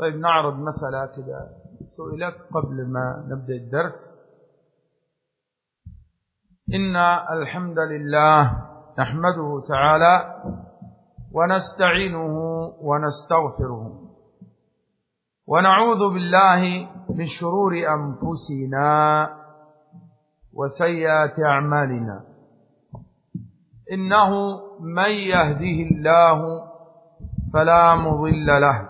طيب نعرض مسألة كده. سئلت قبل ما نبدأ الدرس. إن الحمد لله نحمده تعالى ونستعينه ونستغفره. ونعوذ بالله من شرور أنفسنا وسيئات أعمالنا. إنه من يهده الله فلا مضل له.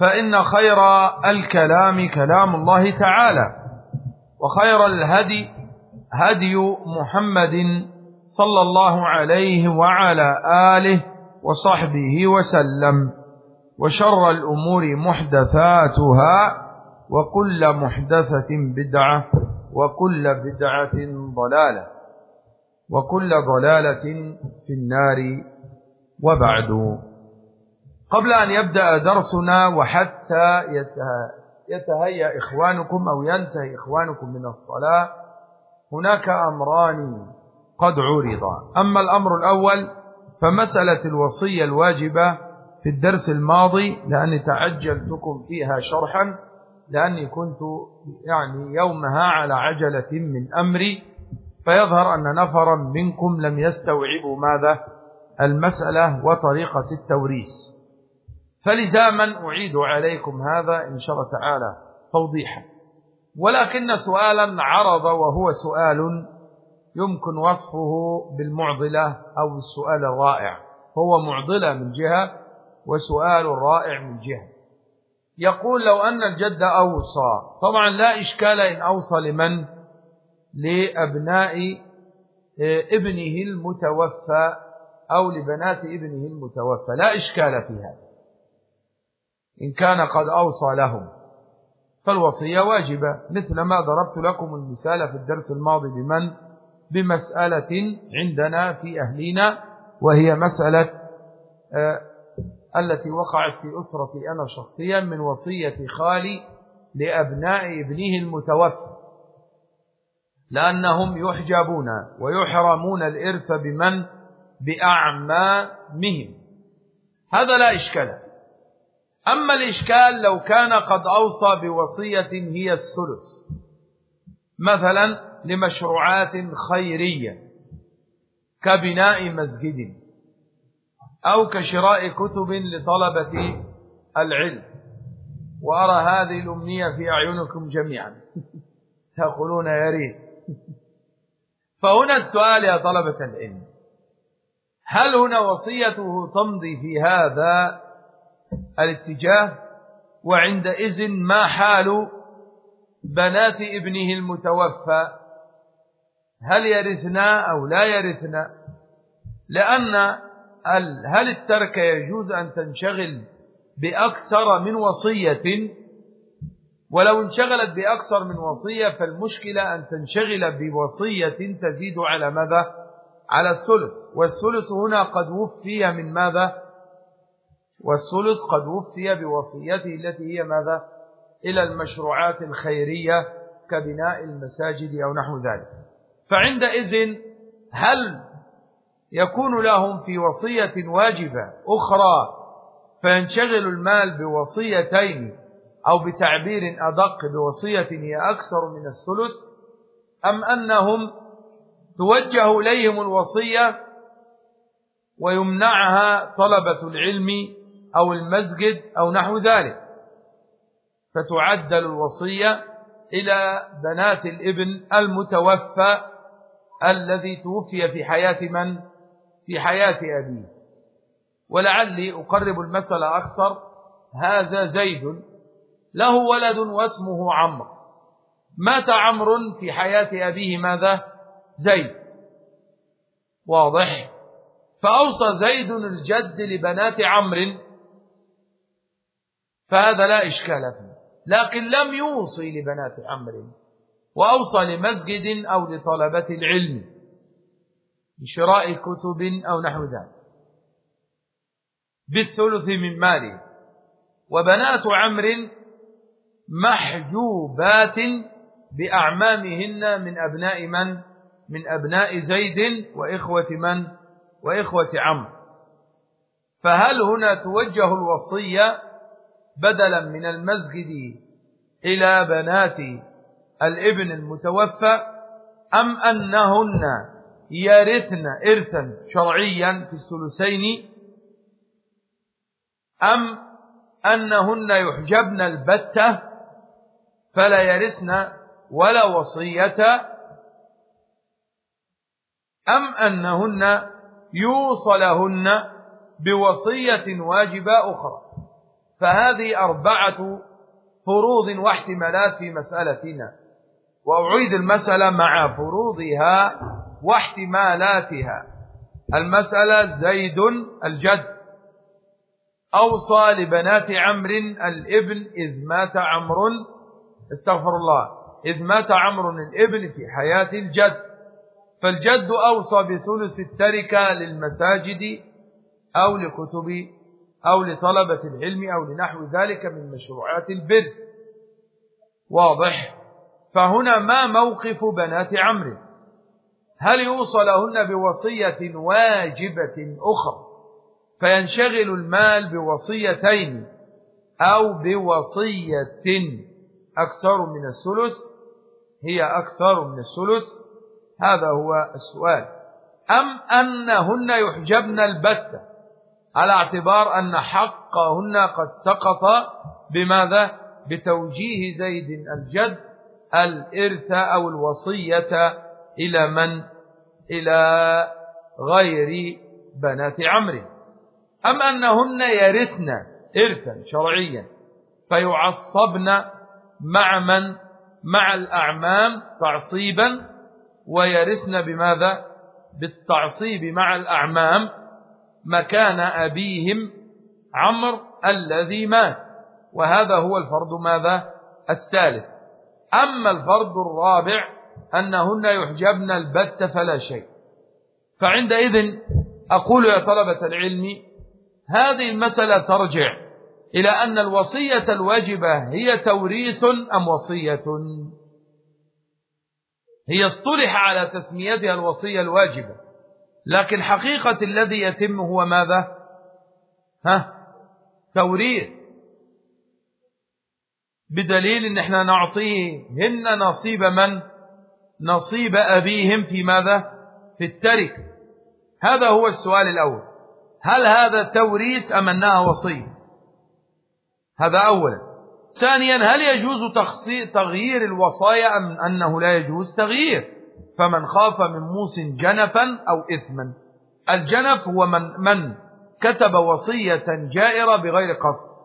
فإن خير الكلام كلام الله تعالى وخير الهدي هدي محمد صلى الله عليه وعلى آله وصحبه وسلم وشر الأمور محدثاتها وكل محدثة بدعة وكل بدعة ضلالة وكل ضلالة في النار وبعد. قبل أن يبدأ درسنا وحتى يتهيأ إخوانكم أو ينتهي إخوانكم من الصلاة هناك أمران قد عرضا. أما الأمر الأول فمسألة الوصية الواجبة في الدرس الماضي لأني تعجلتكم فيها شرحا لأني كنت يعني يومها على عجلة من أمري فيظهر أن نفرا منكم لم يستوعبوا ماذا؟ المسألة وطريقة التوريث. فلزاما أعيد عليكم هذا إن شاء الله تعالى توضيحا. ولكن سؤالا عرض وهو سؤال يمكن وصفه بالمعضلة أو السؤال الرائع. هو معضلة من جهة وسؤال رائع من جهة. يقول لو أن الجد أوصى طبعا لا إشكال إن أوصى لمن؟ لأبناء ابنه المتوفى أو لبنات ابنه المتوفى. لا إشكال في هذا. إن كان قد أوصى لهم. فالوصية واجبة. مثل ما ضربت لكم المثال في الدرس الماضي بمن؟ بمسألة عندنا في أهلنا وهي مسألة آه التي وقعت في أسرتي أنا شخصيا من وصية خالي لأبناء ابنه المتوفى. لأنهم يحجبون ويحرمون الإرث بمن؟ بأعمامهم. هذا لا إشكال. أما الإشكال لو كان قد أوصى بوصية هي الثلث مثلا لمشروعات خيرية كبناء مسجد أو كشراء كتب لطلبة العلم. وأرى هذه الأمنية في أعينكم جميعا. تقولون يا ريت. فهنا السؤال يا طلبة العلم هل هنا وصيته تمضي في هذا الاتجاه وعندئذ ما حال بنات ابنه المتوفى؟ هل يرثنا أو لا يرثنا؟ لأن هل الترك يجوز أن تنشغل بأكثر من وصية؟ ولو انشغلت بأكثر من وصية فالمشكلة أن تنشغل بوصية تزيد على ماذا؟ على الثلث. والثلث هنا قد وفي من ماذا؟ والثلث قد وفي بوصيته التي هي ماذا؟ إلى المشروعات الخيرية كبناء المساجد أو نحو ذلك. فعندئذ هل يكون لهم في وصية واجبة أخرى فينشغل المال بوصيتين أو بتعبير أدق بوصية هي أكثر من الثلث؟ أم أنهم توجه إليهم الوصية ويمنعها طلبة العلم أو المسجد أو نحو ذلك. فتعدل الوصية إلى بنات الإبن المتوفى الذي توفي في حياة من؟ في حياة أبيه. ولعلي أقرب المسألة أكثر هذا زيد له ولد واسمه عمرو. مات عمرو في حياة أبيه ماذا؟ زيد. واضح؟ فأوصى زيد الجد لبنات عمرو فهذا لا إشكال فيه. لكن لم يوصي لبنات عمرو وأوصى لمسجد أو لطلبة العلم بشراء كتب أو نحو ذلك. بالثلث من ماله. وبنات عمرو محجوبات بأعمامهن من أبناء من؟ من أبناء زيد وإخوة من؟ وإخوة عمرو. فهل هنا توجه الوصية بدلا من المسجد إلى بنات الابن المتوفى أم أنهن يرثن إرثا شرعيا في الثلثين؟ أم أنهن يحجبن البتة فلا يرثن ولا وصية؟ أم أنهن يوصلهن بوصية واجبة أخرى؟ فهذه أربعة فروض واحتمالات في مسألتنا. وأعيد المسألة مع فروضها واحتمالاتها. المسألة زيد الجد. أوصى لبنات عمرو الإبن إذ مات عمرو استغفر الله إذ مات عمرو الإبن في حياة الجد. فالجد أوصى بثلث التركة للمساجد أو لكتب أو لطلبة العلم أو لنحو ذلك من مشروعات البر. واضح؟ فهنا ما موقف بنات عمرو؟ هل يوصلهن بوصية واجبة أخرى؟ فينشغل المال بوصيتين أو بوصية أكثر من الثلث؟ هي أكثر من الثلث؟ هذا هو السؤال. أم أنهن يحجبن البتة؟ على اعتبار أن حقهن قد سقط بماذا؟ بتوجيه زيد الجد الإرث أو الوصية إلى من؟ إلى غير بنات عمرو. أم أنهن يرثن إرثا شرعيا فيعصبن مع من؟ مع الأعمام تعصيبا ويرثن بماذا؟ بالتعصيب مع الأعمام مكان أبيهم عمرو الذي مات. وهذا هو الفرض ماذا؟ الثالث. أما الفرض الرابع أنهن يحجبن البت فلا شيء. فعندئذ أقول يا طلبة العلم هذه المسألة ترجع إلى أن الوصية الواجبة هي توريث أم وصية؟ هي اصطلح على تسميتها الوصية الواجبة. لكن حقيقة الذي يتم هو ماذا؟ ها؟ توريث. بدليل إن إحنا نعطيهن نصيب من؟ نصيب أبيهم في ماذا؟ في الترك. هذا هو السؤال الأول. هل هذا توريث أم أنها وصية؟ هذا أولا. ثانيا هل يجوز تغيير الوصايا أم أنه لا يجوز تغيير؟ فمن خاف من موس جنفا أو إثما. الجنف هو من, من كتب وصية جائرة بغير قصد.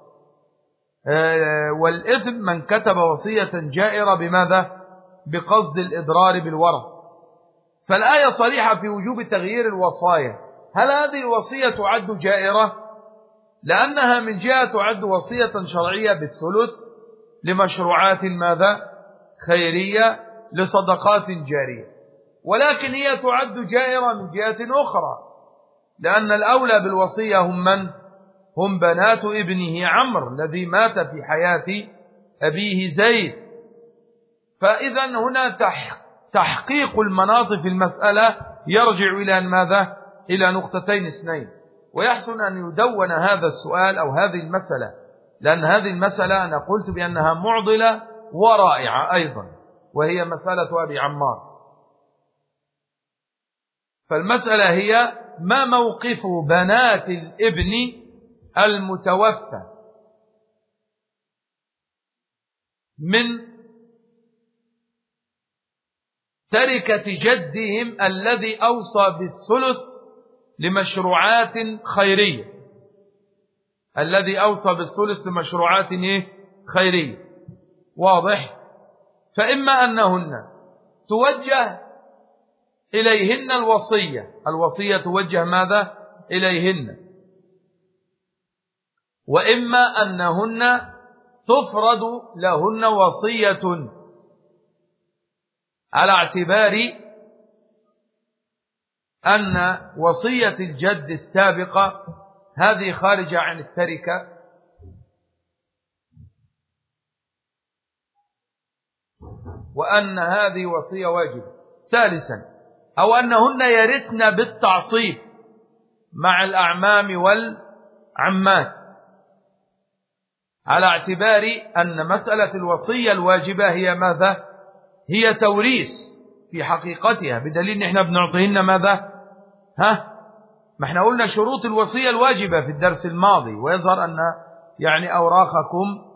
آه، والإثم من كتب وصية جائرة بماذا؟ بقصد الإضرار بالورث فالآية صريحة في وجوب تغيير الوصايا. هل هذه الوصية تعد جائرة؟ لأنها من جهة تعد وصية شرعية بالثلث لمشروعات ماذا؟ خيرية لصدقات جارية. ولكن هي تعد جائرة من جهة أخرى لأن الأولى بالوصية هم من؟ هم بنات ابنه عمرو الذي مات في حياة أبيه زيد. فإذا هنا تحقيق المناط في المسألة يرجع إلى ماذا؟ إلى نقطتين اثنين. ويحسن أن يدون هذا السؤال أو هذه المسألة لأن هذه المسألة أنا قلت بأنها معضلة ورائعة أيضا. وهي مسألة أبي عمار. فالمسألة هي ما موقف بنات الابن المتوفى من تركة جدهم الذي أوصى بالثلث لمشروعات خيرية. الذي أوصى بالثلث لمشروعات إيه؟ خيرية. واضح؟ فإما أنهن توجه إليهن الوصية. الوصية توجه ماذا؟ إليهن. وإما أنهن تفرض لهن وصية على اعتبار أن وصية الجد السابقة هذه خارجة عن التركة. وأن هذه وصية واجبة. ثالثا أو أنهن يرثن بالتعصيب مع الأعمام والعمات. على اعتبار أن مسألة الوصية الواجبة هي ماذا؟ هي توريث في حقيقتها. بدليل إن إحنا بنعطيهن ماذا؟ ها؟ ما إحنا قلنا شروط الوصية الواجبة في الدرس الماضي ويظهر أن يعني أوراقكم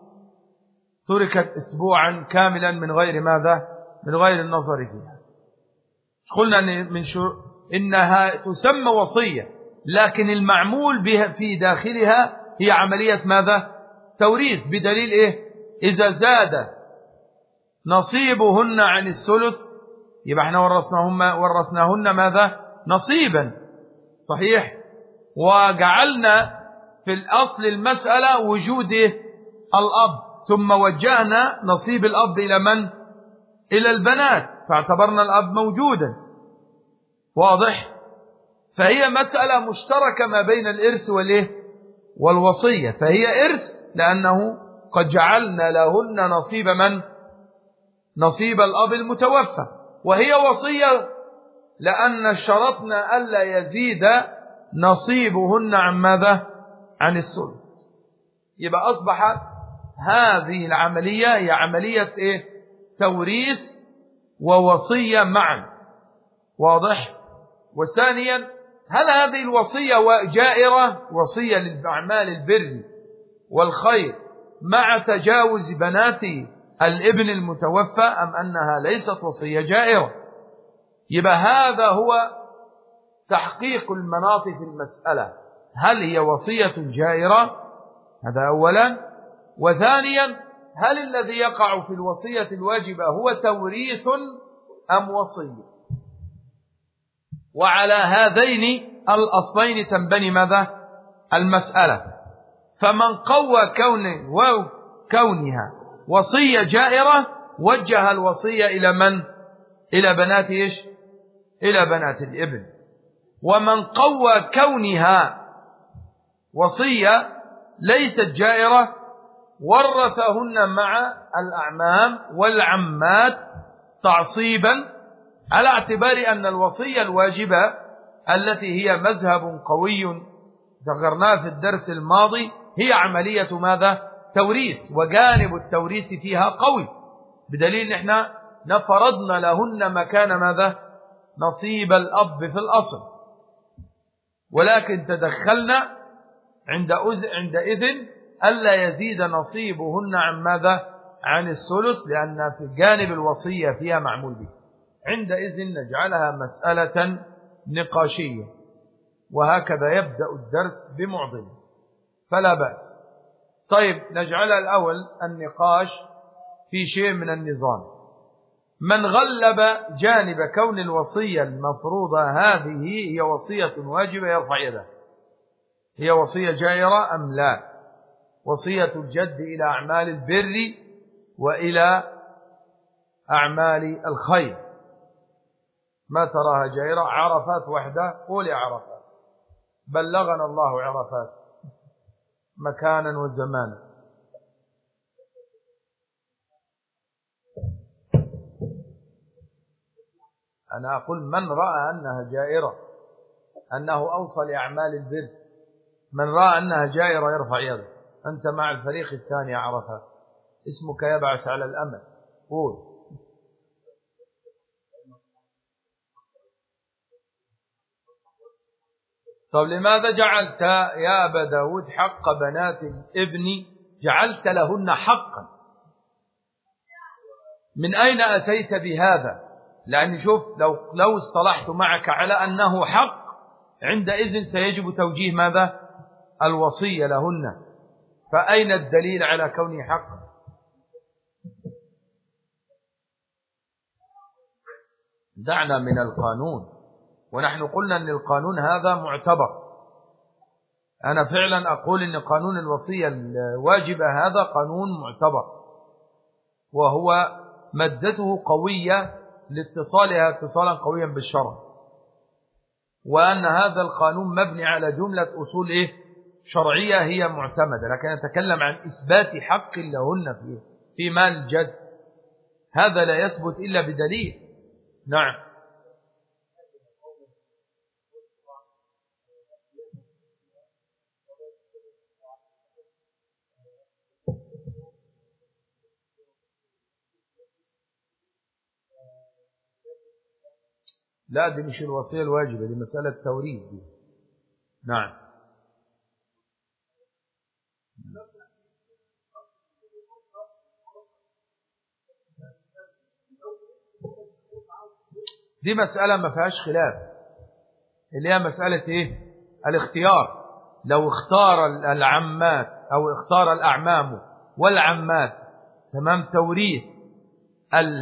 تركت أسبوعا كاملا من غير ماذا؟ من غير النظر فيها. قلنا إن من شر... إنها تسمى وصية لكن المعمول بها في داخلها هي عملية ماذا؟ توريث. بدليل إيه؟ إذا زاد نصيبهن عن الثلث يبقى إحنا ورثناهن ورثناهن ماذا؟ نصيبا. صحيح؟ وجعلنا في الأصل المسألة وجود الأب. ثم وجهنا نصيب الأب إلى من؟ إلى البنات فاعتبرنا الأب موجودا. واضح؟ فهي مسألة مشتركة ما بين الإرث والإيه؟ والوصية. فهي إرث لأنه قد جعلنا لهن نصيب من؟ نصيب الأب المتوفى. وهي وصية لأن شرطنا ألا يزيد نصيبهن عن ماذا؟ عن الثلث. يبقى أصبح هذه العملية هي عملية إيه؟ توريث ووصية معا. واضح؟ وثانيا هل هذه الوصية جائرة؟ وصية للأعمال البر والخير مع تجاوز بنات الابن المتوفى أم أنها ليست وصية جائرة؟ يبقى هذا هو تحقيق المناط في المسألة. هل هي وصية جائرة؟ هذا أولا. وثانيا هل الذي يقع في الوصية الواجبة هو توريث أم وصية؟ وعلى هذين الأصلين تنبني ماذا؟ المسألة. فمن قوى كون وكونها وصية جائرة وجه الوصية إلى من؟ إلى بنات إيش؟ إلى بنات الإبن. ومن قوى كونها وصية ليست جائرة ورثهن مع الأعمام والعمات تعصيبا على اعتبار أن الوصية الواجبة التي هي مذهب قوي ذكرناه في الدرس الماضي هي عملية ماذا؟ توريث وجانب التوريث فيها قوي. بدليل ان إحنا نفرضنا لهن مكان ماذا؟ نصيب الأب في الأصل. ولكن تدخلنا عند عندئذ ألا يزيد نصيبهن عن ماذا؟ عن الثلث لأن في جانب الوصية فيها معمول به. عندئذ نجعلها مسألة نقاشية. وهكذا يبدأ الدرس بمعضل. فلا بأس. طيب نجعل الأول النقاش في شيء من النظام. من غلب جانب كون الوصية المفروضة هذه هي وصية واجبة يرفع يده. هي وصية جائرة أم لا؟ وصية الجد إلى أعمال البر وإلى أعمال الخير. ما تراها جائرة عرفات وحدة. قولي عرفات. بلغنا الله عرفات. مكانا وزمانا. أنا أقول من رأى أنها جائرة أنه أوصى لأعمال البر من رأى أنها جائرة يرفع يده. أنت مع الفريق الثاني عرفها اسمك يبعث على الأمل. قول. طب لماذا جعلت يا أبا داود حق بنات الابن جعلت لهن حقا؟ من أين أتيت بهذا؟ لأن شوف لو, لو اصطلحت معك على أنه حق عندئذ سيجب توجيه ماذا؟ الوصية لهن. فأين الدليل على كونه حقا دعنا من القانون. ونحن قلنا أن القانون هذا معتبر. أنا فعلا أقول أن قانون الوصية الواجبة هذا قانون معتبر. وهو مدته قوية لاتصالها اتصالا قويا بالشرع. وأن هذا القانون مبني على جملة أصول إيه؟ شرعية هي معتمدة لكن نتكلم عن إثبات حق لهن في, في مال الجد هذا لا يثبت إلا بدليل. نعم. لا دي مش الوصية الواجبة دي مسألة توريث دي. نعم. دي مسألة ما فيهاش خلاف. اللي هي مسألة إيه؟ الاختيار. لو اختار العمات أو اختار الأعمام والعمات تمام؟ توريث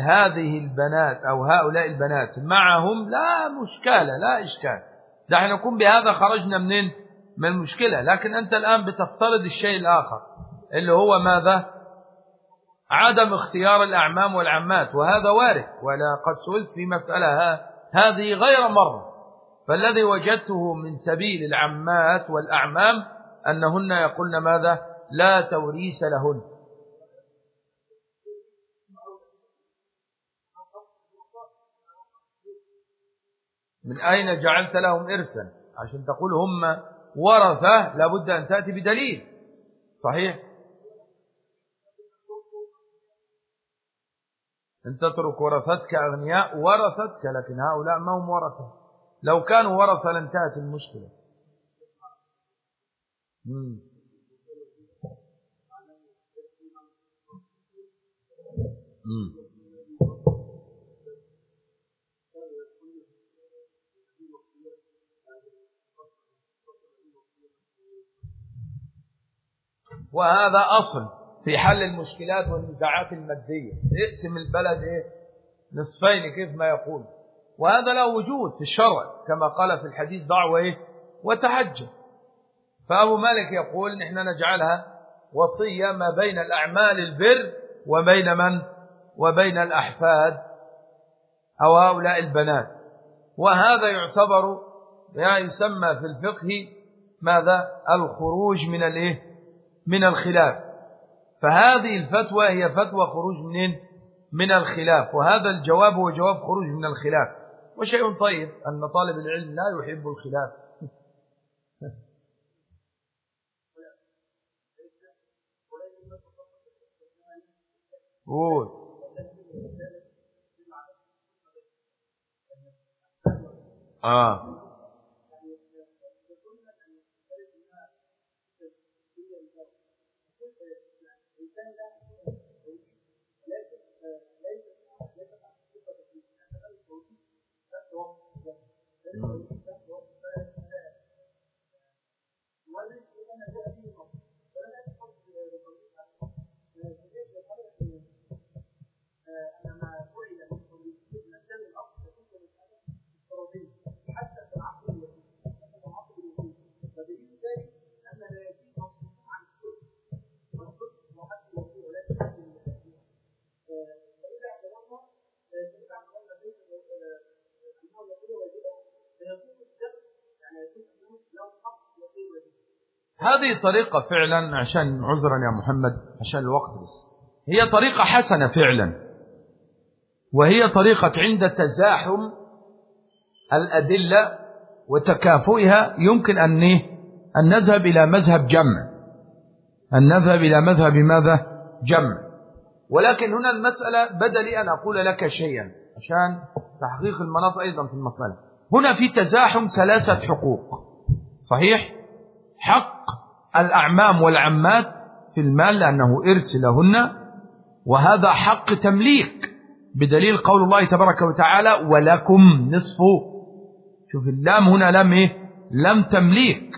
هذه البنات أو هؤلاء البنات معهم لا مشكلة لا إشكال. نحن نكون بهذا خرجنا منين؟ من المشكلة. لكن أنت الآن بتفترض الشيء الآخر اللي هو ماذا؟ عدم اختيار الأعمام والعمات وهذا وارد. ولا قد سئلت في مسألة هذه غير مرة. فالذي وجدته من سبيل العمات والأعمام أنهن يقولن ماذا؟ لا توريث لهن. من أين جعلت لهم إرسا عشان تقول هم ورثة لابد أن تأتي بدليل. صحيح؟ أن تترك ورثتك أغنياء ورثتك لكن هؤلاء ما هم ورثة لو كانوا ورثة لانتهت المشكلة مم. مم. وهذا أصل في حل المشكلات والنزاعات المادية. اقسم البلد إيه؟ نصفين كيف ما يقول. وهذا له وجود في الشرع كما قال في الحديث دعوة إيه؟ وتحجة فأبو مالك يقول نحن نجعلها وصية ما بين الأعمال البر وبين من؟ وبين الأحفاد أو هؤلاء البنات. وهذا يعتبر يعني يسمى في الفقه ماذا؟ الخروج من الإيه؟ من الخلاف. فهذه الفتوى هي فتوى خروج من من الخلاف وهذا الجواب هو جواب خروج من الخلاف. وشيء طيب أن طالب العلم لا يحب الخلاف. قول. آه. Mm. هذه طريقة فعلا عشان عذرا يا محمد عشان الوقت بس. هي طريقة حسنة فعلا. وهي طريقة عند تزاحم الأدلة وتكافؤها يمكن أن أن نذهب إلى مذهب جمع. أن نذهب إلى مذهب ماذا؟ جمع. ولكن هنا المسألة بدل لي أن أقول لك شيئا عشان تحقيق المناط أيضا في المسألة. هنا في تزاحم ثلاثة حقوق. صحيح؟ حق الأعمام والعمات في المال لأنه إرث لهن وهذا حق تمليك بدليل قول الله تبارك وتعالى ولكم نصف. شوف اللام هنا لم إيه؟ لم تمليك.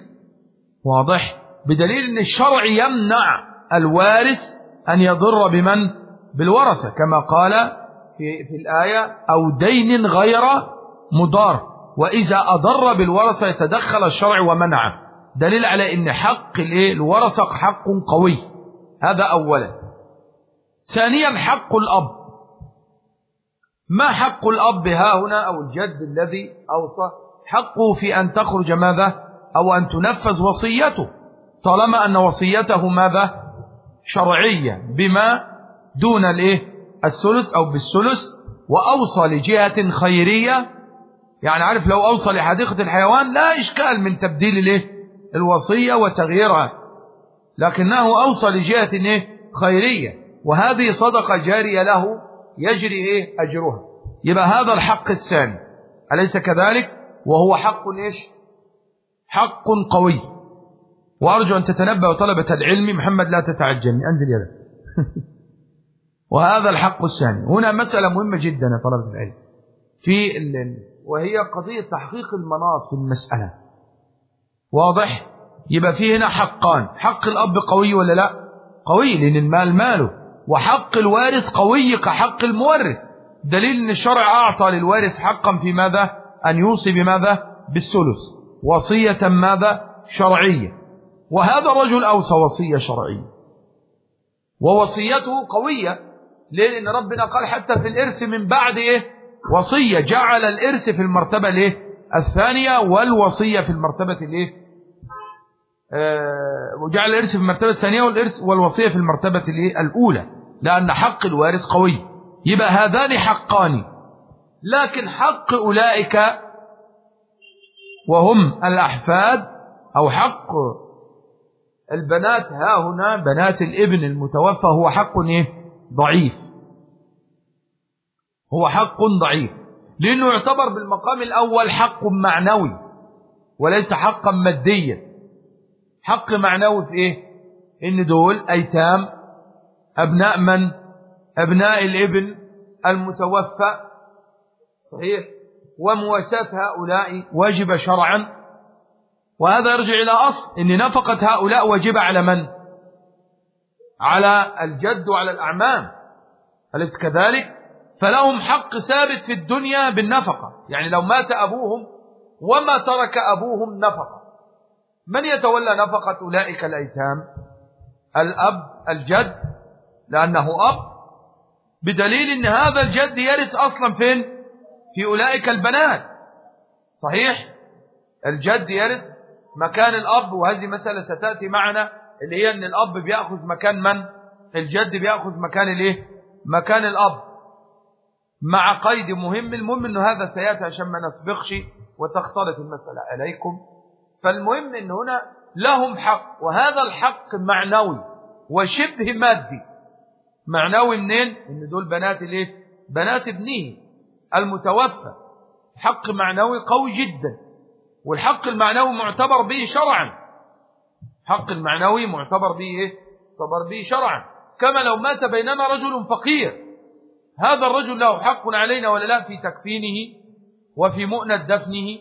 واضح؟ بدليل أن الشرع يمنع الوارث أن يضر بمن؟ بالورثة كما قال في, في الآية أو دين غير مضار. وإذا أضر بالورثة يتدخل الشرع ومنعه. دليل على أن حق الورثة حق قوي. هذا أولا. ثانيا حق الأب. ما حق الأب ها هنا؟ أو الجد الذي أوصى حقه في أن تخرج ماذا؟ أو أن تنفذ وصيته. طالما أن وصيته ماذا؟ شرعية. بما؟ دون الإيه؟ الثلث أو بالثلث. وأوصى لجهة خيرية يعني عارف لو أوصى لحديقة الحيوان لا إشكال من تبديل الايه الوصية وتغييرها لكنه أوصى لجهة إيه؟ خيرية وهذه صدقة جارية له يجري إيه؟ أجرها. يبقى هذا الحق الثاني. أليس كذلك؟ وهو حق إيش؟ حق قوي. وأرجو أن تتنبأ طلبة العلم محمد لا تتعجلني أنزل يدك. وهذا الحق الثاني. هنا مسألة مهمة جدا يا طلبة العلم. في وهي قضية تحقيق المناط في المسألة. واضح؟ يبقى في هنا حقان. حق الأب قوي ولا لا؟ قوي لأن المال ماله. وحق الوارث قوي كحق المورث. دليل أن الشرع أعطى للوارث حقا في ماذا؟ أن يوصي بماذا؟ بالثلث. وصية ماذا؟ شرعية. وهذا الرجل أوصى وصية شرعية. ووصيته قوية. ليه؟ لأن ربنا قال حتى في الإرث من بعد إيه؟ وصية جعل الإرث في المرتبة الايه الثانية والوصية في المرتبة الايه آه وجعل الإرث في المرتبة الثانية والإرث والوصية في المرتبة الايه الأولى. لأن حق الوارث قوي. يبقى هذان حقان. لكن حق أولئك وهم الأحفاد أو حق البنات. ها هنا بنات الابن المتوفى هو حق إيه؟ ضعيف. هو حق ضعيف. لأنه يعتبر بالمقام الأول حق معنوي وليس حقا ماديا. حق معنوي في إيه؟ إن دول أيتام أبناء من؟ أبناء الإبن المتوفى. صحيح؟ ومواساة هؤلاء واجب شرعا. وهذا يرجع إلى أصل إن نفقة هؤلاء واجبة على من؟ على الجد وعلى الأعمام. أليس كذلك؟ فلهم حق ثابت في الدنيا بالنفقة. يعني لو مات أبوهم وما ترك أبوهم نفقة. من يتولى نفقة؟ أولئك الأيتام. الأب الجد لأنه أب. بدليل أن هذا الجد يرث أصلا فين؟ في أولئك البنات. صحيح؟ الجد يرث مكان الأب وهذه مسألة ستأتي معنا اللي هي أن الأب بيأخذ مكان من؟ الجد بيأخذ مكان الإيه؟ مكان الأب. مع قيد مهم المهم إنه هذا سيأتي عشان ما نسبقش وتختلط المسألة. عليكم. فالمهم إن هنا لهم حق وهذا الحق معنوي وشبه مادي. معنوي منين؟ إن دول بنات الإيه؟ بنات ابنه المتوفى. حق معنوي قوي جدا والحق المعنوي معتبر به شرعا. حق المعنوي معتبر به إيه؟ معتبر به شرعا. كما لو مات بيننا رجل فقير. هذا الرجل له حق علينا ولا لا في تكفينه وفي مؤنة دفنه؟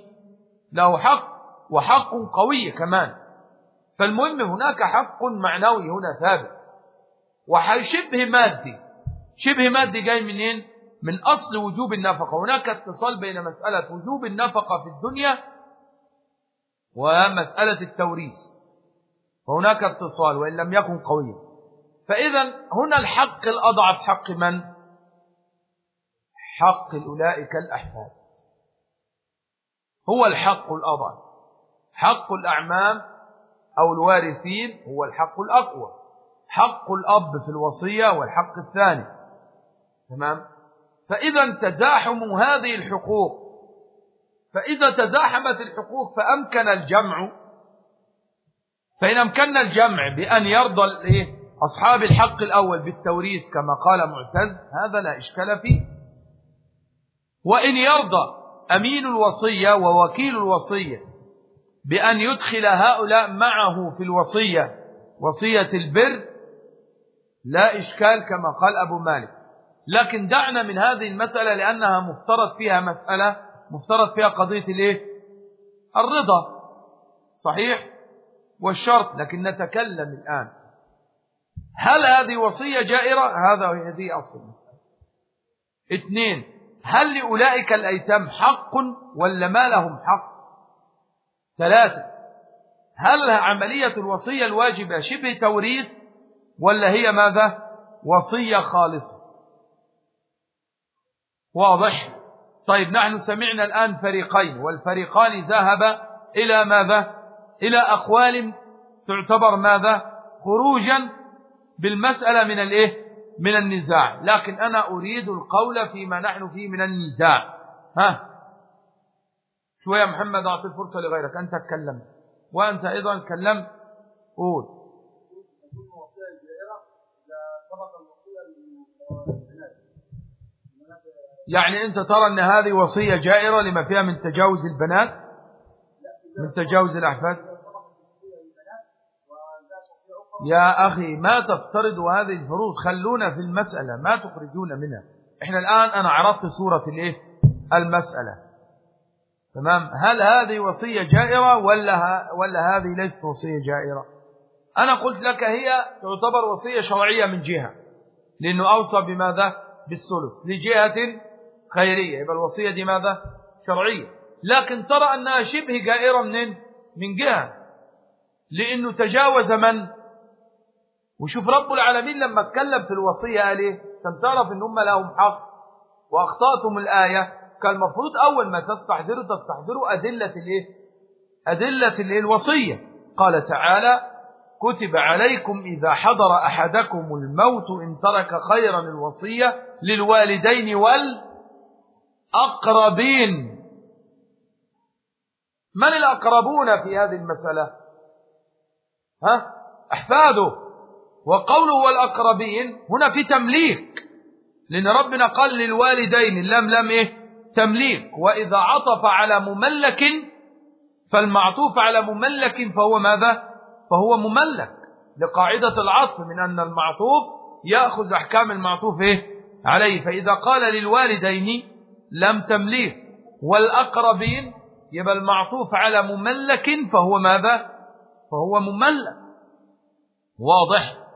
له حق وحق قوي كمان. فالمهم هناك حق معنوي هنا ثابت. وشبه مادي. شبه مادي جاي منين؟ من أصل وجوب النفقة. هناك اتصال بين مسألة وجوب النفقة في الدنيا ومسألة التوريث. وهناك اتصال وإن لم يكن قويا. فإذا هنا الحق الأضعف حق من؟ حق أولئك الأحفاد هو الحق الأضع حق الأعمام أو الوارثين هو الحق الأقوى. حق الأب في الوصية والحق الثاني. تمام؟ فإذا تزاحم هذه الحقوق. فإذا تزاحمت الحقوق فأمكن الجمع. فإن أمكن الجمع بأن يرضى أصحاب الحق الأول بالتوريث كما قال معتز هذا لا إشكال فيه. وإن يرضى أمين الوصية ووكيل الوصية بأن يدخل هؤلاء معه في الوصية وصية البر لا إشكال كما قال أبو مالك. لكن دعنا من هذه المسألة لأنها مفترض فيها مسألة مفترض فيها قضية الإيه؟ الرضا. صحيح؟ والشرط لكن نتكلم الآن. هل هذه وصية جائرة؟ هذا هذه أصل المسألة. اثنين هل لأولئك الأيتام حق ولا ما لهم حق؟ ثلاثة. هل عملية الوصية الواجبة شبه توريث ولا هي ماذا؟ وصية خالصة؟ واضح؟ طيب نحن سمعنا الآن فريقين والفريقان ذهب إلى ماذا؟ إلى أقوال تعتبر ماذا؟ خروجا بالمسألة من الإيه؟ من النزاع. لكن أنا أريد القول فيما نحن فيه من النزاع. ها؟ شوية محمد أعطي الفرصة لغيرك. أنت تكلمت وأنت أيضا تكلمت قول. يعني أنت ترى أن هذه وصية جائرة لما فيها من تجاوز البنات؟ من تجاوز الأحفاد؟ يا أخي ما تفترضوا هذه الفروض خلونا في المسألة ما تخرجون منها. إحنا الآن أنا عرضت صورة الإيه؟ المسألة. تمام؟ هل هذه وصية جائرة ولا, ولا هذه ليست وصية جائرة؟ أنا قلت لك هي تعتبر وصية شرعية من جهة لأنه أوصى بماذا؟ بالثلث. لجهة خيرية. يبقى الوصية دي ماذا؟ شرعية. لكن ترى أنها شبه جائرة من من جهة. لأنه تجاوز من؟ وشوف رب العالمين لما اتكلم في الوصية قال إيه؟ كان تعرف إن هم لهم حق. واخطأتم الآية. كان المفروض أول ما تستحضروا تستحضروا أدلة الإيه؟ أدلة الإيه؟ الوصية. قال تعالى كتب عليكم إذا حضر أحدكم الموت إن ترك خيرا الوصية للوالدين والأقربين. من الأقربون في هذه المسألة؟ ها؟ أحفاده. وقوله والأقربين هنا في تمليك. لأن ربنا قال للوالدين اللام لم إيه؟ تمليك. وإذا عطف على مملك فالمعطوف على مملك فهو ماذا؟ فهو مملك. لقاعدة العطف من أن المعطوف يأخذ أحكام المعطوف إيه؟ عليه. فإذا قال للوالدين لم تمليك. والأقربين يبقى المعطوف على مملك فهو ماذا؟ فهو مملك. واضح؟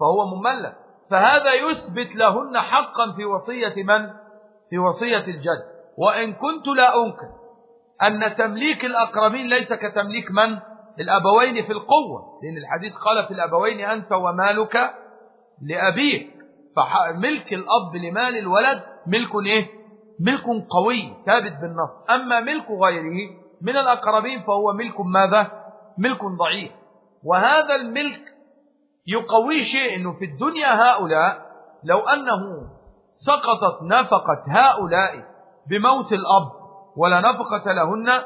فهو مملك فهذا يثبت لهن حقا في وصية من؟ في وصية الجد. وإن كنت لا أنكر أن تمليك الأقربين ليس كتمليك من؟ الأبوين في القوة. لأن الحديث قال في الأبوين أنت ومالك لأبيك. فملك الأب لمال الولد ملك إيه؟ ملك قوي ثابت بالنص. أما ملك غيره من الأقربين فهو ملك ماذا؟ ملك ضعيف. وهذا الملك يقوي شيء أنه في الدنيا هؤلاء لو أنه سقطت نفقة هؤلاء بموت الأب ولا نفقة لهن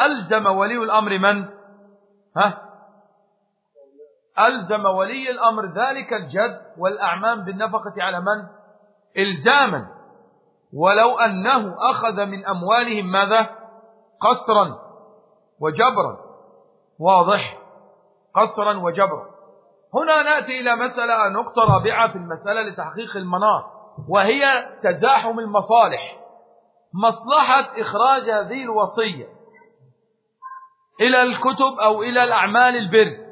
ألزم ولي الأمر من؟ ها؟ ألزم ولي الأمر ذلك الجد والأعمام بالنفقة على من؟ إلزاما. ولو أنه أخذ من أموالهم ماذا؟ قصرا وجبرا. واضح؟ قصرا وجبرا. هنا نأتي إلى مسألة نقطة رابعة في المسألة لتحقيق المناط وهي تزاحم المصالح مصلحة إخراج هذه الوصية إلى الكتب أو إلى الأعمال البر.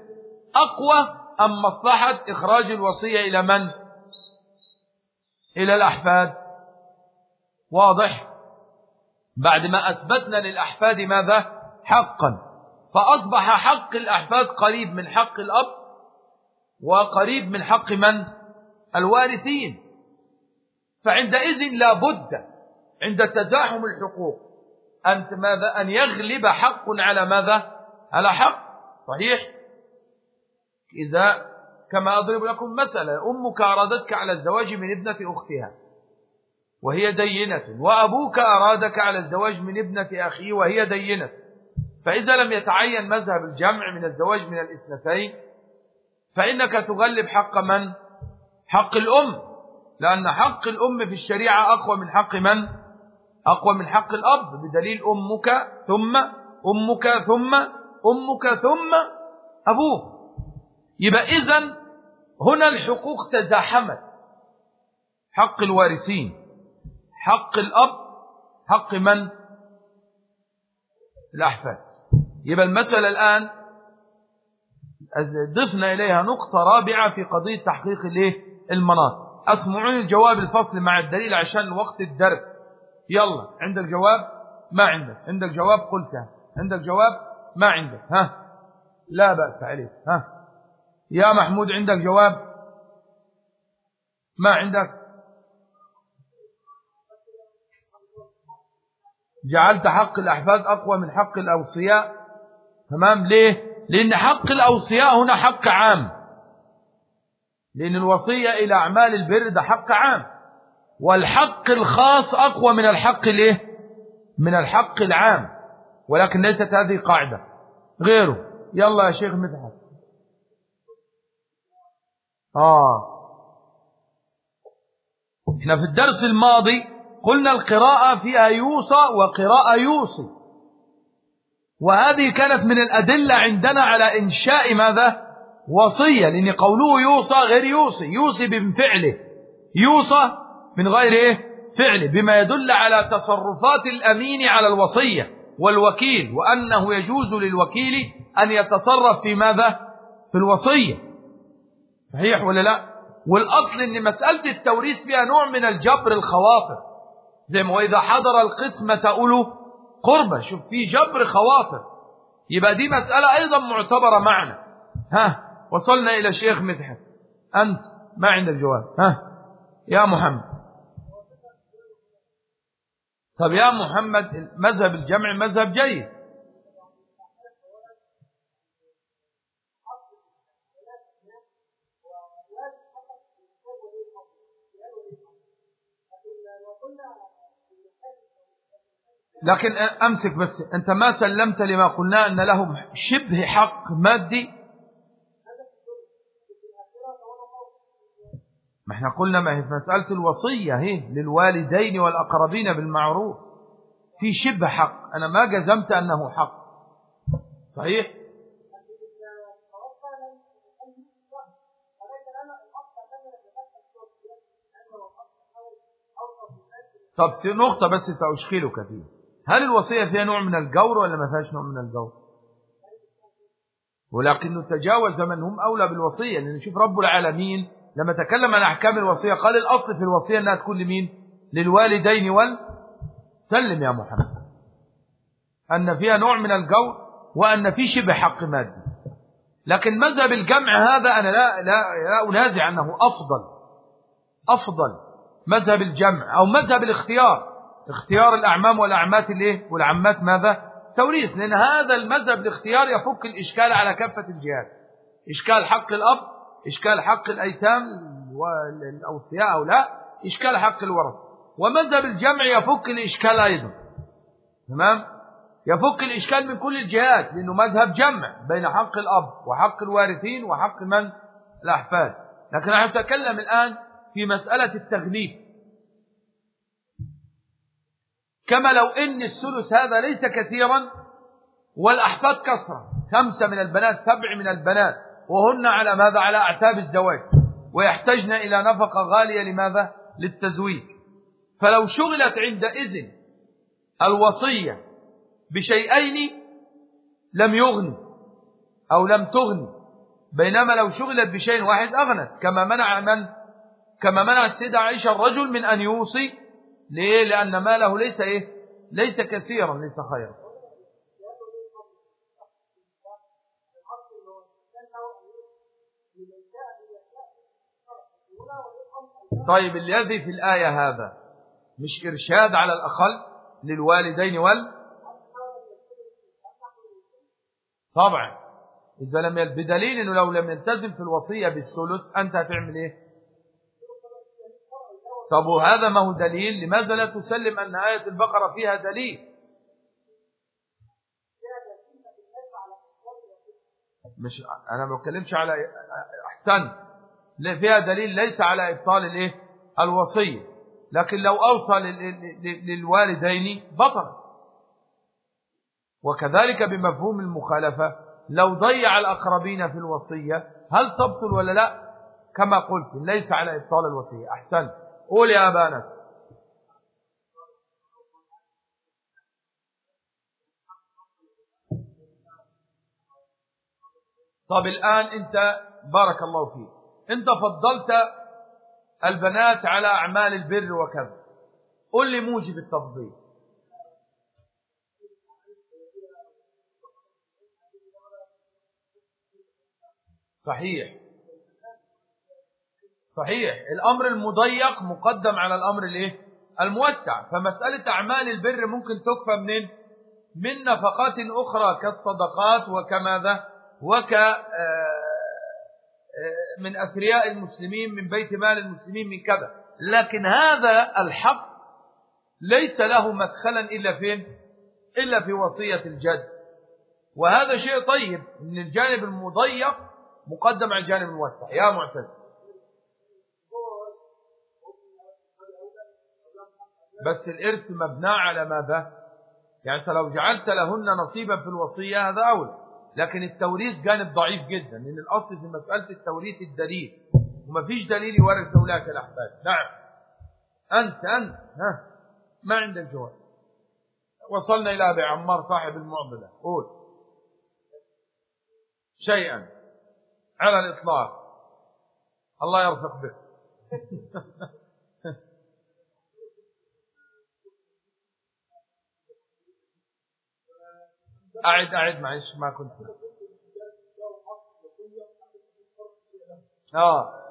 أقوى أم مصلحة إخراج الوصية إلى من؟ إلى الأحفاد. واضح؟ بعد ما أثبتنا للأحفاد ماذا؟ حقا. فأصبح حق الأحفاد قريب من حق الأب وقريب من حق من؟ الوارثين. فعندئذ لا بد عند تزاحم الحقوق أن ماذا؟ أن يغلب حق على ماذا؟ على حق. صحيح؟ إذا كما أضرب لكم مثلا أمك أرادتك على الزواج من ابنة أختها وهي دينة وأبوك أرادك على الزواج من ابنة أخيه وهي دينة. فإذا لم يتعين مذهب الجمع من الزواج من الاثنتين فإنك تغلب حق من؟ حق الأم. لأن حق الأم في الشريعة أقوى من حق من؟ أقوى من حق الأب. بدليل أمك ثم أمك ثم أمك ثم أبوه. يبقى إذن هنا الحقوق تزاحمت. حق الوارثين. حق الأب. حق من؟ الأحفاد. يبقى المسألة الآن ضفنا إليها نقطة رابعة في قضية تحقيق الإيه؟ المناط. أسمعون الجواب الفصل مع الدليل عشان وقت الدرس. يلا عندك جواب؟ ما عندك. عندك جواب؟ قلتها عندك جواب؟ ما عندك. ها؟ لا بأس عليك. ها؟ يا محمود عندك جواب؟ ما عندك؟ جعلت حق الأحفاد أقوى من حق الأوصياء؟ تمام؟ ليه؟ لأن حق الأوصياء هنا حق عام. لأن الوصية إلى أعمال البر ده حق عام. والحق الخاص أقوى من الحق الإيه؟ من الحق العام. ولكن ليست هذه قاعدة. غيره. يلا يا شيخ مدحت. آه. إحنا في الدرس الماضي قلنا القراءة فيها يوصى وقراءة يوصي. وهذه كانت من الأدلة عندنا على إنشاء ماذا؟ وصية لأن قوله يوصى غير يوصي يوصي بفعله. يوصى من غير إيه؟ فعله بما يدل على تصرفات الأمين على الوصية والوكيل وأنه يجوز للوكيل أن يتصرف في ماذا؟ في الوصية. صحيح ولا لا؟ والأصل أن مسألة التوريث فيها نوع من الجبر الخواطر. زي ما وإذا حضر القسمة أولو قربة شوف في جبر خواطر. يبقى دي مسألة أيضا معتبرة معنا ها وصلنا إلى شيخ مدحت. أنت ما عندك جواب. ها يا محمد. طب يا محمد مذهب الجمع مذهب جيد. لكن أمسك بس أنت ما سلمت لما قلنا أن لهم شبه حق مادي. ما إحنا قلنا ما هي مسألة الوصية هي للوالدين والأقربين بالمعروف. في شبه حق أنا ما جزمت أنه حق. صحيح؟ طب نقطة بس سأشكلك فيها. هل الوصية فيها نوع من الجور ولا ما فيهاش نوع من الجور؟ ولكنه تجاوز من هم أولى بالوصية لأن نشوف رب العالمين لما تكلم عن أحكام الوصية قال الأصل في الوصية أنها تكون لمين؟ للوالدين وال سلم يا محمد. أن فيها نوع من الجور وأن في شبه حق مادي. لكن مذهب الجمع هذا أنا لا, لا, لا أنازع أنه أفضل. أفضل. مذهب الجمع أو مذهب الاختيار. اختيار الأعمام والأعمات الايه والعمات ماذا؟ توريث. لأن هذا المذهب الاختيار يفك الإشكال على كافة الجهات. إشكال حق الأب إشكال حق الأيتام والأوصياء أو لا إشكال حق الورث. ومذهب الجمع يفك الإشكال أيضا. تمام؟ يفك الإشكال من كل الجهات لأنه مذهب جمع بين حق الأب وحق الوارثين وحق من؟ الأحفاد. لكن نحن نتكلم الآن في مسألة التغليف كما لو إن الثلث هذا ليس كثيرا والأحفاد كثرة خمسة من البنات سبع من البنات. وهن على ماذا؟ على أعتاب الزواج. ويحتاجن إلى نفقة غالية لماذا؟ للتزويج. فلو شغلت عندئذ الوصية بشيئين لم يغني أو لم تغني بينما لو شغلت بشيء واحد أغنت. كما منع من كما منع السيدة عائشة الرجل من أن يوصي ليه؟ لأن ماله ليس إيه؟ ليس كثيرا ليس خيرا. طيب الذي في الآية هذا مش إرشاد على الأقل للوالدين وال؟ طبعا. إذا لم بدليل أنه لو لم يلتزم في الوصية بالثلث أنت هتعمل إيه؟ طب وهذا ما هو دليل؟ لماذا لا تسلم أن آية البقرة فيها دليل؟ مش أنا ما بتكلمش على أحسن. فيها دليل ليس على إبطال الإيه؟ الوصية. لكن لو أوصى للوالدين بطل. وكذلك بمفهوم المخالفة لو ضيع الأقربين في الوصية هل تبطل ولا لا؟ كما قلت ليس على إبطال الوصية. أحسن. قول يا أبا أنس طب الآن أنت بارك الله فيك. أنت فضلت البنات على أعمال البر وكذا. قل لي موجب التفضيل. صحيح. صحيح. الأمر المضيق مقدم على الأمر الإيه؟ الموسع. فمسألة أعمال البر ممكن تكفى منين من نفقات أخرى كالصدقات وكماذا؟ وك آه، آه، من أثرياء المسلمين من بيت مال المسلمين من كذا. لكن هذا الحق ليس له مدخلا إلا فين إلا في وصية الجد. وهذا شيء طيب. ان الجانب المضيق مقدم على الجانب الموسع. يا معتز. بس الإرث مبنى على ماذا؟ يعني أنت لو جعلت لهن نصيبا في الوصية هذا أول لكن التوريث جانب ضعيف جدا. لأن الأصل في مسألة التوريث الدليل. وما فيش دليل يورث أولاك الأحفاد نعم. أنت أنت. ها. ما عندك جواب. وصلنا إلى أبي عمار صاحب المعضلة. قول. شيئا. على الإطلاق. الله يرفق بك. أعد أعد معلش ما كنت. آه.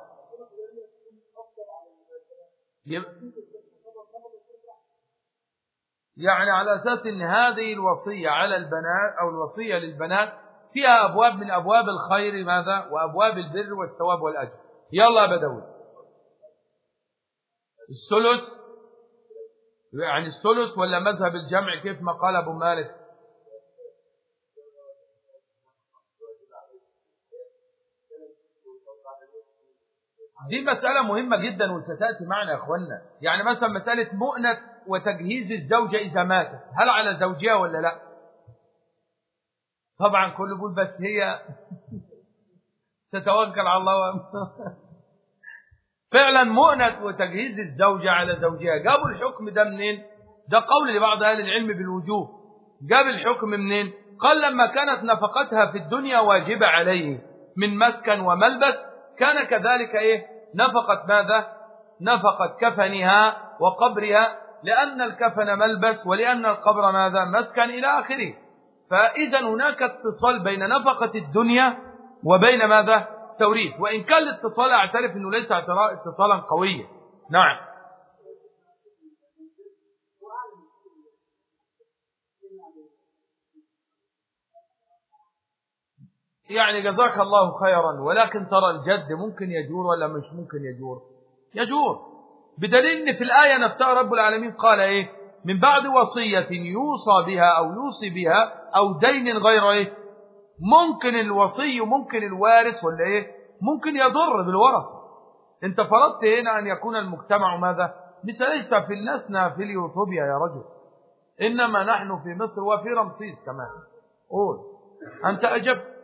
يعني على أساس أن هذه الوصية على البنات أو الوصية للبنات فيها أبواب من أبواب الخير ماذا؟ وأبواب البر والثواب والأجر. يلا بدوي الثلث يعني الثلث ولا مذهب الجمع كيف ما قال أبو مالك؟ دي مسألة مهمة جدا وستأتي معنا يا أخوانا يعني مثلا مسألة مؤنة وتجهيز الزوجة إذا ماتت. هل على زوجها ولا لا؟ طبعا كل بول بس هي تتوكل على الله. فعلا مؤنة وتجهيز الزوجة على زوجها. جابوا الحكم ده منين؟ ده قول لبعض أهل العلم بالوجوب. جاب الحكم منين؟ قال لما كانت نفقتها في الدنيا واجبة عليه من مسكن وملبس كان كذلك إيه؟ نفقت ماذا؟ نفقت كفنها وقبرها لأن الكفن ملبس ولأن القبر ماذا؟ مسكن إلى آخره. فإذا هناك اتصال بين نفقة الدنيا وبين ماذا؟ توريث. وإن كان الاتصال أعترف أنه ليس اتصالا قويا. نعم. يعني جزاك الله خيرا ولكن ترى الجد ممكن يجور ولا مش ممكن يجور؟ يجور. بدليل إن في الآية نفسها رب العالمين قال إيه؟ من بعد وصية يوصى بها أو يوصي بها أو دين غير إيه؟ ممكن الوصي وممكن الوارث ولا إيه؟ ممكن يضر بالورثة. أنت فرضت هنا أن يكون المجتمع ماذا؟ ليس ليس في الناس في اليوتوبيا يا رجل. إنما نحن في مصر وفي رمسيس كمان. قول. أنت أجبت.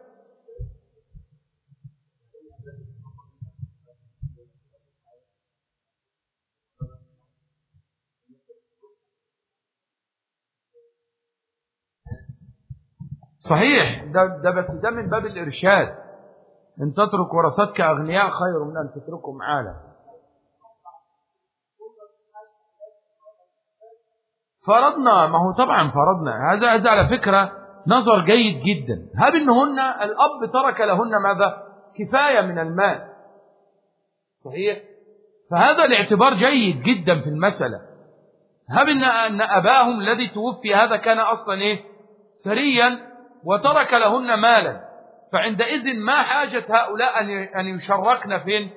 صحيح. ده, ده بس ده من باب الإرشاد. إن تترك ورثتك أغنياء خير من أن تتركهم عالة فرضنا ما هو طبعا فرضنا. هذا هذا على فكرة نظر جيد جدا. هب إنهن الأب ترك لهن ماذا؟ كفاية من المال. صحيح؟ فهذا الاعتبار جيد جدا في المسألة. هب إن أباهم الذي توفي هذا كان أصلا إيه؟ سريا. وترك لهن مالا. فعندئذ ما حاجة هؤلاء أن يشركن فين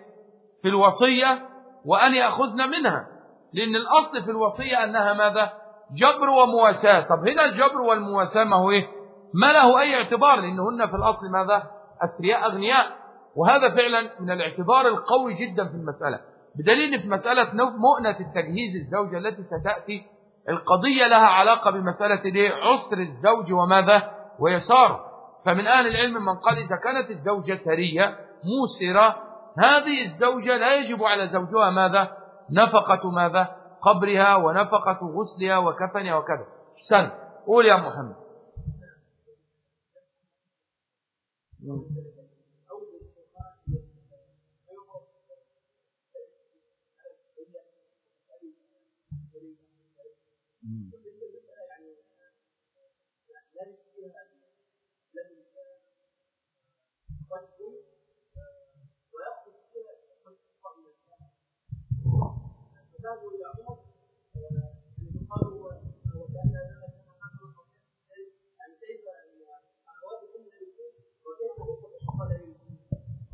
في الوصية وأن يأخذن منها. لأن الأصل في الوصية أنها ماذا؟ جبر ومواساة. طب هنا الجبر والمواساة ما هو إيه؟ ما له أي اعتبار لأنهن في الأصل ماذا؟ أسرياء أغنياء. وهذا فعلا من الاعتبار القوي جدا في المسألة. بدليل في مسألة مؤنة التجهيز الزوجة التي ستأتي القضية لها علاقة بمسألة عسر الزوج وماذا؟ ويساره فمن أهل العلم من قال إذا كانت الزوجة ثرية موسرة. هذه الزوجة لا يجب على زوجها ماذا؟ نفقة ماذا؟ قبرها ونفقة غسلها وكفنها وكذا. سن. قول يا محمد.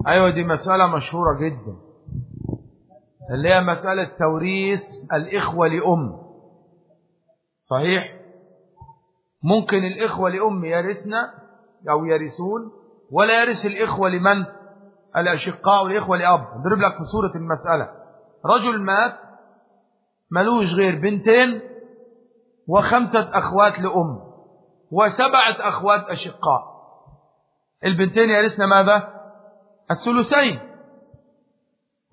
أيوة دي مسألة مشهورة جدا. اللي هي مسألة توريث الإخوة لأم. صحيح؟ ممكن الإخوة لأم يرثنا أو يرثون ولا يرث الإخوة لمن؟ الأشقاء والإخوة لأب. نضرب لك في صورة المسألة. رجل مات ملوش غير بنتين وخمسة أخوات لأم وسبعة أخوات أشقاء. البنتين يرثنا ماذا؟ الثلثين.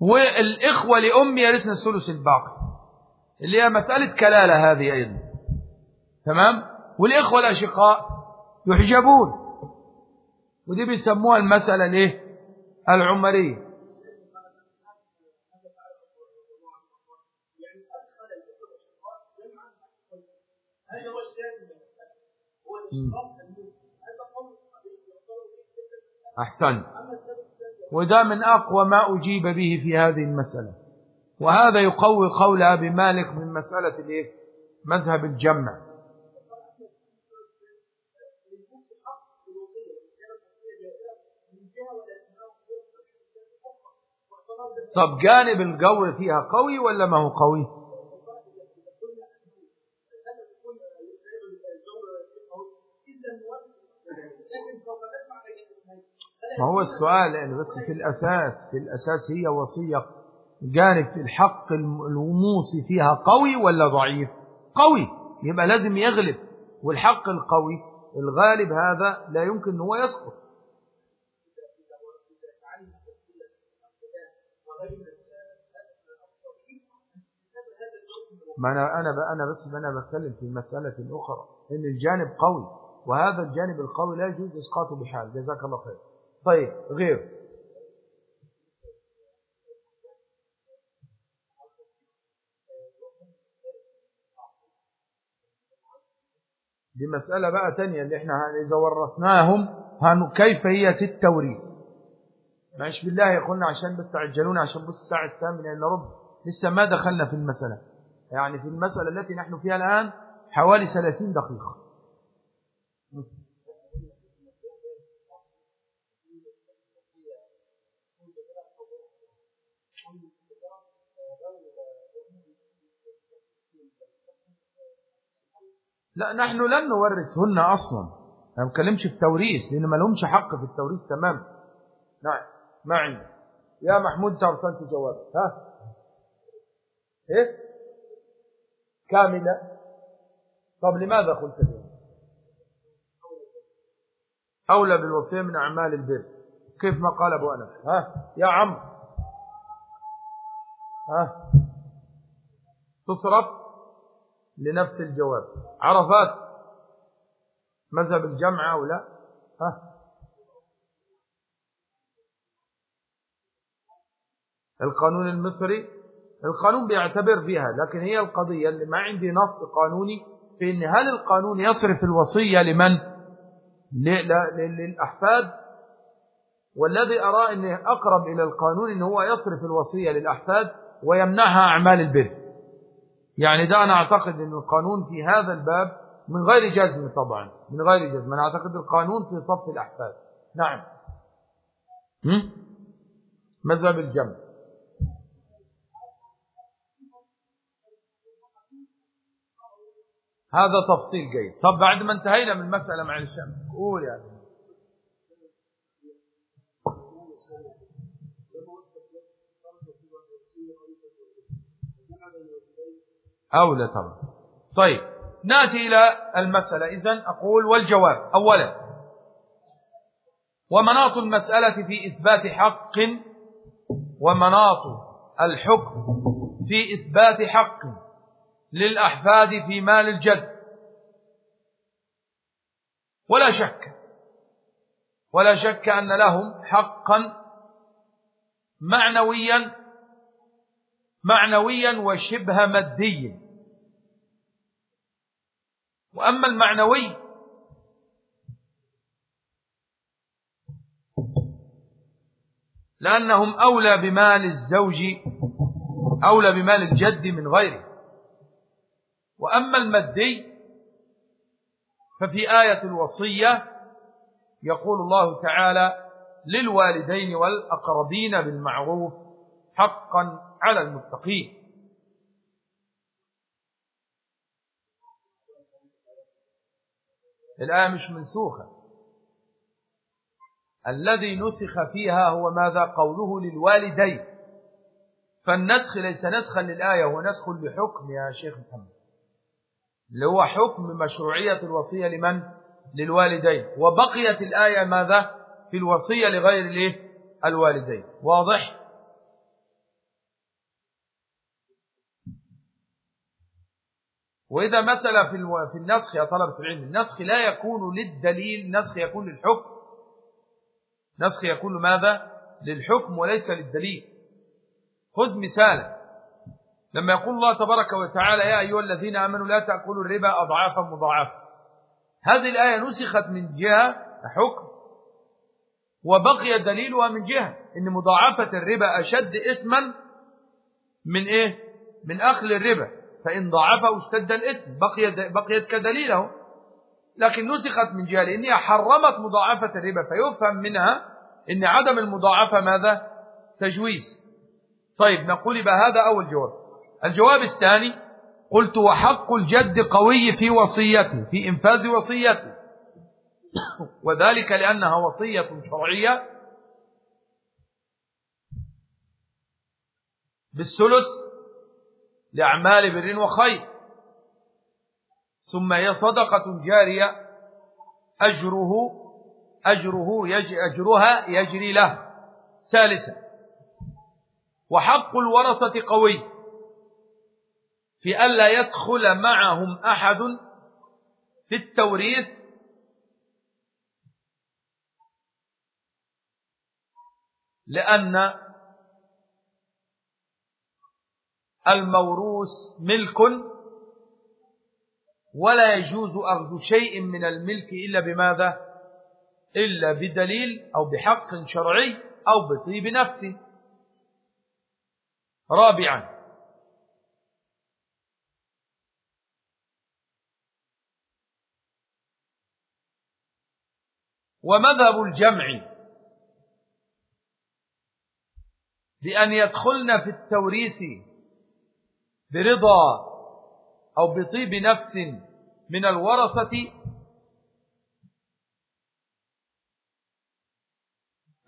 والإخوة لأم يرثنا الثلث الباقي. اللي هي مسألة كلالة هذه أيضا. تمام؟ والإخوة الأشقاء يحجبون. ودي بيسموها المسألة الايه العمرية. أحسن وده من أقوى ما أجيب به في هذه المسألة. وهذا يقوي قول أبي مالك من مسألة الإيه؟ مذهب الجمع. طب جانب الجور فيها قوي ولا ما هو قوي؟ ما هو السؤال يعني بس في الأساس في الأساس هي وصية. جانب الحق الوموسي فيها قوي ولا ضعيف؟ قوي يبقى لازم يغلب. والحق القوي الغالب هذا لا يمكن أن هو يسقط. ما أنا أنا أنا بس أنا بتكلم في مسألة أخرى إن الجانب قوي وهذا الجانب القوي لا يجوز إسقاطه بحال. جزاك الله خير. طيب غير. دي مسألة بقى تانية اللي إحنا إذا ورثناهم كيفية التوريث؟ معش بالله يا اخوانا عشان بس تعجلونا عشان بص الساعة الثامنة إلا ربع. لسه ما دخلنا في المسألة. يعني في المسألة التي نحن فيها الآن حوالي 30 دقيقة. لا نحن لن نورثهن أصلا. أنا ما بتكلمش في التوريث لأن ما لهمش حق في التوريث تماما نعم ما عندي. يا محمود انت أرسلت جواب ها؟ إيه؟ كاملة؟ طب لماذا قلت ذلك أولى بالوصية من أعمال البر. كيف ما قال أبو أنس ها؟ يا عم ها؟ تصرف؟ لنفس الجواب. عرفات مذهب الجمع أو لا؟ ها؟ القانون المصري القانون بيعتبر بها لكن هي القضية اللي ما عندي نص قانوني في إن هل القانون يصرف الوصية لمن؟ للأحفاد؟ والذي أرى أنه أقرب إلى القانون أنه هو يصرف الوصية للأحفاد ويمنعها أعمال البر. يعني ده أنا أعتقد أن القانون في هذا الباب من غير جزم طبعا من غير جزم. أنا أعتقد القانون في صف الأحفاد. نعم. مذهب الجمع. هذا تفصيل جيد. طب بعد ما انتهينا من المسألة مع الشمس قول يعني أولى طبعا طيب نأتي إلى المسألة. إذن أقول والجواب. أولا ومناط المسألة في إثبات حق ومناط الحكم في إثبات حق للأحفاد في مال الجد. ولا شك ولا شك أن لهم حقا معنويا معنويا وشبه ماديا. وأما المعنوي لأنهم أولى بمال الزوج أولى بمال الجد من غيره. وأما المادي ففي آية الوصية يقول الله تعالى للوالدين والأقربين بالمعروف حقا على المتقين. الآية مش منسوخة. الذي نسخ فيها هو ماذا قوله للوالدين. فالنسخ ليس نسخا للآية هو نسخ لحكم يا شيخ محمد. اللي هو حكم مشروعية الوصية لمن؟ للوالدين. وبقيت الآية ماذا؟ في الوصية لغير الوالدين. واضح؟ وإذا مثل في في النسخ يا طلبة العلم النسخ لا يكون للدليل النسخ يكون للحكم. نسخ يكون ماذا للحكم وليس للدليل. خذ مثالا. لما يقول الله تبارك وتعالى يا أيها الذين آمنوا لا تأكلوا الربا أضعافا مضاعفة. هذه الآية نسخت من جهة حكم. وبقي دليلها من جهة إن مضاعفة الربا أشد إثما من إيه؟ من أخذ الربا. فإن ضعفه اشتد الإثم بقي بقيت كدليله. لكن نسخت من جهة لأنها حرمت مضاعفة الربا فيفهم منها أن عدم المضاعفة ماذا؟ تجويز. طيب نقول بهذا أول جواب. الجواب الثاني قلت وحق الجد قوي في وصيته في إنفاذ وصيته. وذلك لأنها وصية شرعية بالثلث لأعمال بر وخير. ثم هي صدقة جارية. أجره أجره يج أجرها يجري له. ثالثا وحق الورثة قوي. في ألا يدخل معهم أحد في التوريث. لأن الموروث ملك ولا يجوز أخذ شيء من الملك إلا بماذا؟ إلا بدليل أو بحق شرعي أو بطيب نفس. رابعا ومذهب الجمع بأن يدخلن في التوريث برضا أو بطيب نفس من الورثة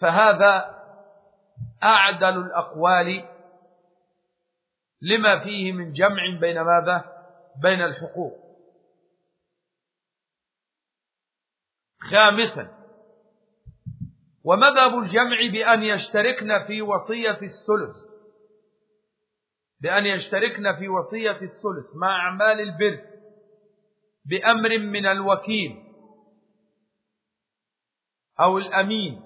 فهذا أعدل الأقوال لما فيه من جمع بين ماذا؟ بين الحقوق. خامسا ومذهب الجمع بأن يشتركن في وصية الثلث. بأن يشتركن في وصية الثلث مع أعمال البر بأمر من الوكيل أو الأمين.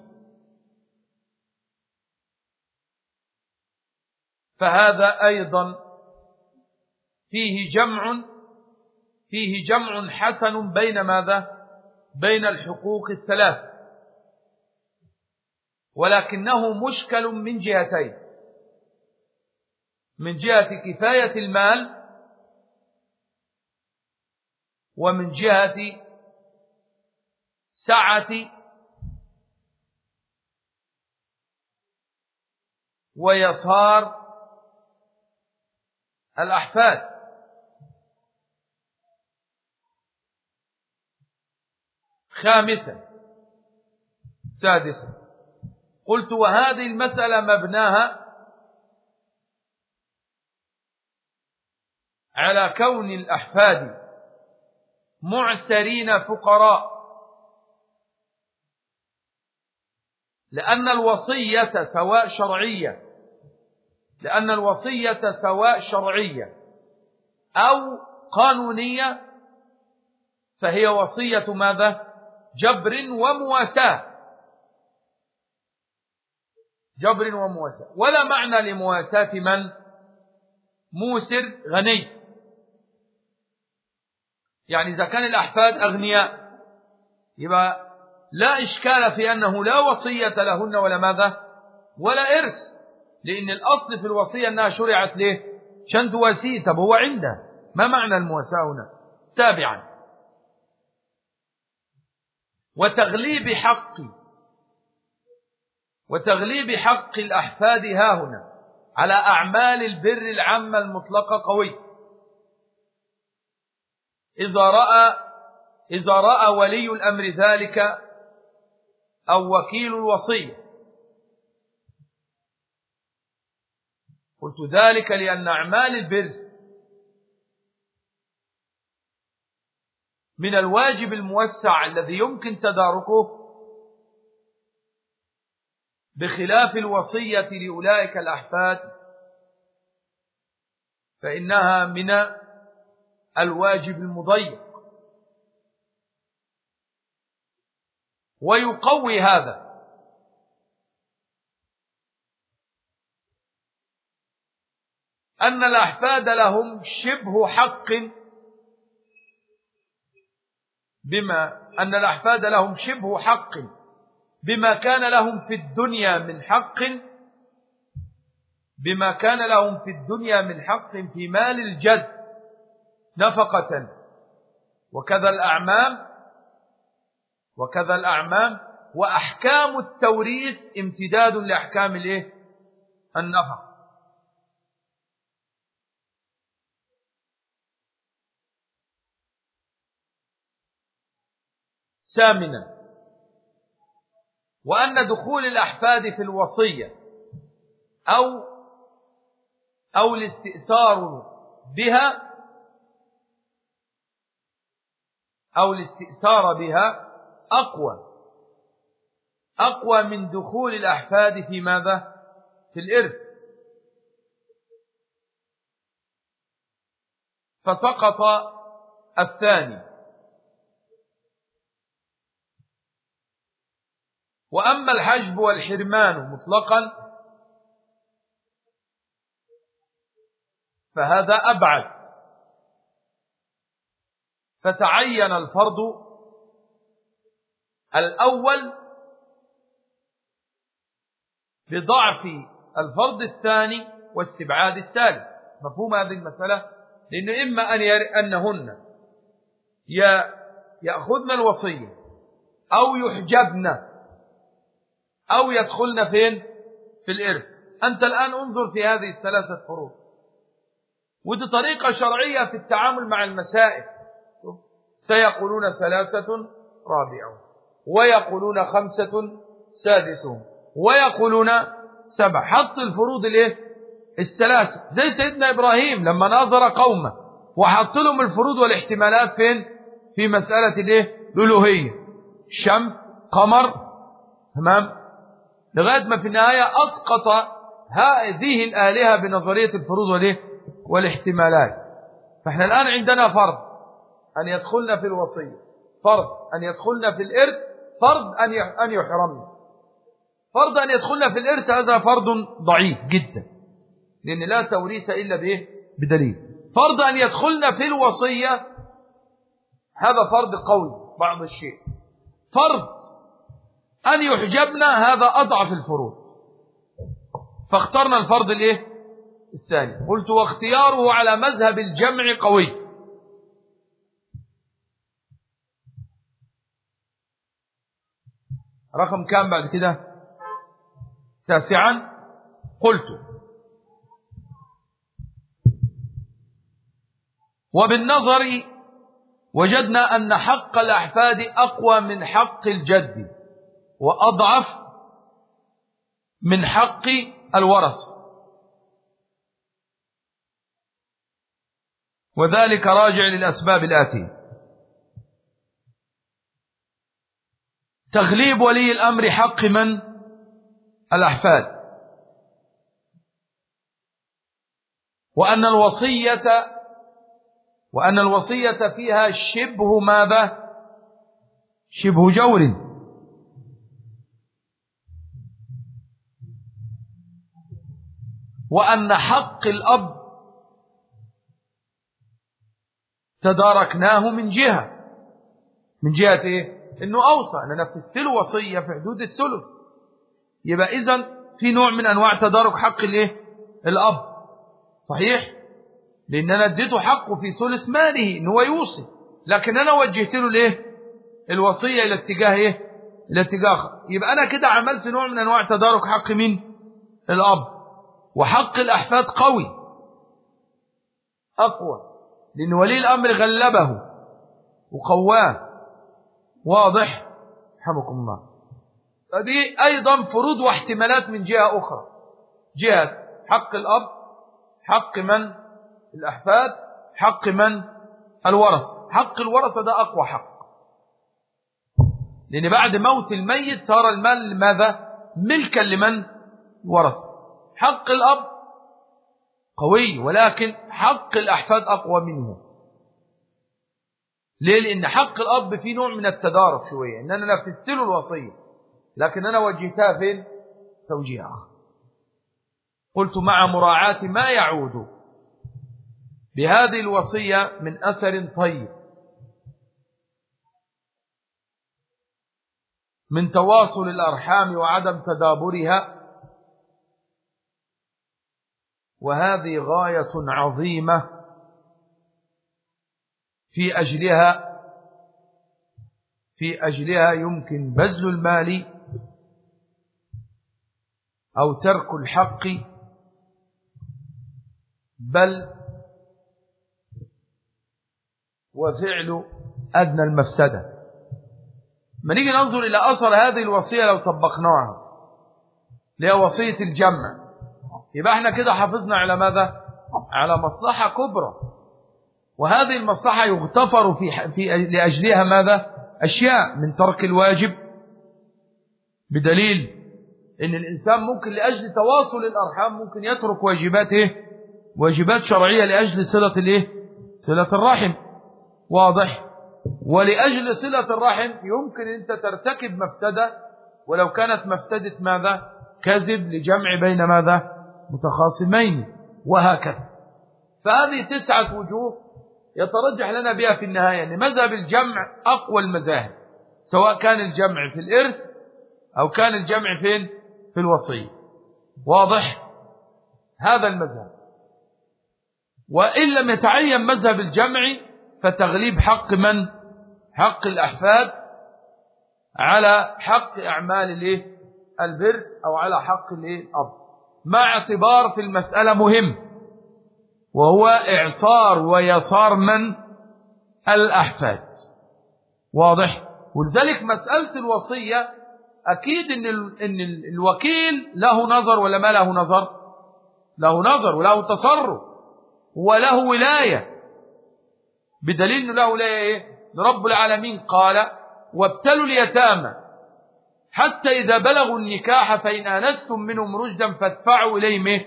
فهذا أيضا فيه جمع فيه جمع حسن بين ماذا؟ بين الحقوق الثلاث ولكنه مشكل من جهتين. من جهة كفاية المال ومن جهة سعة ويصار الأحفاد. خامسا سادسا قلت وهذه المسألة مبناها على كون الأحفاد معسرين فقراء. لأن الوصية سواء شرعية. لأن الوصية سواء شرعية. أو قانونية فهي وصية ماذا؟ جبر ومواساة. جبر ومواساة. ولا معنى لمواساة من؟ موسر غني. يعني إذا كان الأحفاد أغنياء يبقى لا إشكال في أنه لا وصية لهن ولا ماذا؟ ولا إرث لأن الأصل في الوصية أنها شرعت ليه؟ شان تواسيه. طب هو عنده. ما معنى المواساة هنا؟ سابعا. وتغليب حق وتغليب حق الأحفاد هاهنا على أعمال البر العامة المطلقة قوي. إذا رأى إذا رأى ولي الأمر ذلك أو وكيل الوصية. قلت ذلك لأن أعمال البر من الواجب الموسع الذي يمكن تداركه بخلاف الوصية لأولئك الأحفاد فإنها من الواجب المضيق. ويقوي هذا. أن الأحفاد لهم شبه حق بما أن الأحفاد لهم شبه حق بما كان لهم في الدنيا من حق بما كان لهم في الدنيا من حق في مال الجد. نفقة. وكذا الأعمام وكذا الأعمام وأحكام التوريث امتداد لأحكام الإيه؟ النفق ثامنا وأن دخول الأحفاد في الوصية أو أو الاستئثار بها أو الاستئثار بها أقوى. أقوى من دخول الأحفاد في ماذا؟ في الإرث. فسقط الثاني. وأما الحجب والحرمان مطلقا فهذا أبعد. فتعين الفرض الأول بضعف الفرض الثاني واستبعاد الثالث. مفهوم هذه المسألة؟ لأنه إما أن أنهن يأخذن الوصية أو يحجبن أو يدخلن فين؟ في الإرث. أنت الآن انظر في هذه الثلاثة فروض ودي طريقة شرعية في التعامل مع المسائل. سيقولون ثلاثة رابعهم ويقولون خمسة سادسهم ويقولون سبع. حط الفروض الايه الثلاثة زي سيدنا إبراهيم لما ناظر قومه وحط لهم الفروض والاحتمالات فين؟ في مسألة الايه الألوهية. شمس قمر تمام؟ لغاية ما في النهاية أسقط هذه الآلهة بنظرية الفروض والإيه؟ والاحتمالات. فإحنا الآن عندنا فرض. أن يدخلن في الوصية. فرض. أن يدخلن في الإرث فرض أن أن يحرمن. فرض أن يدخلن في الإرث هذا فرض ضعيف جدا. لأن لا توريث إلا بإيه؟ بدليل. فرض أن يدخلن في الوصية هذا فرض قوي بعض الشيء. فرض أن يحجبن هذا أضعف الفروض. فاخترنا الفرض الإيه؟ الثاني. قلت واختياره على مذهب الجمع قوي. رقم كام بعد كده؟ تاسعا؟ قلت. وبالنظر وجدنا أن حق الأحفاد أقوى من حق الجد وأضعف من حق الورث. وذلك راجع للأسباب الآتية. تغليب ولي الأمر حق من؟ الأحفاد. وأن الوصية وأن الوصية فيها شبه ماذا؟ شبه جور. وأن حق الأب تداركناه من جهة. من جهة إيه؟ إنه أوصى أنا نفذت له وصية في حدود الثلث. يبقى إذا في نوع من أنواع تدارك حق الإيه؟ الأب. صحيح؟ لأن أنا اديته حقه في ثلث ماله إن هو يوصي. لكن أنا وجهت له الإيه؟ الوصية إلى اتجاه إيه؟ إلى اتجاه يبقى أنا كده عملت نوع من أنواع تدارك حق مين؟ الأب. وحق الأحفاد قوي. أقوى. لأن ولي الأمر غلبه. وقواه. واضح؟ رحمكم الله. فدي أيضا فروض واحتمالات من جهة أخرى. جهة حق الأب حق من الأحفاد حق من الورث حق الورثة ده أقوى حق. لأن بعد موت الميت صار المال ماذا ملكا لمن ورث. حق الأب قوي ولكن حق الأحفاد أقوى منه. ليه؟ لأن حق الأب فيه نوع من التدارك شوية. إن أنا نفذت له الوصية لكن أنا وجهتها فين؟ توجيه آخر قلت مع مراعاة ما يعود. بهذه الوصية من أثر طيب. من تواصل الأرحام وعدم تدابرها. وهذه غاية عظيمة. في أجلها في أجلها يمكن بذل المال أو ترك الحق بل وفعل أدنى المفسدة. ما نيجي ننظر إلى أثر هذه الوصية لو طبقناها اللي هي وصية الجمع. يبقى إحنا كده حافظنا على ماذا؟ على مصلحة كبرى. وهذه المصلحة يغتفر في, في لأجلها ماذا؟ أشياء من ترك الواجب بدليل إن الإنسان ممكن لأجل تواصل الأرحام ممكن يترك واجباته واجبات شرعية لأجل صلة الإيه؟ صلة الرحم. واضح؟ ولأجل صلة الرحم يمكن أنت ترتكب مفسدة ولو كانت مفسدة ماذا؟ كذب لجمع بين ماذا؟ متخاصمين وهكذا. فهذه تسعة وجوه يترجح لنا بها في النهاية أن مذهب الجمع أقوى المذاهب سواء كان الجمع في الإرث أو كان الجمع فين في الوصية. واضح؟ هذا المذهب. وإن لم يتعين مذهب الجمع فتغليب حق من؟ حق الأحفاد على حق أعمال البر أو على حق الأب مع اعتبار في المسألة مهم. وهو إعصار ويصار من الأحفاد. واضح؟ ولذلك مسألة الوصية أكيد إن, إن الوكيل له نظر ولا ما له نظر؟ له نظر وله تصرف وله ولاية. بدليل أنه له ولاية إيه؟ رب العالمين قال وابتلوا اليتامى حتى إذا بلغوا النكاح فإن آنستم منهم رشدا فادفعوا إليهم؟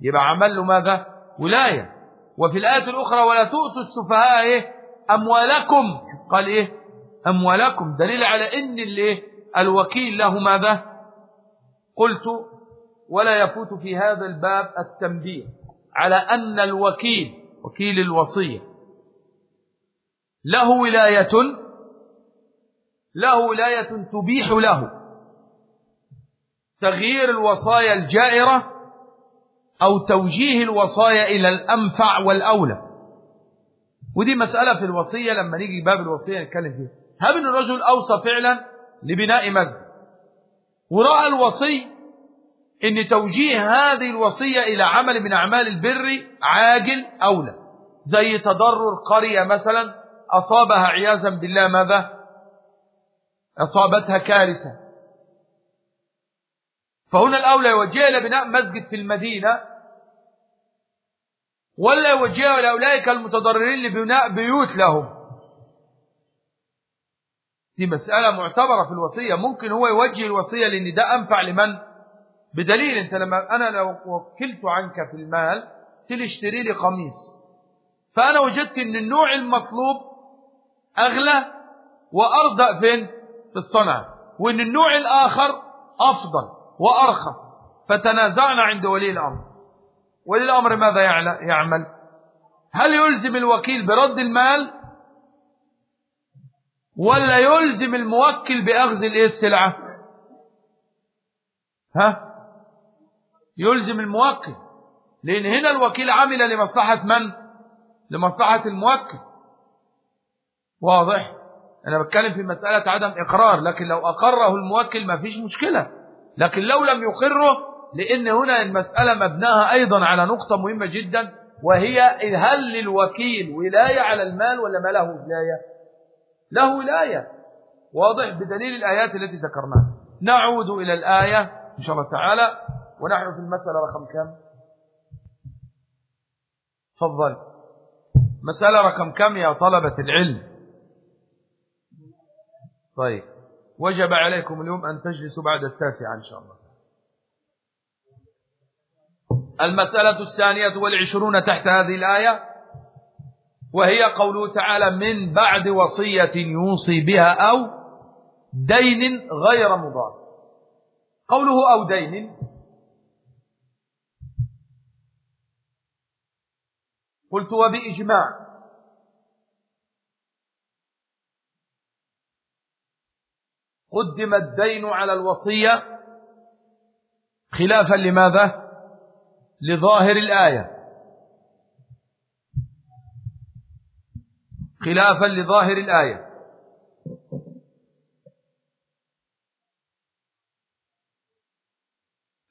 يبقى عمل له ماذا؟ ولاية. وفي الآية الأخرى ولا تؤتوا السفهاء إيه؟ أموالكم. قال إيه؟ أموالكم. دليل على إن اللي الوكيل له ماذا؟ قلت ولا يفوت في هذا الباب التنبيه على أن الوكيل وكيل الوصية له ولاية له ولاية تبيح له. تغيير الوصايا الجائرة أو توجيه الوصايا إلى الأنفع والأولى. ودي مسألة في الوصية لما نيجي باب الوصية نتكلم فيها. هل إن الرجل أوصى فعلا لبناء مسجد؟ ورأى الوصي إن توجيه هذه الوصية إلى عمل من أعمال البر عاجل أولى زي تضرر قرية مثلا أصابها عياذا بالله ماذا؟ أصابتها كارثة. فهنا الأولى يوجه إلى بناء مسجد في المدينة ولا يوجه إلى أولئك المتضررين لبناء بيوت لهم. دي مسألة معتبرة في الوصية ممكن هو يوجه الوصية لأن ده أنفع لمن؟ بدليل أنت لما أنا لو وكلت عنك في المال تلي لي قميص. فأنا وجدت أن النوع المطلوب أغلى وأرضى فين؟ في الصنعة. وأن النوع الآخر أفضل. وأرخص. فتنازعنا عند ولي الأمر. ولي الأمر ماذا يعمل؟ هل يلزم الوكيل برد المال؟ ولا يلزم الموكل بأخذ السلعة ها؟ يلزم الموكل. لأن هنا الوكيل عمل لمصلحة من؟ لمصلحة الموكل. واضح؟ أنا بتكلم في مسألة عدم إقرار لكن لو أقره الموكل ما فيش مشكلة. لكن لو لم يقره لأن هنا المسألة مبناها أيضا على نقطة مهمة جدا وهي هل للوكيل ولاية على المال ولا ما له ولاية؟ له ولاية. واضح بدليل الآيات التي ذكرناها. نعود إلى الآية إن شاء الله تعالى. ونحن في المسألة رقم كم؟ تفضل. مسألة رقم كم يا طلبة العلم؟ طيب. وجب عليكم اليوم أن تجلسوا بعد التاسعة إن شاء الله. المسألة الثانية والعشرون تحت هذه الآية وهي قوله تعالى من بعد وصية يوصي بها أو دين غير مضار قوله أو دين قلت وبإجماع. قدم الدين على الوصية خلافا لماذا؟ لظاهر الآية. خلافا لظاهر الآية.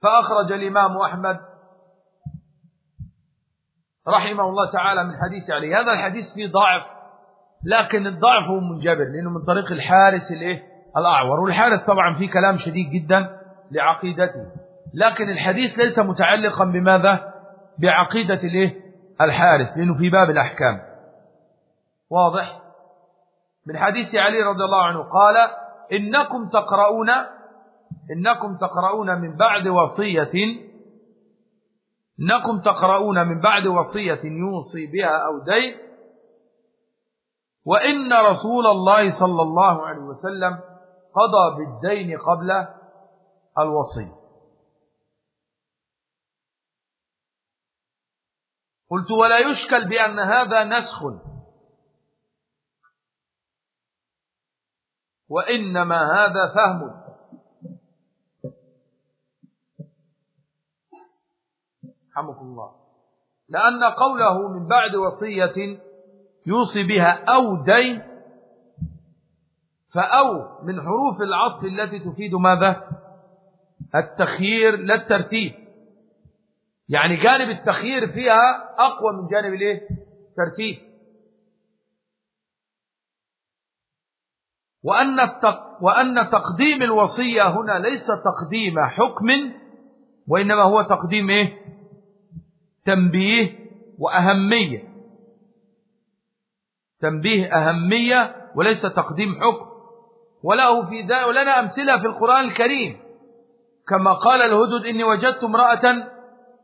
فأخرج الإمام أحمد رحمه الله تعالى من حديث علي هذا الحديث فيه ضعف لكن الضعف هو منجبر لأنه من طريق الحارس الإيه؟ الأعور. والحارس طبعا فيه كلام شديد جدا لعقيدته. لكن الحديث ليس متعلقا بماذا؟ بعقيدة الإيه؟ الحارس لأنه في باب الأحكام. واضح؟ من حديث علي رضي الله عنه قال إنكم تقرؤون إنكم تقرؤون من بعد وصية إنكم تقرؤون من بعد وصية يوصي بها أو دين وإن رسول الله صلى الله عليه وسلم قضى بالدين قبل الوصي قلت ولا يشكل بأن هذا نسخ وإنما هذا فهم. رحمكم الله. لأن قوله من بعد وصية يوصي بها أو دين فأو من حروف العطف التي تفيد ماذا؟ التخيير لا الترتيب. يعني جانب التخيير فيها أقوى من جانب الإيه؟ الترتيب وأن, التق وأن تقديم الوصية هنا ليس تقديم حكم وإنما هو تقديم إيه؟ تنبيه وأهمية. تنبيه أهمية وليس تقديم حكم. وله في ذلك ولنا أمثلة في القرآن الكريم. كما قال الهدد إني وجدت امرأة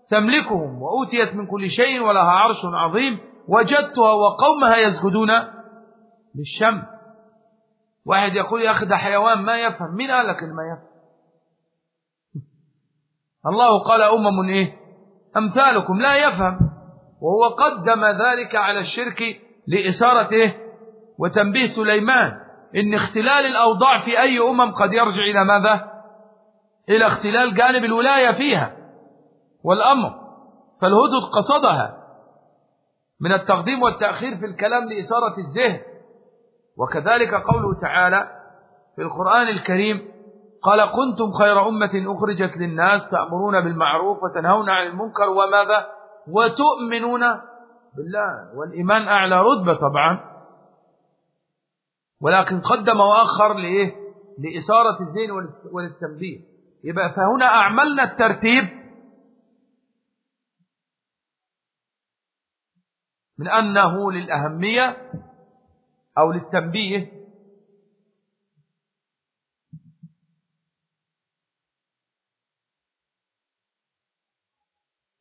تملكهم وأوتيت من كل شيء ولها عرش عظيم. وجدتها وقومها يسجدون للشمس. واحد يقول يا أخي حيوان ما يفهم. مين قال لك ما يفهم؟ الله قال أمم إيه؟ أمثالكم لا يفهم. وهو قدم ذلك على الشرك لإثارة إيه وتنبيه سليمان. إن اختلال الأوضاع في أي أمم قد يرجع إلى ماذا؟ إلى اختلال جانب الولاية فيها والأمر فالهدد قصدها من التقديم والتأخير في الكلام لإثارة الذهن. وكذلك قوله تعالى في القرآن الكريم قال كنتم خير أمة أخرجت للناس تأمرون بالمعروف وتنهون عن المنكر وماذا؟ وتؤمنون بالله. والإيمان أعلى رتبة طبعا. ولكن قدم وأخر لإيه؟ لإثارة الزين وللتنبيه يبقى فهنا أعملنا الترتيب من أنه للأهمية أو للتنبيه.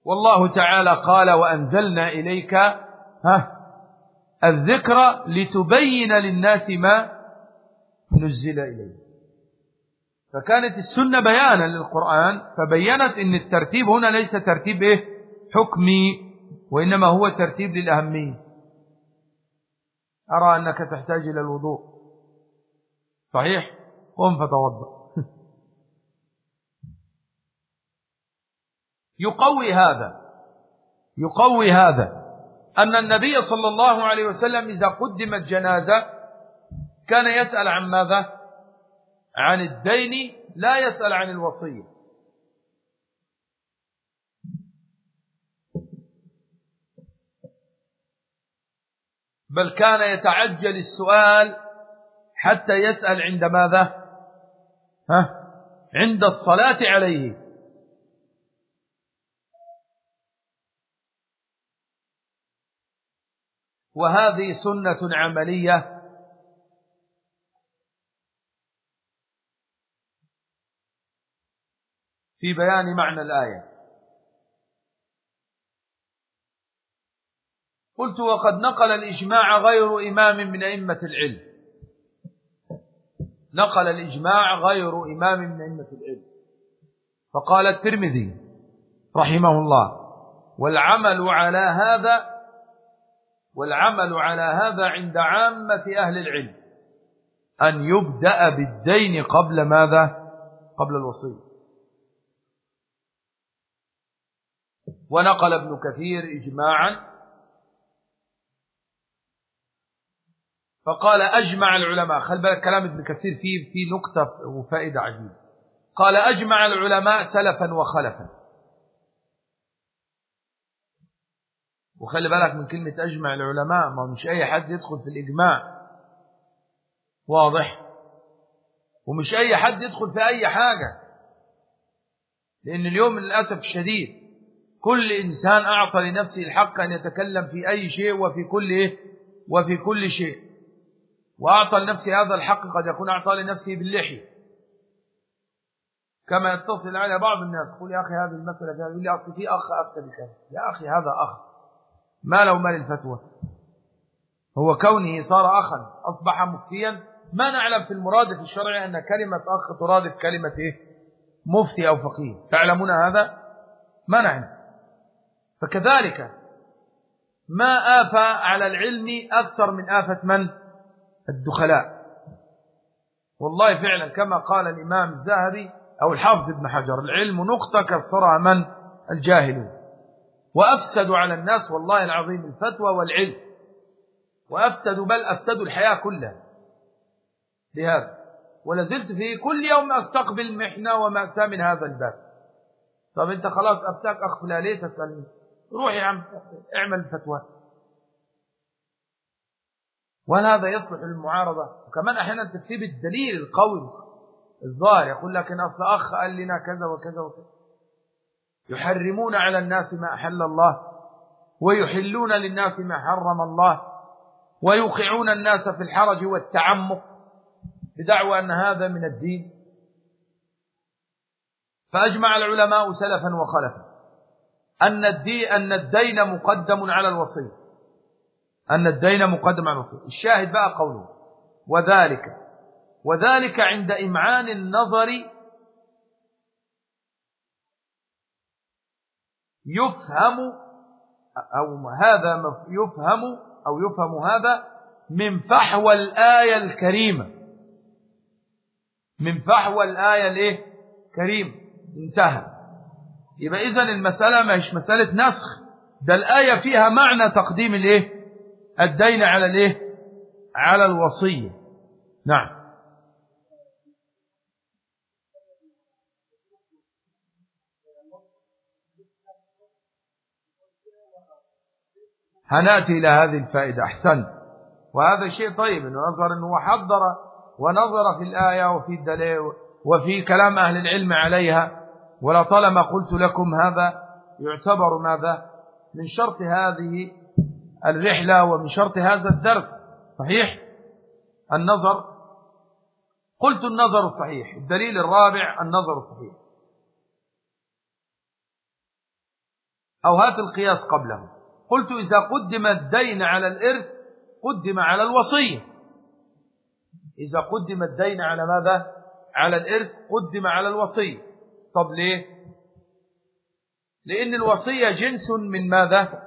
والله تعالى قال وأنزلنا إليك ها؟ الذكر لتبين للناس ما نزل إليه. فكانت السنة بيانا للقرآن فبينت أن الترتيب هنا ليس ترتيب إيه؟ حكمي وإنما هو ترتيب للأهمية. أرى أنك تحتاج إلى الوضوء. صحيح؟ قم فتوضأ. يقوي هذا. يقوي هذا. أن النبي صلى الله عليه وسلم إذا قدمت جنازة كان يسأل عن ماذا؟ عن الدين لا يسأل عن الوصية. بل كان يتعجل السؤال حتى يسأل عند ماذا؟ ها؟ عند الصلاة عليه. وهذه سنة عملية. في بيان معنى الآية. قلت وقد نقل الإجماع غير إمام من أئمة العلم. نقل الإجماع غير إمام من أئمة العلم. فقال الترمذي رحمه الله والعمل على هذا والعمل على هذا عند عامة أهل العلم. أن يبدأ بالدين قبل ماذا؟ قبل الوصية. ونقل ابن كثير إجماعا. فقال أجمع العلماء. خل بالك كلام ابن كثير فيه في نقطة وفائدة عزيزة قال أجمع العلماء سلفا وخلفا. وخلي بالك من كلمة أجمع العلماء ما مش أي حد يدخل في الإجماع. واضح؟ ومش أي حد يدخل في أي حاجة. لأن اليوم للأسف الشديد كل إنسان أعطى لنفسه الحق أن يتكلم في أي شيء وفي كل إيه؟ وفي كل شيء. وأعطى لنفسه هذا الحق قد يكون أعطى لنفسه باللحية. كما يتصل على بعض الناس يقول يا أخي هذه المسألة يقول لي أصل في أخ أفتى بكذا يا أخي هذا أخ. ما له مال الفتوى. هو كونه صار أخا أصبح مفتيا. ما نعلم في المرادف الشرعي أن كلمة أخ ترادف كلمة إيه؟ مفتي أو فقيه. تعلمون هذا؟ ما نعلم. فكذلك ما آفى على العلم أكثر من آفة من؟ الدخلاء. والله فعلا كما قال الإمام الزاهري أو الحافظ ابن حجر العلم نقطة كسرها من؟ الجاهلون. وأفسدوا على الناس والله العظيم الفتوى والعلم. وأفسدوا بل أفسدوا الحياة كلها. لهذا. ولازلت في كل يوم أستقبل محنة ومأساة من هذا الباب. طب أنت خلاص أفتاك أخ لا ليه تسألني؟ روح يا عم اعمل الفتوى وهل هذا يصلح للمعارضة؟ وكمان أحيانا تكتب الدليل القوي الظاهر يقول لك إن أصل أخ قال لنا كذا وكذا وكذا. يحرمون على الناس ما أحل الله ويحلون للناس ما حرم الله ويوقعون الناس في الحرج والتعمق بدعوى أن هذا من الدين. فأجمع العلماء سلفا وخلفا أن الدين, أن الدين مقدم على الوصي أن الدين مقدم على الوصي الشاهد بقى قوله وذلك وذلك عند إمعان النظر يفهم أو هذا يفهم أو يفهم هذا من فحوى الآية الكريمة. من فحوى الآية الإيه؟ كريم. انتهى. يبقى إذن المسألة هيش مسألة نسخ. ده الآية فيها معنى تقديم الإيه؟ الدين على الإيه؟ على الوصية. نعم. هنأتي إلى هذه الفائدة. أحسنت وهذا شيء طيب إنه نظر إنه حضر ونظر في الآية وفي الدليل وفي كلام أهل العلم عليها. ولطالما قلت لكم هذا يعتبر ماذا؟ من شرط هذه الرحلة ومن شرط هذا الدرس. صحيح؟ النظر. قلت النظر الصحيح الدليل الرابع النظر الصحيح أو هات القياس قبله. قلت إذا قدم الدين على الإرث قدم على الوصية. إذا قدم الدين على ماذا؟ على الإرث قدم على الوصية. طب ليه؟ لأن الوصية جنس من ماذا؟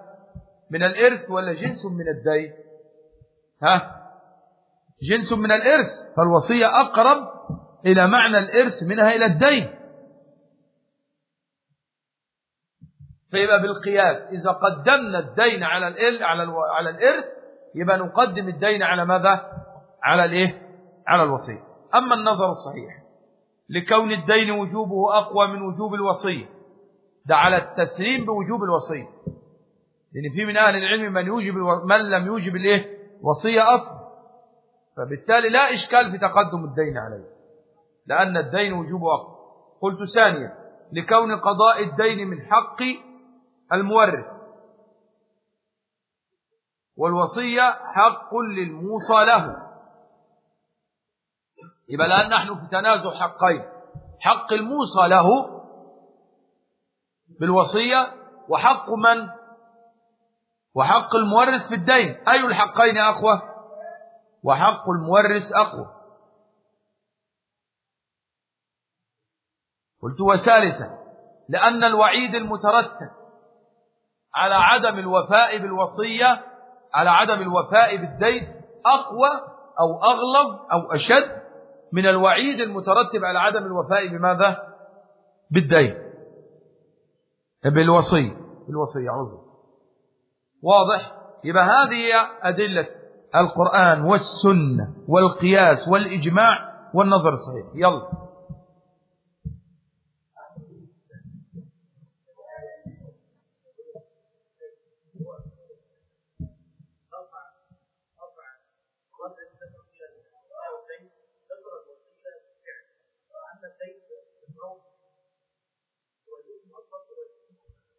من الإرث ولا جنس من الدين؟ ها؟ جنس من الإرث. فالوصية أقرب إلى معنى الإرث منها إلى الدين. فيبقى بالقياس. إذا قدمنا الدين على على على الإرث يبقى نقدم الدين على ماذا؟ على الإيه؟ على الوصية. أما النظر الصحيح لكون الدين وجوبه أقوى من وجوب الوصية ده على التسليم بوجوب الوصية. لأن في من أهل العلم من يوجب من لم يوجب الإيه؟ وصية أصلا. فبالتالي لا إشكال في تقدم الدين عليه. لأن الدين وجوبه أقوى. قلت ثانيا لكون قضاء الدين من حق المورث. والوصية حق للموصى له يبقى الآن نحن في تنازع حقين. حق الموصى له بالوصية وحق من؟ وحق المورث في الدين. أي الحقين أقوى وحق المورث أقوى. قلت وثالثا لأن الوعيد المترتب. على عدم الوفاء بالوصية على عدم الوفاء بالدين أقوى أو أغلظ أو أشد من الوعيد المترتب على عدم الوفاء بماذا؟ بالدين. بالوصية بالوصية عظم واضح؟ يبقى هذه أدلة القرآن والسنة والقياس والإجماع والنظر الصحيح. يلا.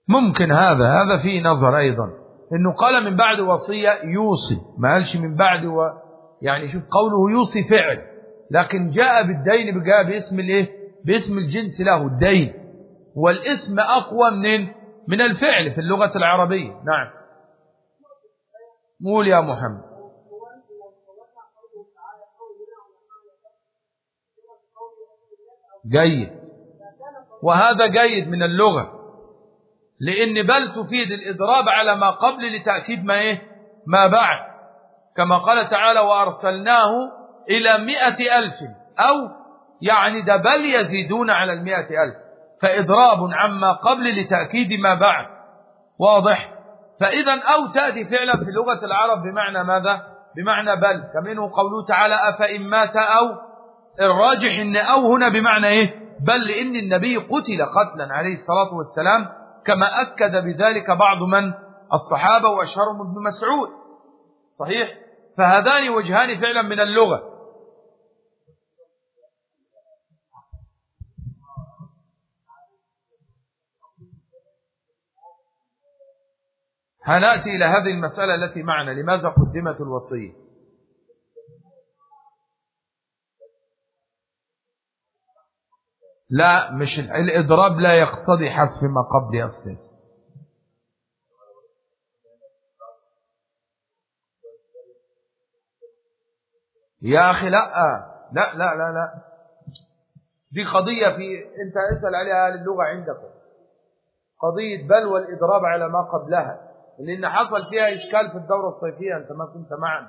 ممكن هذا هذا فيه نظر أيضا. إنه قال من بعد وصية يوصي ما قالش من بعد و يعني شوف قوله يوصي فعل. لكن جاء بالدين جاء باسم الإيه؟ باسم الجنس له الدين. والاسم أقوى من من الفعل في اللغة العربية. نعم. قول يا محمد. جيد. وهذا جيد من اللغة. لأن بل تفيد الإضراب على ما قبل لتأكيد ما إيه؟ ما بعد. كما قال تعالى وأرسلناه إلى مئة ألف أو يعني ده بل يزيدون على المئة ألف. فإضراب عما قبل لتأكيد ما بعد. واضح؟ فإذا أو تأتي فعلا في لغة العرب بمعنى ماذا؟ بمعنى بل. كمنه قوله تعالى أفإن مات أو الراجح إن أو هنا بمعنى إيه؟ بل لأن النبي قتل قتلا عليه الصلاة والسلام كما أكد بذلك بعض من الصحابة وأشهرهم ابن مسعود. صحيح؟ فهذان وجهان فعلا من اللغة. هنأتي إلى هذه المسألة التي معنا. لماذا قدمت الوصية؟ لا مش الإضراب لا يقتضي حذف ما قبل أستاذ يا أخي لا لا لا لا لا. دي قضية في أنت اسأل عليها أهل اللغة عندكم. قضية بل والإضراب على ما قبلها. لأن حصل فيها إشكال في الدورة الصيفية أنت ما كنت معنا.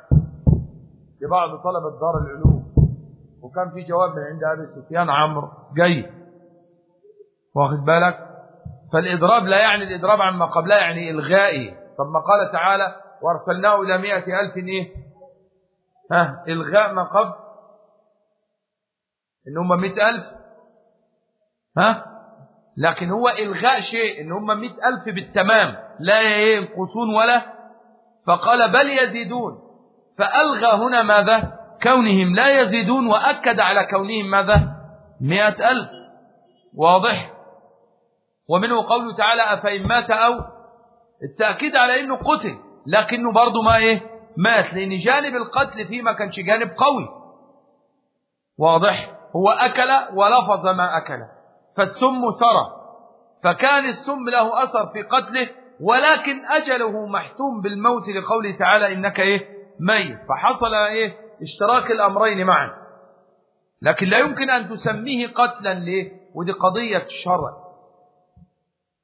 لبعض طلبة دار العلوم. وكان في جواب من عند أبي سفيان عمرو. جيد. واخد بالك؟ فالإضراب لا يعني الإضراب عما قبلها يعني إلغائي طب ما قال تعالى وأرسلناه إلى مئة ألف إيه ها إلغاء ما قبل. إن هم مئة ألف. ها؟ لكن هو إلغاء شيء إن هم مئة ألف بالتمام. لا ينقصون ولا. فقال بل يزيدون. فألغى هنا ماذا؟ كونهم لا يزيدون وأكد على كونهم ماذا؟ مئة ألف. واضح؟ ومنه قوله تعالى أفإن مات أو التأكيد على أنه قتل لكنه برضه ما إيه؟ مات لأن جانب القتل فيه ما كانش جانب قوي. واضح؟ هو أكل ولفظ ما أكل. فالسم سرى. فكان السم له أثر في قتله ولكن أجله محتوم بالموت لقوله تعالى إنك إيه؟ ميت. فحصل إيه؟ اشتراك الأمرين معا. لكن لا يمكن أن تسميه قتلا ليه ودي قضية الشرع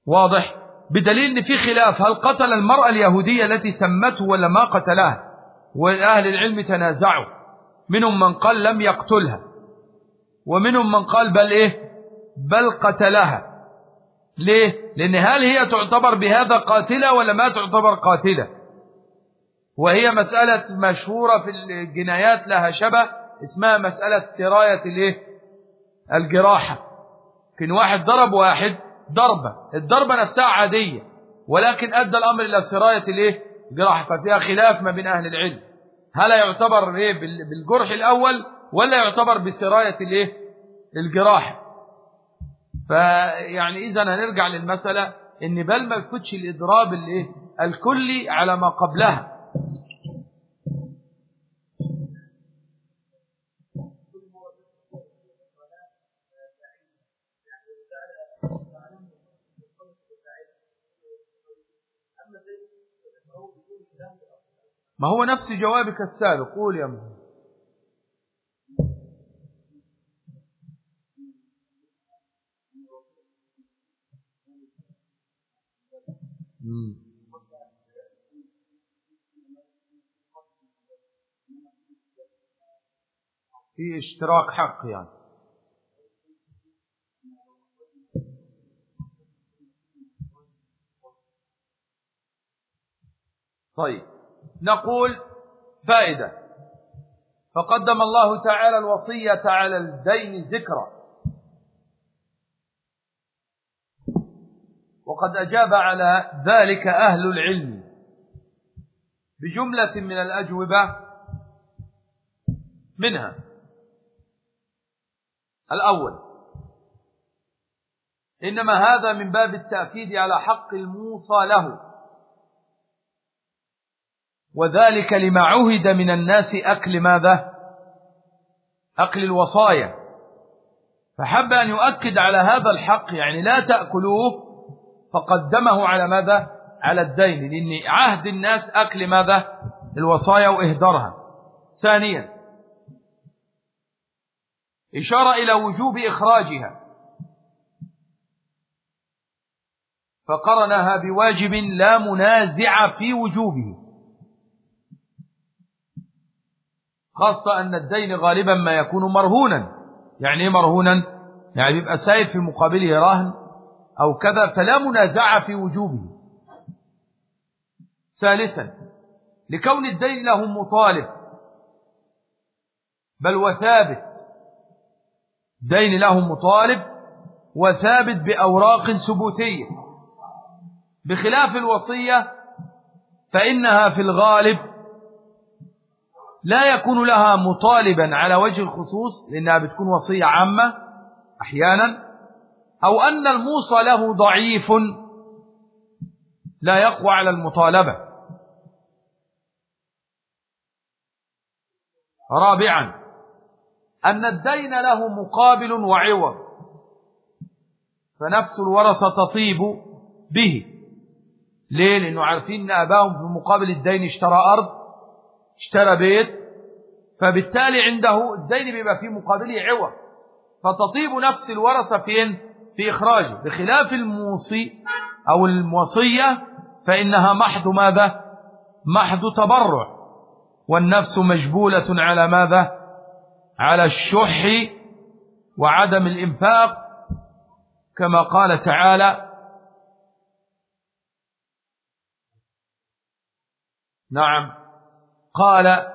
واضح؟ بدليل إن في خلاف. هل قتل المرأة اليهودية التي سمته ولا ما قتلها؟ وأهل العلم تنازعوا. منهم من قال لم يقتلها. ومنهم من قال بل إيه؟ بل قتلها. ليه؟ لأن هل هي تعتبر بهذا قاتلة ولا ما تعتبر قاتلة؟ وهي مسألة مشهورة في الجنايات لها شبه اسمها مسألة سراية الإيه؟ الجراحة. كان واحد ضرب واحد ضربة. الضربة نفسها عادية ولكن أدى الأمر إلى سراية الإيه؟ جراحة ففيها خلاف ما بين أهل العلم. هل يعتبر إيه؟ بالجرح الأول ولا يعتبر بسراية الإيه؟ الجراحة. فيعني إذا هنرجع للمسألة إن بل ما يفوتش الإضراب الإيه؟ الكلي على ما قبلها. ما هو نفس جوابك السابق؟ قول يا محمد في اشتراك حق يعني. طيب نقول فائدة. فقدم الله تعالى الوصية على الدين ذكرًا. وقد أجاب على ذلك أهل العلم. بجملة من الأجوبة منها. الأول. إنما هذا من باب التأكيد على حق الموصى له. وذلك لما عهد من الناس أكل ماذا؟ أكل الوصايا. فحب أن يؤكد على هذا الحق يعني لا تأكلوه فقدمه على ماذا؟ على الدين. لأن عهد الناس أكل ماذا؟ الوصايا وإهدارها. ثانيا إشارة إلى وجوب إخراجها. فقرنها بواجب لا منازع في وجوبه. خاصة أن الدين غالبا ما يكون مرهونا. يعني إيه مرهونا؟ يعني يبقى سايب في مقابله راهن أو كذا فلا منازع في وجوبه. ثالثا لكون الدين له مطالب بل وثابت دين له مطالب وثابت بأوراق ثبوتية. بخلاف الوصية فإنها في الغالب لا يكون لها مطالبا على وجه الخصوص لأنها بتكون وصية عامة أحيانا أو أن الموصى له ضعيف لا يقوى على المطالبة. رابعا أن الدين له مقابل وعوض. فنفس الورثة تطيب به. ليه؟ لأنه عارفين أن أباهم في مقابل الدين اشترى أرض اشترى بيت فبالتالي عنده الدين بيبقى فيه مقابله عوض. فتطيب نفس الورثة فين؟ في إخراجه. بخلاف الموصي أو الموصية فإنها محض ماذا؟ محض تبرع. والنفس مجبولة على ماذا؟ على الشح وعدم الإنفاق كما قال تعالى نعم قال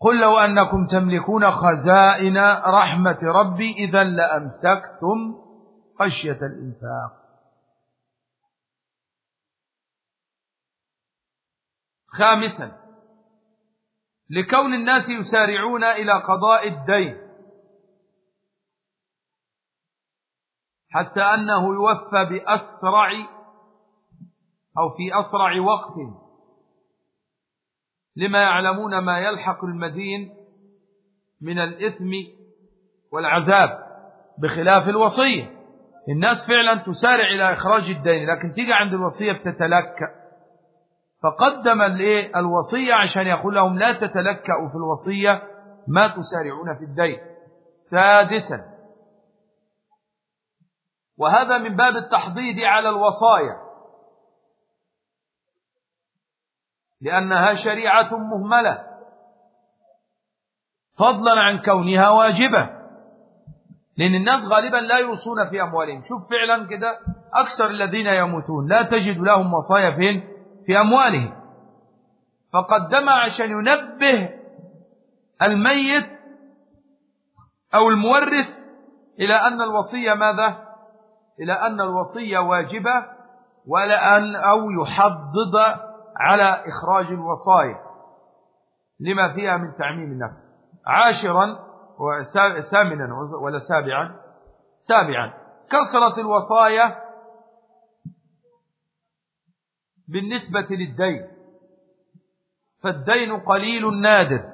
قل لو أنكم تملكون خزائن رحمة ربي إذا لأمسكتم خشية الإنفاق. خامسا لكون الناس يسارعون إلى قضاء الدين. حتى أنه يوفى بأسرع أو في أسرع وقت. لما يعلمون ما يلحق المدين من الإثم والعذاب بخلاف الوصية. الناس فعلا تسارع إلى إخراج الدين لكن تيجي عند الوصية بتتلكأ. فقدم الوصية عشان يقول لهم لا تتلكأوا في الوصية ما تسارعون في الدين. سادسا. وهذا من باب التحضيض على الوصايا. لأنها شريعة مهملة. فضلا عن كونها واجبة. لأن الناس غالبا لا يوصون في أموالهم. شوف فعلا كده أكثر الذين يموتون. لا تجد لهم وصايا فين؟ في أموالهم. فقدم عشان ينبه الميت أو المورث إلى أن الوصية ماذا؟ إلى أن الوصية واجبة ولا أن أو يحضض على إخراج الوصايا. لما فيها من تعميم النفس. عاشرا وثامنا ولا سابعا؟ سابعا. كثرة الوصايا بالنسبة للدين. فالدين قليل نادر.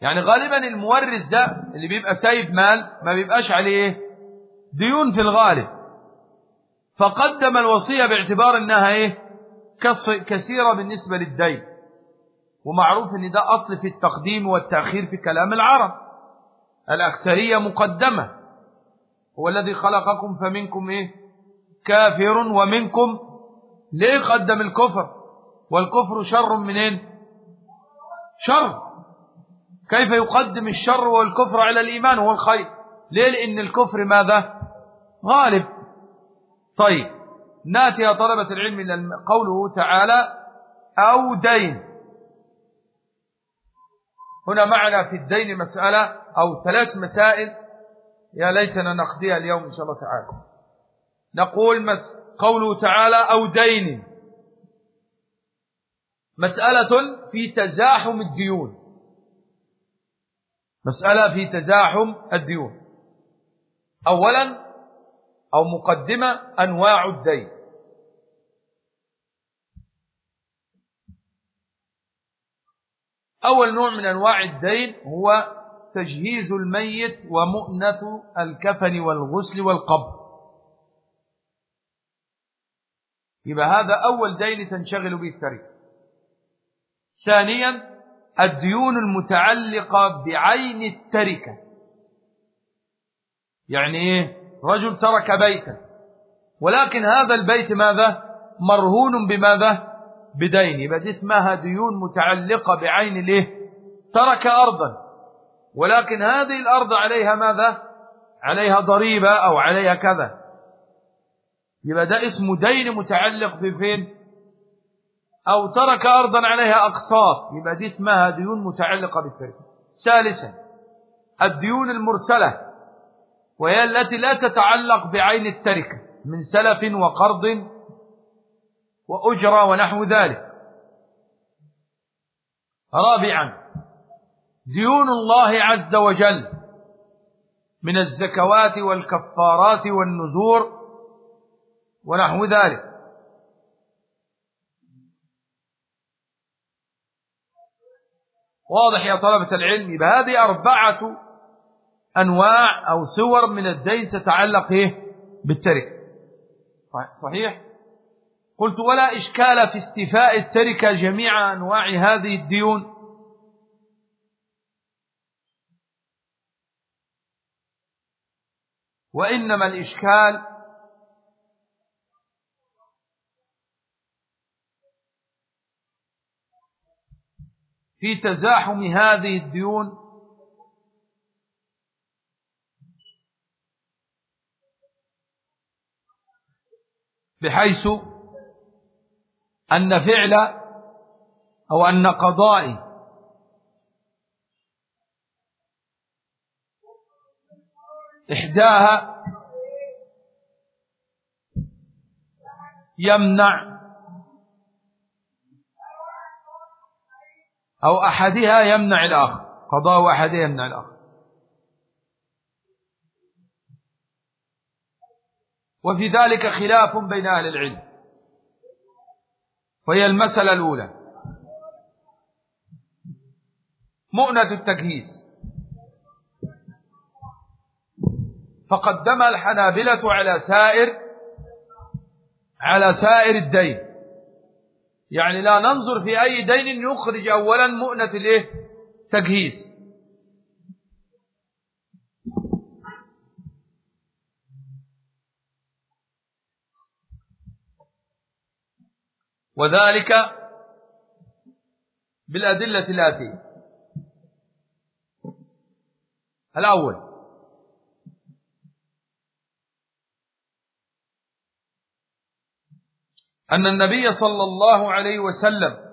يعني غالبا المورث ده اللي بيبقى سايب مال ما بيبقاش عليه ديون في الغالب. فقدم الوصية باعتبار إنها إيه؟ كثيرة بالنسبة للدين. ومعروف إن ده أصل في التقديم والتأخير في كلام العرب. الأكثرية مقدمة. هو الذي خلقكم فمنكم إيه؟ كافر ومنكم ليه قدم الكفر؟ والكفر شر منين؟ شر. كيف يقدم الشر والكفر على الإيمان؟ والخير ليه؟ لأن الكفر ماذا؟ غالب. طيب. نأتي يا طلبة العلم إلى قوله تعالى أو دين. هنا معنا في الدين مسألة أو ثلاث مسائل. يا ليتنا نقضيها اليوم إن شاء الله تعالى. نقول قوله تعالى أو دين. مسألة في تزاحم الديون. مسألة في تزاحم الديون. أولا أو مقدمة أنواع الدين. أول نوع من أنواع الدين هو تجهيز الميت ومؤنة الكفن والغسل والقبر يبقى هذا أول دين تنشغل به التركة ثانيا الديون المتعلقة بعين التركة. يعني إيه؟ رجل ترك بيتا ولكن هذا البيت ماذا؟ مرهون بماذا؟ بدين يبقى اسمها ديون متعلقة بعين الإيه؟ ترك أرضا. ولكن هذه الأرض عليها ماذا؟ عليها ضريبة أو عليها كذا. يبقى ده اسمه دين متعلق بفين؟ أو ترك أرضا عليها أقساط يبقى دي اسمها ديون متعلقة بالتركة ثالثا الديون المرسلة وهي التي لا تتعلق بعين التركة من سلف وقرض وأجرة ونحو ذلك. رابعا ديون الله عز وجل من الزكوات والكفارات والنذور ونحو ذلك. واضح يا طلبة العلم يبقى هذه أربعة أنواع أو سور من الدين تتعلق إيه؟ بالتركة صحيح؟ قلت ولا إشكال في استيفاء التركة جميع أنواع هذه الديون. وإنما الإشكال في تزاحم هذه الديون. بحيث أن فعل أو أن قضائي إحداها يمنع أو أحدها يمنع الآخر. قضاء أحدها يمنع الآخر. وفي ذلك خلاف بين أهل العلم. وهي المسألة الأولى. مؤنة التجهيز. فقدمها الحنابلة على سائر على سائر الدين. يعني لا ننظر في أي دين يخرج أولا مؤنة الايه تجهيز. وذلك بالأدلة الآتية الأول. أن النبي صلى الله عليه وسلم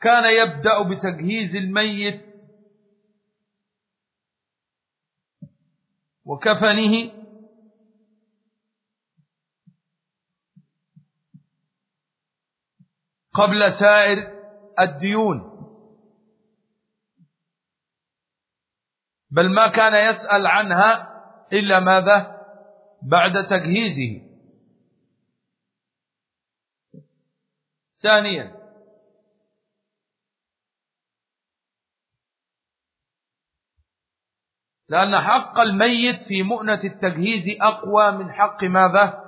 كان يبدأ بتجهيز الميت وكفنه قبل سائر الديون. بل ما كان يسأل عنها إلا ماذا؟ بعد تجهيزه. ثانيا. لأن حق الميت في مؤنة التجهيز أقوى من حق ماذا؟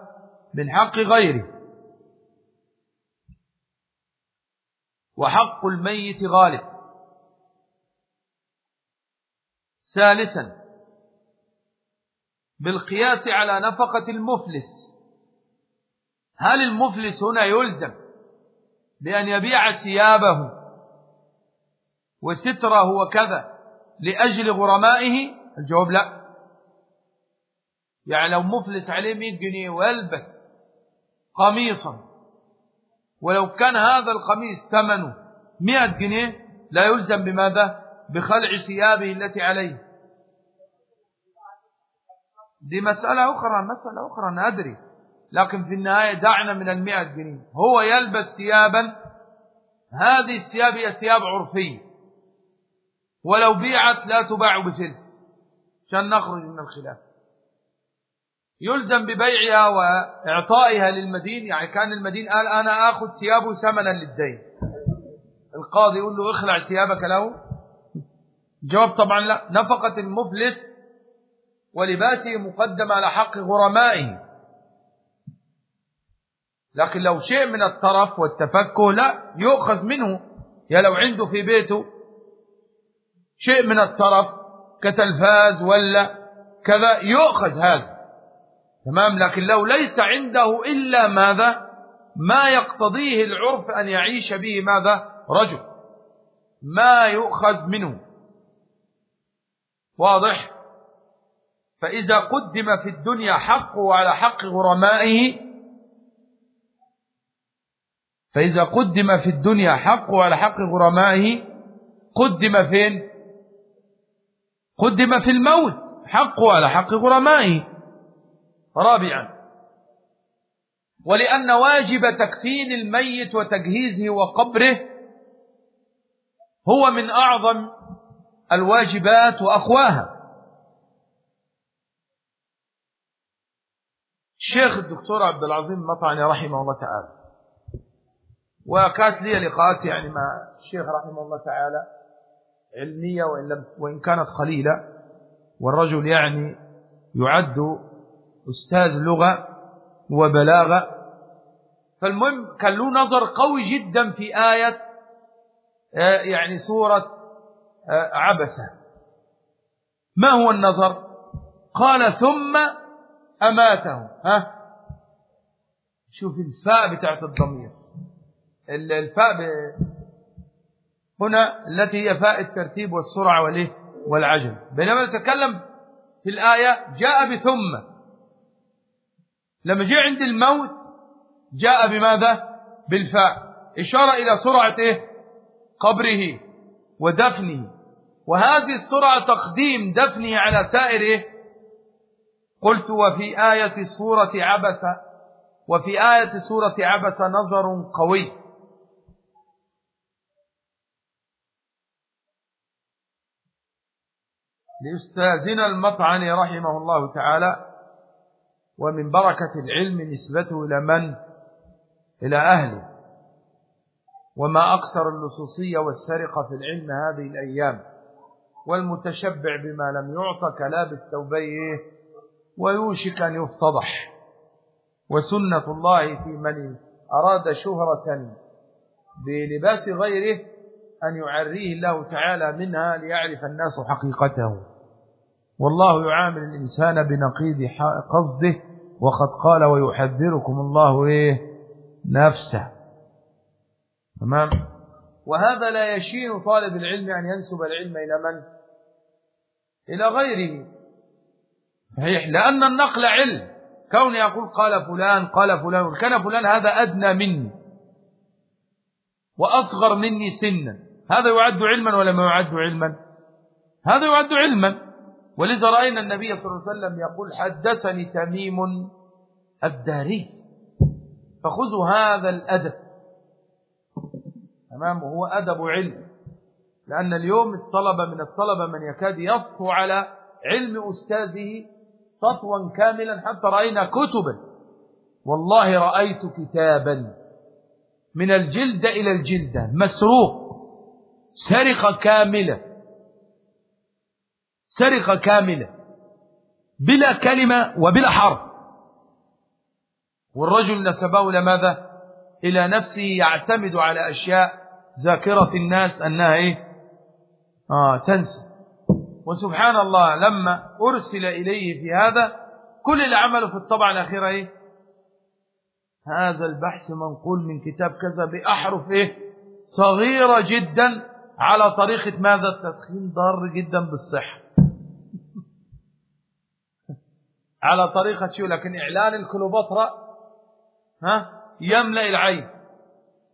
من حق غيره. وحق الميت غالب. ثالثا. بالقياس على نفقة المفلس. هل المفلس هنا يلزم بأن يبيع ثيابه وستره وكذا لأجل غرمائه؟ الجواب لا. يعني لو مفلس عليه 100 جنيه ويلبس قميصا ولو كان هذا القميص ثمنه 100 جنيه لا يلزم بماذا؟ بخلع ثيابه التي عليه. دي مسألة أخرى مسألة أخرى أنا أدري. لكن في النهاية دعنا من المئة جنيه. هو يلبس ثيابا. هذه الثياب هي ثياب عرفية ولو بيعت لا تباع بفلس عشان نخرج من الخلاف. يلزم ببيعها وإعطائها للمدين يعني كان المدين قال أنا آخذ ثيابه ثمنا للدين. القاضي يقول له اخلع ثيابك له. جواب طبعا لا. نفقة المفلس ولباسه مقدم على حق غرمائه. لكن لو شيء من الطرف والتفكه لا يؤخذ منه. يا لو عنده في بيته شيء من الطرف كتلفاز ولا كذا يؤخذ هذا. تمام؟ لكن لو ليس عنده إلا ماذا؟ ما يقتضيه العرف أن يعيش به ماذا؟ رجل. ما يؤخذ منه. واضح؟ فإذا قدم في الدنيا حقه على حق غرمائه فإذا قدم في الدنيا حقه على حق غرمائه قدم فين؟ قدم في الموت حقه على حق غرمائه. رابعا ولأن واجب تكفين الميت وتجهيزه وقبره هو من أعظم الواجبات وأقواها. الشيخ الدكتور عبد العظيم المطعني رحمه الله تعالى. وكانت لي لقاءات يعني مع الشيخ رحمه الله تعالى علمية وإن, لم وإن كانت قليلة. والرجل يعني يعد أستاذ لغة وبلاغة. فالمهم كان له نظر قوي جدا في آية آه، يعني سورة آه، عبسة. ما هو النظر؟ قال ثم أماته ها؟ شوف الفاء بتاعت الضمير. الفاء ب... هنا التي هي فاء الترتيب والسرعة والإيه؟ والعجل. بينما نتكلم في الآية جاء بثم. لما جاء عند الموت جاء بماذا؟ بالفاء. إشارة إلى سرعة إيه؟ قبره ودفنه. وهذه السرعة تقديم دفنه على سائر إيه؟ قلت وفي آية سورة عبس وفي آية سورة عبس نظر قوي. لأستاذنا المطعني رحمه الله تعالى ومن بركة العلم نسبته إلى من؟ إلى أهله. وما أكثر اللصوصية والسرقة في العلم هذه الأيام. والمتشبع بما لم يعطى كلابس ثوبيه ويوشك أن يفتضح وسنة الله في من أراد شهرة بلباس غيره أن يعريه الله تعالى منها ليعرف الناس حقيقته. والله يعامل الإنسان بنقيض قصده وقد قال ويحذركم الله إيه؟ نفسه. تمام؟ وهذا لا يشين طالب العلم أن ينسب العلم إلى من؟ إلى غيره. صحيح. لأن النقل علم. كون يقول قال فلان قال فلان كان فلان هذا أدنى مني. وأصغر مني سنا. هذا يعد علما ولا ما يعد علما؟ هذا يعد علما. ولذا رأينا النبي صلى الله عليه وسلم يقول حدثني تميم الداري. فخذوا هذا الأدب. تمام؟ وهو أدب علم. لأن اليوم الطلبة من الطلبة من يكاد يسطو على علم أستاذه سطوا كاملا حتى رأينا كتبا. والله رأيت كتابا من الجلد إلى الجلدة مسروق سرقة كاملة سرقة كاملة بلا كلمة وبلا حرف. والرجل نسبه إلى ماذا؟ إلى نفسه يعتمد على أشياء ذاكرة الناس أنها إيه؟ آه تنسى. وسبحان الله لما أرسل إليه في هذا كل اللي عمله في الطبعة الأخيرة إيه؟ هذا البحث منقول من كتاب كذا بأحرف إيه؟ صغيرة جدا على طريقة ماذا؟ التدخين ضار جدا بالصحة. على طريقة شو؟ لكن إعلان الكليوباترا ها؟ يملأ العين.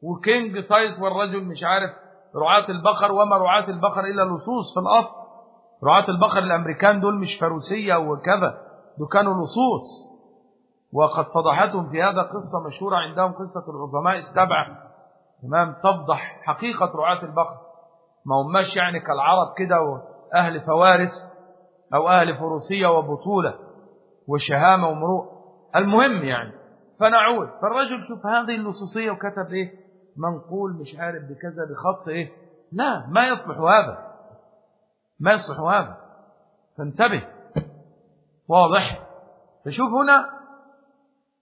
و king size والرجل مش عارف رعاة البقر وما رعاة البقر إلا لصوص في الأصل. رعاة البقر الأمريكان دول مش فروسية وكذا دول كانوا لصوص وقد فضحتهم في هذا قصة مشهورة عندهم قصة العظماء السبعة تمام؟ تفضح حقيقة رعاة البقر. ما هماش يعني كالعرب كده وأهل فوارس أو أهل فروسية وبطولة وشهامة ومروء المهم يعني فنعود فالرجل شوف هذه اللصوصية وكتب إيه؟ منقول مش عارف بكذا بخط إيه؟ لا ما يصلح هذا. ما يصلح هذا. فانتبه. واضح. فشوف هنا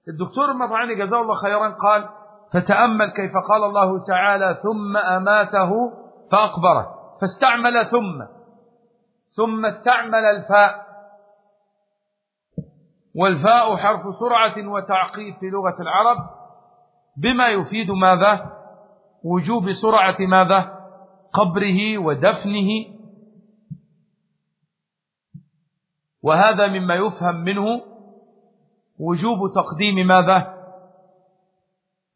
الدكتور المطعاني جزاه الله خيرا قال فتأمل كيف قال الله تعالى ثم أماته فأقبره. فاستعمل ثم. ثم استعمل الفاء. والفاء حرف سرعة وتعقيد في لغة العرب. بما يفيد ماذا؟ وجوب سرعة ماذا؟ قبره ودفنه. وهذا مما يفهم منه وجوب تقديم ماذا؟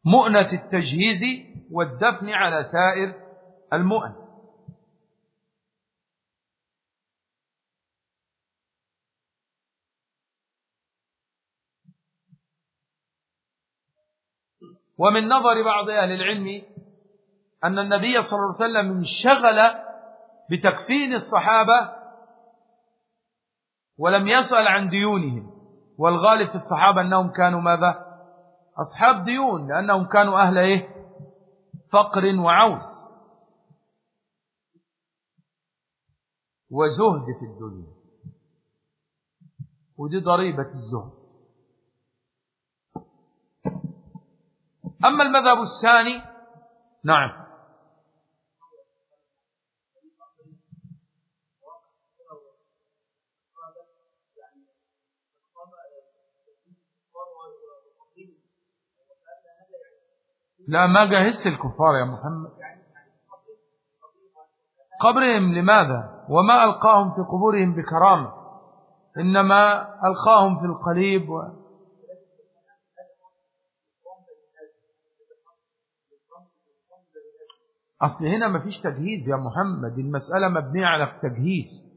مؤنة التجهيز والدفن على سائر المؤن. ومن نظر بعض أهل العلم أن النبي صلى الله عليه وسلم انشغل بتكفين الصحابة ولم يسأل عن ديونهم. والغالب في الصحابة أنهم كانوا ماذا؟ أصحاب ديون لأنهم كانوا أهل إيه؟ فقر وعوس وزهد في الدنيا. ودي ضريبة الزهد. أما المذهب الثاني نعم. لا ما جهزت الكفار يا محمد. قبرهم لماذا؟ وما ألقاهم في قبورهم بكرامة. إنما ألقاهم في القليب و... أصل هنا ما فيش تجهيز يا محمد. المسألة مبنية على التجهيز.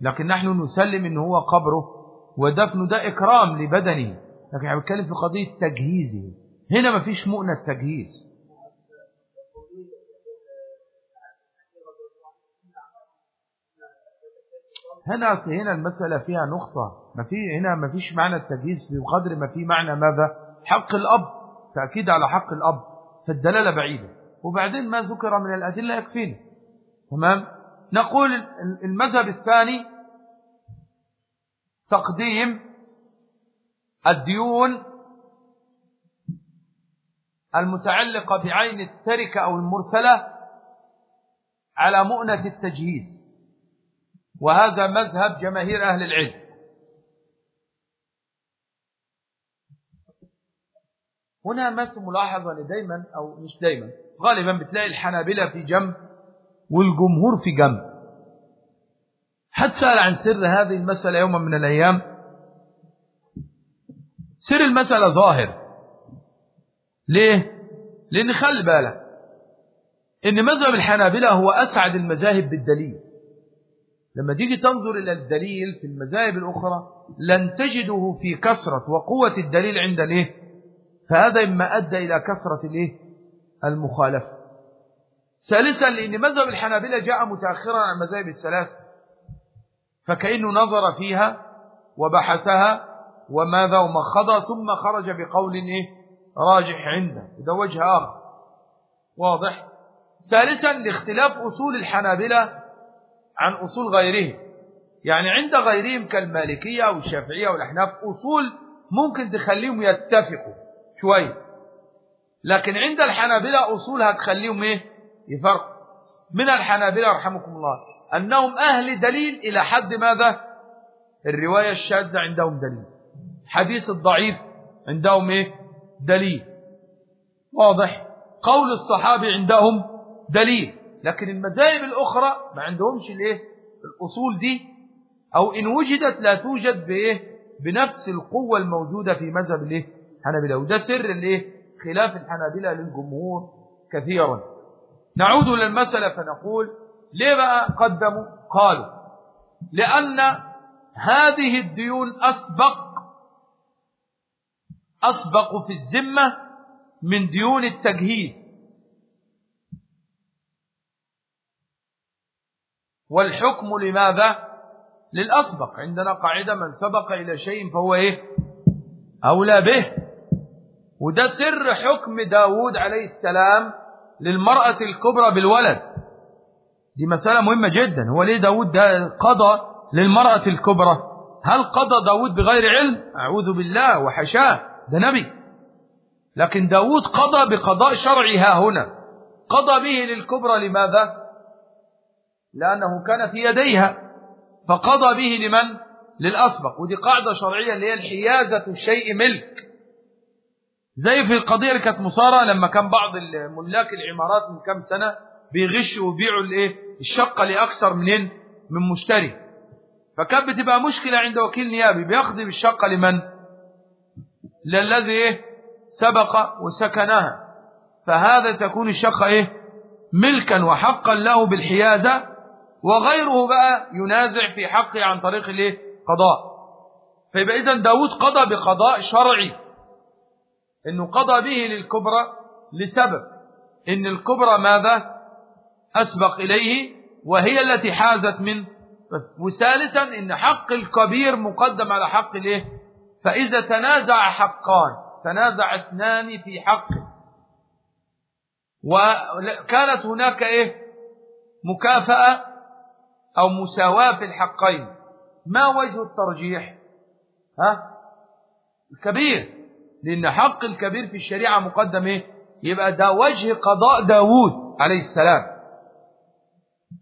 لكن نحن نسلم إن هو قبره ودفنه ده إكرام لبدنه. لكن إحنا بنتكلم في قضية تجهيزه. هنا ما فيش مؤنة تجهيز هنا هنا المسألة فيها نقطة. ما في هنا ما فيش معنى التجهيز بقدر ما في معنى ماذا؟ حق الأب. تأكيد على حق الأب. فالدلالة بعيدة. وبعدين ما ذكر من الأدلة يكفينا. تمام؟ نقول المذهب الثاني تقديم الديون المتعلقة بعين التركة أو المرسلة على مؤنة التجهيز. وهذا مذهب جماهير أهل العلم. هنا بس ملاحظة دايما أو مش دايما. غالبا بتلاقي الحنابلة في جنب والجمهور في جنب حد سأل عن سر هذه المسألة يوما من الأيام؟ سر المسألة ظاهر. ليه؟ لأن خلي بالك إن مذهب الحنابلة هو أسعد المذاهب بالدليل. لما تيجي تنظر إلى الدليل في المذاهب الأخرى لن تجده في كثرة وقوة الدليل عند الإيه؟ فهذا إما أدى إلى كثرة الإيه؟ المخالفة. ثالثا لأن مذهب الحنابلة جاء متأخرا عن المذاهب الثلاث فكأنه نظر فيها وبحثها وماذا ومخضها ثم خرج بقول إيه؟ راجح عنده ده وجه آخر. واضح؟ ثالثا لاختلاف أصول الحنابلة عن أصول غيرهم. يعني عند غيرهم كالمالكية والشافعية والأحناف أصول ممكن تخليهم يتفقوا شوية لكن عند الحنابلة أصول هتخليهم إيه؟ يفرقوا. من الحنابلة رحمكم الله أنهم أهل دليل إلى حد ماذا؟ الرواية الشاذة عندهم دليل. حديث الضعيف عندهم إيه؟ دليل. واضح. قول الصحابي عندهم دليل. لكن المذاهب الأخرى ما عندهمش الإيه؟ الأصول دي. أو إن وجدت لا توجد بإيه؟ بنفس القوة الموجودة في مذهب الإيه؟ الحنابلة وده سر الإيه؟ خلاف الحنابلة للجمهور كثيرا. نعود إلى المسألة فنقول ليه بقى قدموا؟ قالوا لأن هذه الديون أسبق أسبق في الذمة من ديون التجهيز. والحكم لماذا؟ للأسبق. عندنا قاعدة من سبق إلى شيء فهو إيه؟ أولى به. وده سر حكم داود عليه السلام للمرأة الكبرى بالولد. دي مسألة مهمة جدا. هو ليه داود ده قضى للمرأة الكبرى؟ هل قضى داود بغير علم؟ أعوذ بالله وحشاه. ده نبي. لكن داود قضى بقضاء شرعي ها هنا. قضى به للكبرى لماذا؟ لأنه كان في يديها. فقضى به لمن؟ للأسبق. ودي قاعدة شرعية اللي هي الحيازة الشيء ملك. زي في القضية اللي كانت مصارة لما كان بعض ملاك العمارات من كام سنة بيغشوا وبيعوا الايه؟ الشقة لأكثر منين؟ من مشتري. فكانت بتبقى مشكلة عند وكيل نيابي. بيقضي بالشقة لمن؟ للذي إيه؟ سبق وسكنها. فهذا تكون الشقة إيه؟ ملكا وحقا له بالحيازة وغيره بقى ينازع في حقه عن طريق الإيه؟ قضاء. فيبقى اذا داود قضى بقضاء شرعي. إنه قضى به للكبرى لسبب. إن الكبرى ماذا؟ أسبق إليه وهي التي حازت من. وثالثا إن حق الكبير مقدم على حق الإيه؟ فإذا تنازع حقان تنازع اثنان في حق. وكانت هناك إيه؟ مكافأة أو مساواة في الحقين. ما وجه الترجيح؟ ها؟ الكبير. لأن حق الكبير في الشريعة مقدم إيه؟ يبقى ده وجه قضاء داود عليه السلام.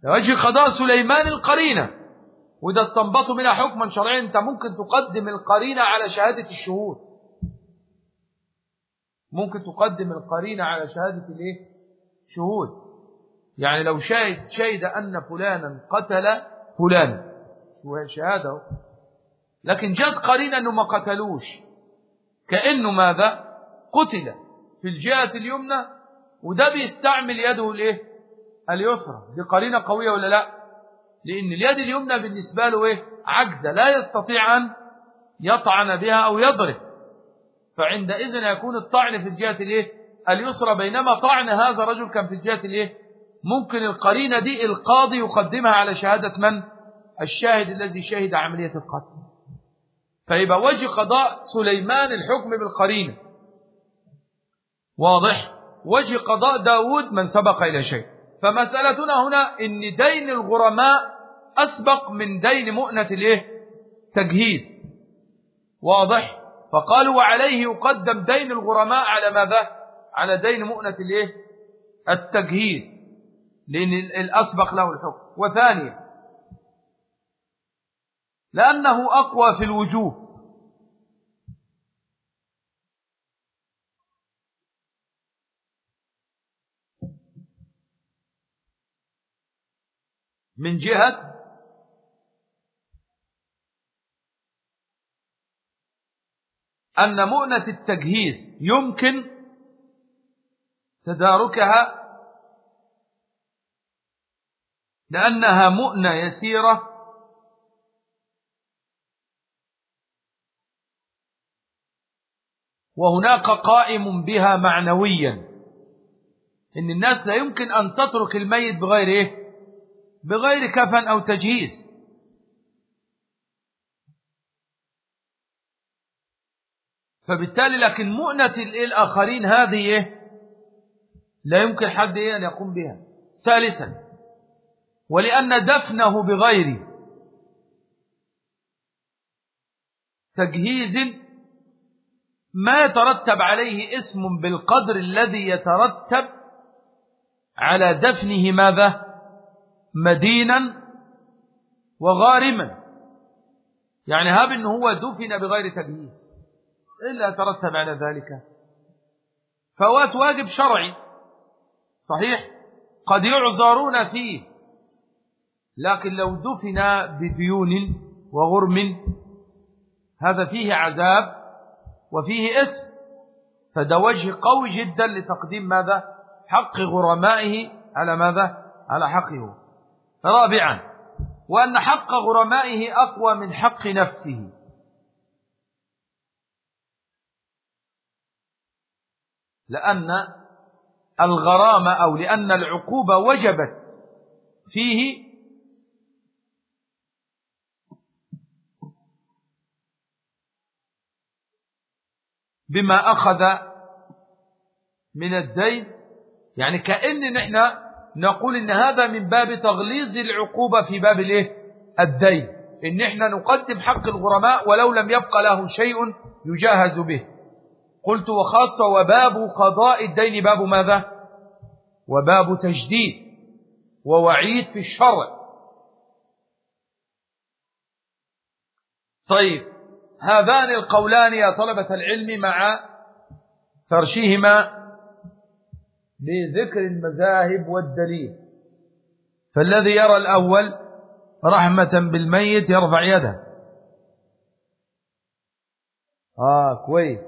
ده وجه قضاء سليمان القرينة. وده استنبطوا منها حكما شرعيا أنت ممكن تقدم القرينة على شهادة الشهود. ممكن تقدم القرينة على شهادة الإيه؟ شهود. يعني لو شاهد شهد أن فلانا قتل فلانا شهادة. لكن جاءت قرينة أنه ما قتلوش. كأنه ماذا؟ قتل. في الجهة اليمنى وده بيستعمل يده الإيه؟ اليسرى. دي قرينة قوية ولا لأ؟ لأن اليد اليمنى بالنسبة له إيه؟ عجزة لا يستطيع أن يطعن بها أو يضرب. فعندئذ يكون الطعن في الجهة الإيه؟ اليسرى بينما طعن هذا الرجل كان في الجهة الإيه؟ ممكن القرينة دي القاضي يقدمها على شهادة من؟ الشاهد الذي شهد عملية القتل. فيبقى وجه قضاء سليمان الحكم بالقرينة. واضح؟ وجه قضاء داود من سبق إلى شيء. فمسألتنا هنا إن دين الغرماء أسبق من دين مؤنة الإيه؟ تجهيز. واضح؟ فقالوا وعليه يقدم دين الغرماء على ماذا؟ على دين مؤنة الإيه؟ التجهيز. لأن الأسبق له الحكم. وثانيا لأنه أقوى في الوجوه. من جهة أن مؤنة التجهيز يمكن تداركها لأنها مؤنة يسيرة وهناك قائم بها معنويا. إن الناس لا يمكن أن تترك الميت بغير إيه؟ بغير كفن أو تجهيز. فبالتالي لكن مؤنة الآخرين هذه إيه؟ لا يمكن حد إيه أن يقوم بها. ثالثا ولأن دفنه بغير تجهيز ما يترتب عليه اسم بالقدر الذي يترتب على دفنه ماذا؟ مدينا وغارما. يعني هاب إنه هو دفن بغير تجهيز. إلا يترتب على ذلك. فوات واجب شرعي. صحيح. قد يعذرون فيه. لكن لو دفن بديون وغرم هذا فيه عذاب وفيه اسم فده وجه قوي جدا لتقديم ماذا؟ حق غرمائه على ماذا؟ على حقه. رابعا وأن حق غرمائه أقوى من حق نفسه. لأن الغرامة أو لأن العقوبة وجبت فيه بما أخذ من الدين. يعني كأن نحن نقول إن هذا من باب تغليظ العقوبة في باب الإيه؟ الدين. إن إحنا نقدم حق الغرماء ولو لم يبقى له شيء يجاهز به. قلت وخاصة وباب قضاء الدين باب ماذا؟ وباب تجديد ووعيد في الشرع. طيب هذان القولان يا طلبة العلم مع ترشيهما بذكر المذاهب والدليل. فالذي يرى الأول رحمة بالميت يرفع يده. آه كويس.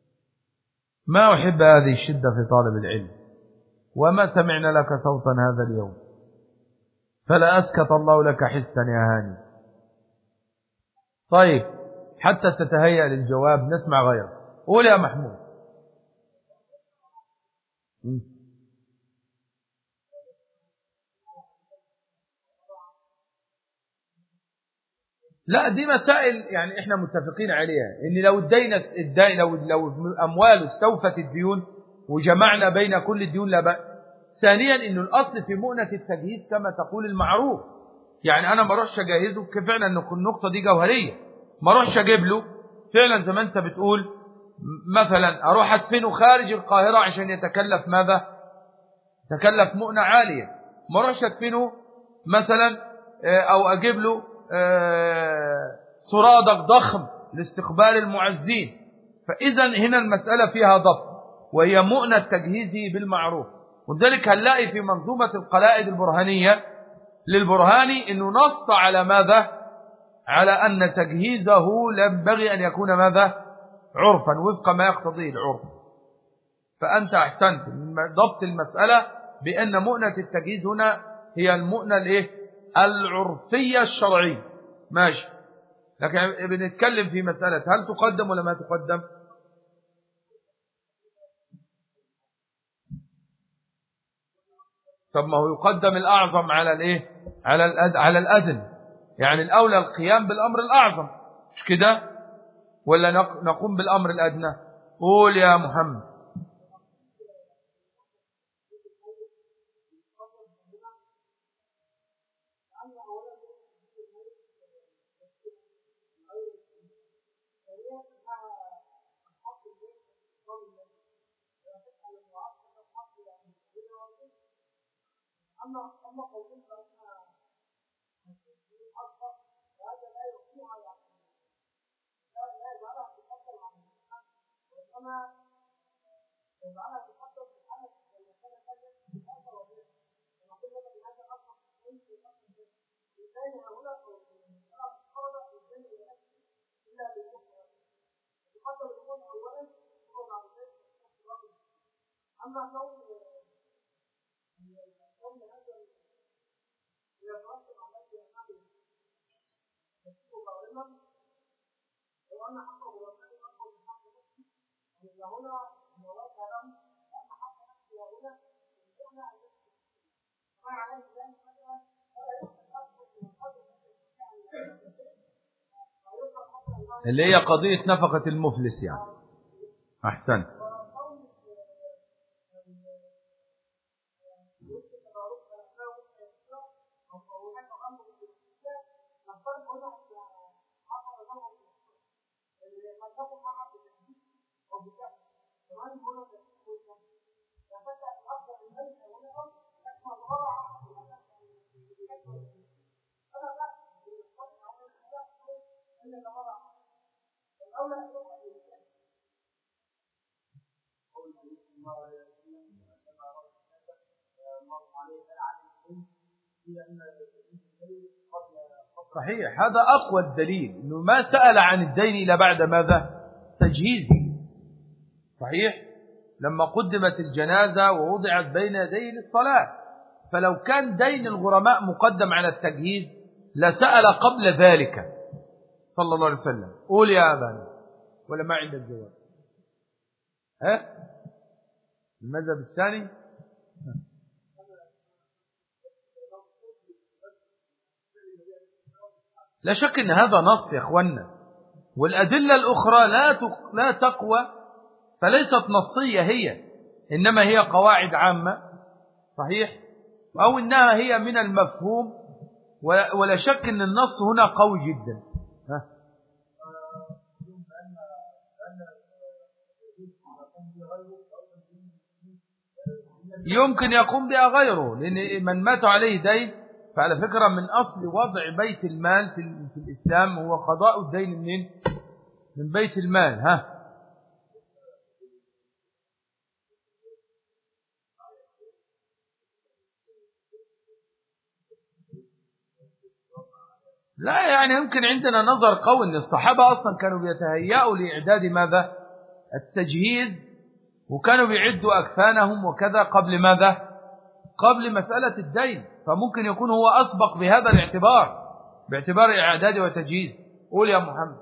ما أحب هذه الشدة في طالب العلم. وما سمعنا لك صوتا هذا اليوم. فلا أسكت الله لك حسا يا هاني. طيب حتى تتهيأ للجواب نسمع غيره. قول يا محمود. لا دي مسائل يعني إحنا متفقين عليها إن لو الدين الدين لو لو أموال استوفت الديون وجمعنا بين كل الديون لا بأس. ثانيا انه الأصل في مؤنة التجهيز كما تقول المعروف. يعني أنا ما اروحش أجهزه فعلا النقطة دي جوهرية. ما اروحش أجيب له. فعلا زي ما أنت بتقول مثلا أروح أدفنه خارج القاهرة عشان يتكلف ماذا؟ تكلف مؤنة عالية. ما أروحش أدفنه مثلا آه، أو أجيب له آه، سرادق ضخم لاستقبال المعزين. فاذا هنا المسألة فيها ضبط وهي مؤنة تجهيزه بالمعروف. ولذلك هنلاقي في منظومة القلائد البرهانية للبرهاني انه نص على ماذا؟ على أن تجهيزه ينبغي أن يكون ماذا؟ عرفا وفق ما يقتضيه العرف. فأنت أحسنت. ضبط المسألة بأن مؤنة التجهيز هنا هي المؤنة الإيه؟ العرفية الشرعية. ماشي. لكن بنتكلم في مسألة هل تقدم ولا ما تقدم؟ طب ما هو يقدم الأعظم على الإيه؟ على الأد... على الأدن يعني الأولى القيام بالأمر الأعظم. مش كده؟ ولا نقوم بالأمر الأدنى؟ قول يا محمد. أما أما قولهم فإنها أكبر وهذا لا يعطيها يعني لا لا يجعلها تقدم عن الإنسان وإنما يجعلها تقدم في الحالة لما كان كذا بهذا وبهذا ونقول لك بهذا أصبح ليس يقدم بالثاني هؤلاء الطلبة والثاني إلا بالأخرى يقدم الأمور أولا ثم بعد ذلك أما كون وأن حقه وكان حقه من حق نفسه فإن هنا مراد كلام أن حق نفسه هنا أن يكون ما عليه ذلك مثلا ولا اللي هي قضية نفقة المفلس يعني. أحسنت. صحيح هذا أقوى الدليل أنه ما سأل عن الدين إلى بعد ماذا؟ تجهيزه. صحيح؟ لما قدمت الجنازة ووضعت بين يدي للصلاة. فلو كان دين الغرماء مقدم على التجهيز لسأل قبل ذلك. صلى الله عليه وسلم. قول يا أبا نس ولا ما عندك جواب؟ ها؟ المذهب الثاني؟ لا شك إن هذا نص يا اخوانا والأدلة الأخرى لا لا تقوى فليست نصية هي إنما هي قواعد عامة صحيح؟ أو إنها هي من المفهوم ولا شك إن النص هنا قوي جدا. ها؟ يمكن يقوم بها غيره لأن من مات عليه دين فعلى فكرة من أصل وضع بيت المال في, الإسلام هو قضاء الدين من من بيت المال ها؟ لا يعني يمكن عندنا نظر قوي إن الصحابة أصلا كانوا بيتهيأوا لإعداد ماذا؟ التجهيز وكانوا بيعدوا أكفانهم وكذا قبل ماذا؟ قبل مسألة الدين. فممكن يكون هو أسبق بهذا الاعتبار باعتبار إعداد وتجهيز. قول يا محمد.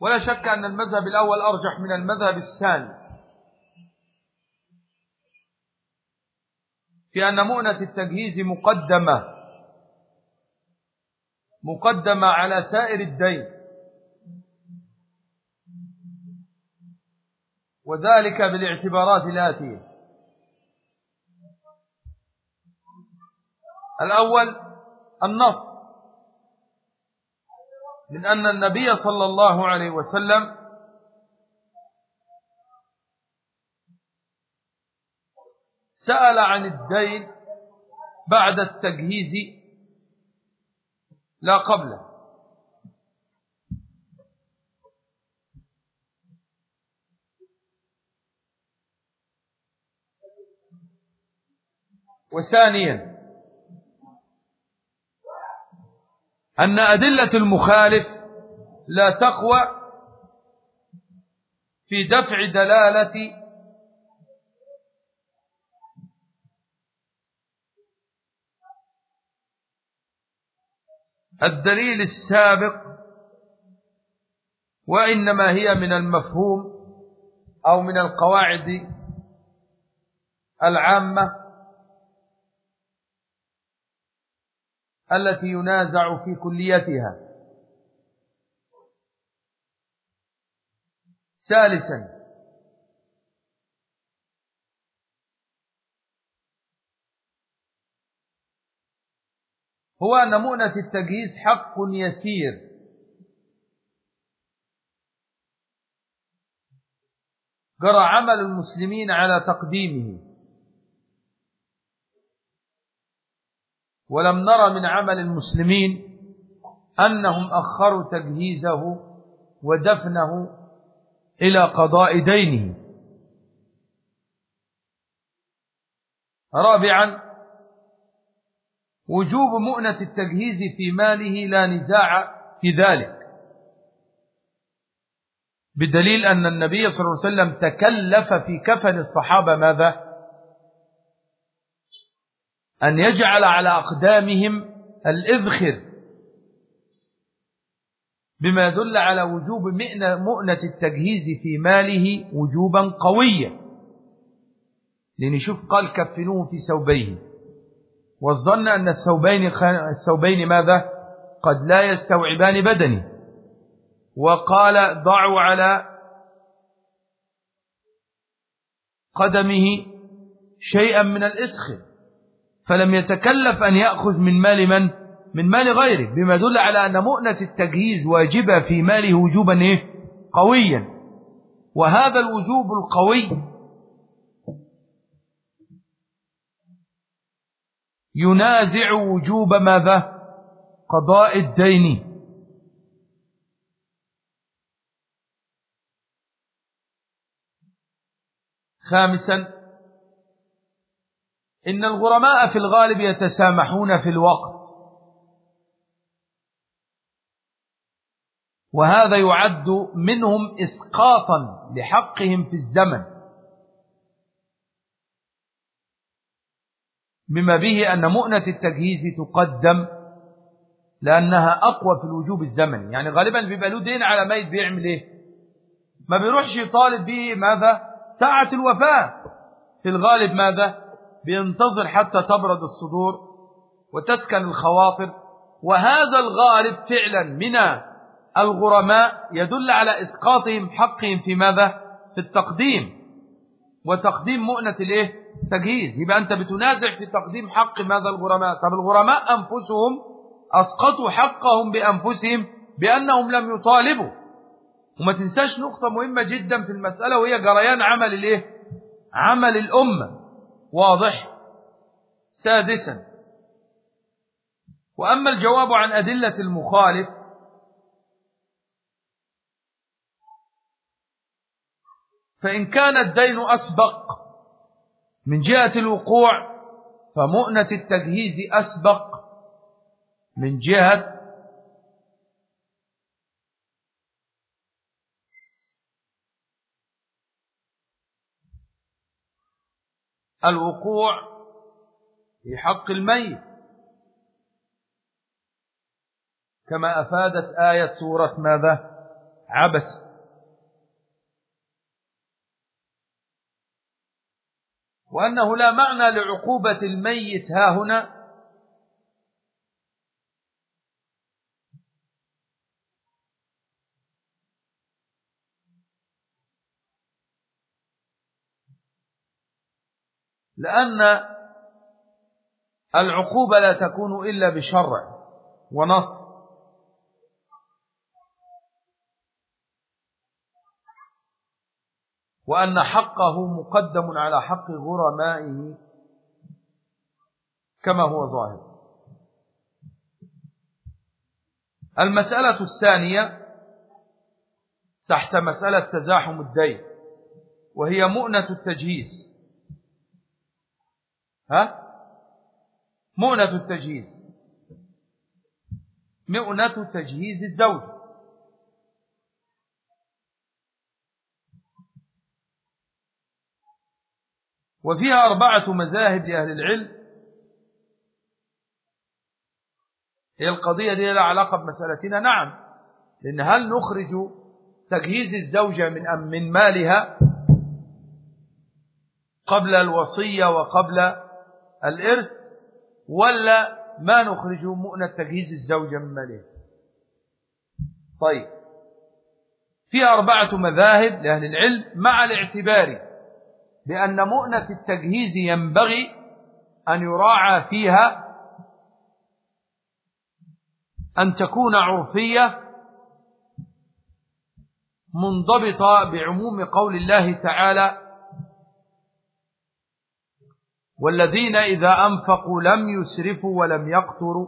ولا شك أن المذهب الأول أرجح من المذهب الثاني. في أن مؤنة التجهيز مقدمة. مقدمة على سائر الدين. وذلك بالاعتبارات الآتية. الأول النص. من أن النبي صلى الله عليه وسلم سأل عن الدين بعد التجهيز لا قبله. وثانيا أن أدلة المخالف لا تقوى في دفع دلالة الدليل السابق وإنما هي من المفهوم أو من القواعد العامة التي ينازع في كليتها. ثالثا هو أن مؤنة التجهيز حق يسير. جرى عمل المسلمين على تقديمه. ولم نرى من عمل المسلمين أنهم أخروا تجهيزه ودفنه إلى قضاء دينه. رابعا وجوب مؤنة التجهيز في ماله لا نزاع في ذلك. بدليل أن النبي صلى الله عليه وسلم تكلف في كفن الصحابة ماذا؟ أن يجعل على أقدامهم الإذخر بما يدل على وجوب مؤنة التجهيز في ماله وجوبا قويا. لنشوف قال كفنوه في ثوبيه. والظن أن الثوبين, الثوبين ماذا؟ قد لا يستوعبان بدني. وقال ضعوا على قدمه شيئا من الإسخر. فلم يتكلف أن يأخذ من مال من؟ من مال غيره بما يدل على أن مؤنة التجهيز واجبة في ماله وجوبا إيه؟ قويا. وهذا الوجوب القوي ينازع وجوب ماذا؟ قضاء الدين. خامسا إن الغرماء في الغالب يتسامحون في الوقت. وهذا يعد منهم إسقاطا لحقهم في الزمن. بما به أن مؤنة التجهيز تقدم لأنها أقوى في الوجوب الزمني. يعني غالبا بيبقى له دين على ميت بيعمل إيه؟ ما بيروحش يطالب به ماذا؟ ساعة الوفاة. في الغالب ماذا؟ بينتظر حتى تبرد الصدور وتسكن الخواطر. وهذا الغالب فعلا من الغرماء يدل على إسقاطهم حقهم في ماذا؟ في التقديم. وتقديم مؤنة الإيه؟ تجهيز. يبقى أنت بتنازع في تقديم حق ماذا الغرماء؟ طب الغرماء أنفسهم أسقطوا حقهم بأنفسهم بأنهم لم يطالبوا. وما تنساش نقطة مهمة جدا في المسألة وهي جريان عمل الإيه؟ عمل الأمة. واضح. سادسا. وأما الجواب عن أدلة المخالف فإن كان الدين أسبق من جهة الوقوع فمؤنة التجهيز أسبق من جهة الوقوع في حق الميت. كما أفادت آية سورة ماذا؟ عبس. وأنه لا معنى لعقوبة الميت ها هنا لأن العقوبة لا تكون إلا بشرع ونص. وأن حقه مقدم على حق غرمائه كما هو ظاهر. المسألة الثانية تحت مسألة تزاحم الدين وهي مؤنة التجهيز. ها؟ مؤنة التجهيز. مؤنة تجهيز الزوج. وفيها أربعة مذاهب لأهل العلم. هي القضية دي لها علاقة بمسألتنا. نعم لأن هل نخرج تجهيز الزوجة من من مالها قبل الوصية وقبل الإرث ولا ما نخرج مؤنة تجهيز الزوجة من مالها طيب. في أربعة مذاهب لأهل العلم مع الاعتبار بأن مؤنة التجهيز ينبغي أن يراعى فيها أن تكون عرفية منضبطة بعموم قول الله تعالى والذين إذا أنفقوا لم يسرفوا ولم يقتروا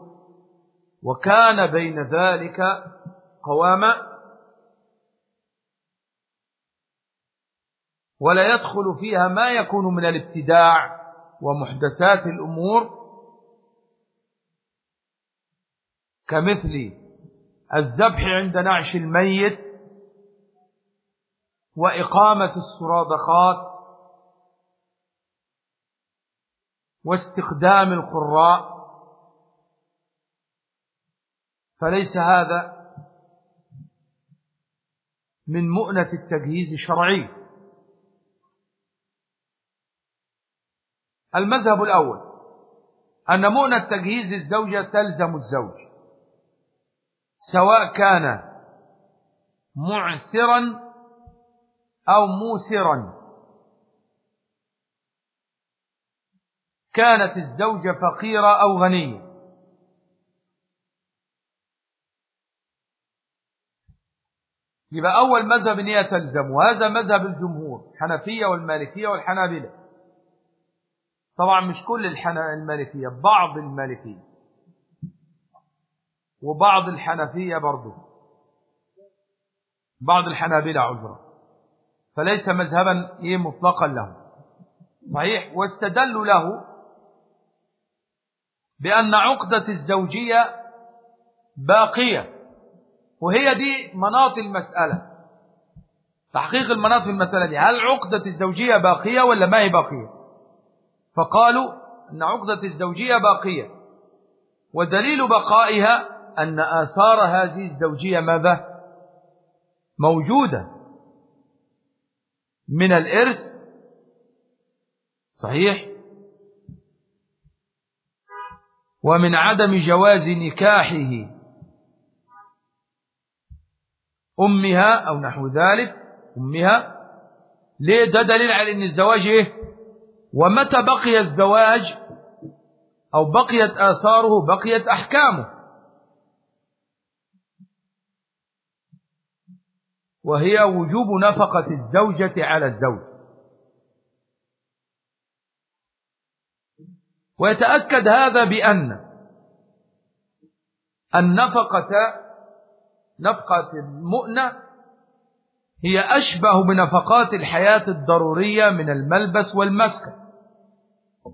وكان بين ذلك قواما ولا يدخل فيها ما يكون من الابتداع ومحدثات الأمور كمثل الذبح عند نعش الميت وإقامة السرادقات واستخدام القراء. فليس هذا من مؤنة التجهيز الشرعي. المذهب الأول أن مؤنة تجهيز الزوجة تلزم الزوج سواء كان معسرا أو موسرا. كانت الزوجة فقيرة أو غنية. يبقى أول مذهب أن هي تلزم وهذا مذهب الجمهور حنفية والمالكية والحنابلة. طبعا مش كل المالكية بعض المالكية. وبعض الحنفية برضو. بعض الحنابلة عذرا. فليس مذهبا إيه مطلقا له صحيح؟ واستدلوا له بأن عقدة الزوجية باقية وهي دي مناط المسألة. تحقيق المناط في المسألة دي هل عقدة الزوجية باقية ولا ما هي باقية؟ فقالوا أن عقدة الزوجية باقية ودليل بقائها أن آثار هذه الزوجية ماذا؟ موجودة. من الإرث صحيح؟ ومن عدم جواز نكاحه أمها أو نحو ذلك أمها ليه؟ ده دليل على أن الزواج إيه؟ ومتى بقي الزواج أو بقيت آثاره بقيت أحكامه؟ وهي وجوب نفقة الزوجة على الزوج. ويتأكد هذا بأن النفقة نفقة المؤنة هي أشبه بنفقات الحياة الضرورية من الملبس والمسكن.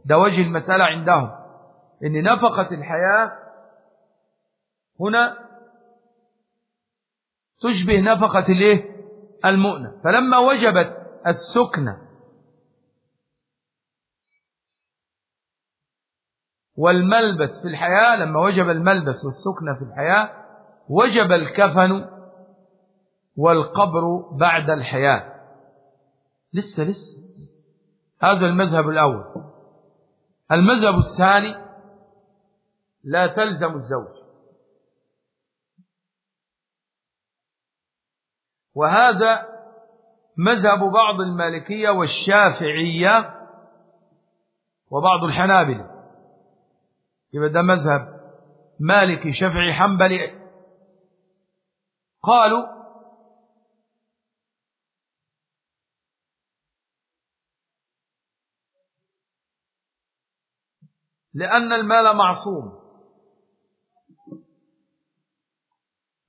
ده وجه المسألة عندهم. إن نفقة الحياة هنا تشبه نفقة الإيه؟ المؤنة. فلما وجبت السكنة والملبس في الحياة لما وجب الملبس والسكنة في الحياة وجب الكفن والقبر بعد الحياة. لسه لسه. هذا المذهب الأول. المذهب الثاني لا تلزم الزوج. وهذا مذهب بعض المالكية والشافعية وبعض الحنابلة. يبقى ده مذهب مالكي شافعي حنبلي. قالوا لأن المال معصوم.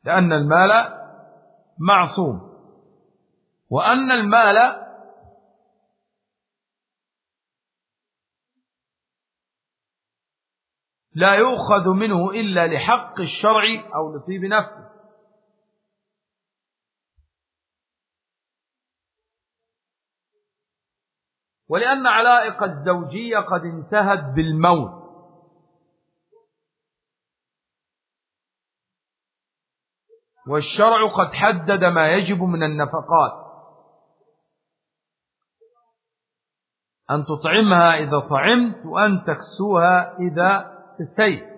لأن المال معصوم. وأن المال لا يؤخذ منه إلا لحق الشرع أو لطيب نفسه. ولأن علائق الزوجية قد انتهت بالموت. والشرع قد حدد ما يجب من النفقات. أن تطعمها إذا طعمت وأن تكسوها إذا كسيت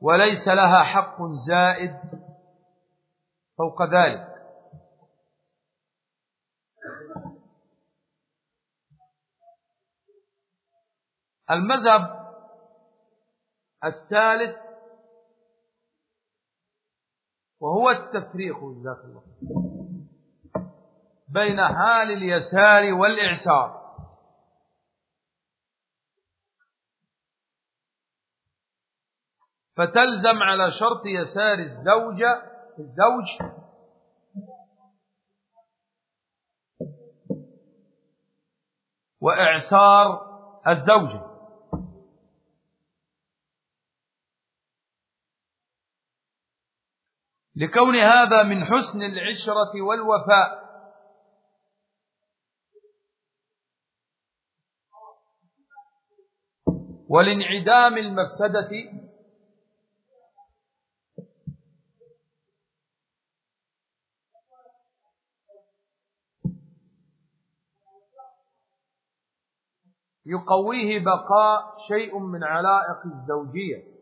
وليس لها حق زائد فوق ذلك. المذهب الثالث وهو التفريق جزاك الله بين حال اليسار والإعسار. فتلزم على شرط يسار الزوجة الزوج. وإعسار الزوجة لكون هذا من حسن العشرة والوفاء. ولانعدام المفسدة يقويه بقاء شيء من علائق الزوجية.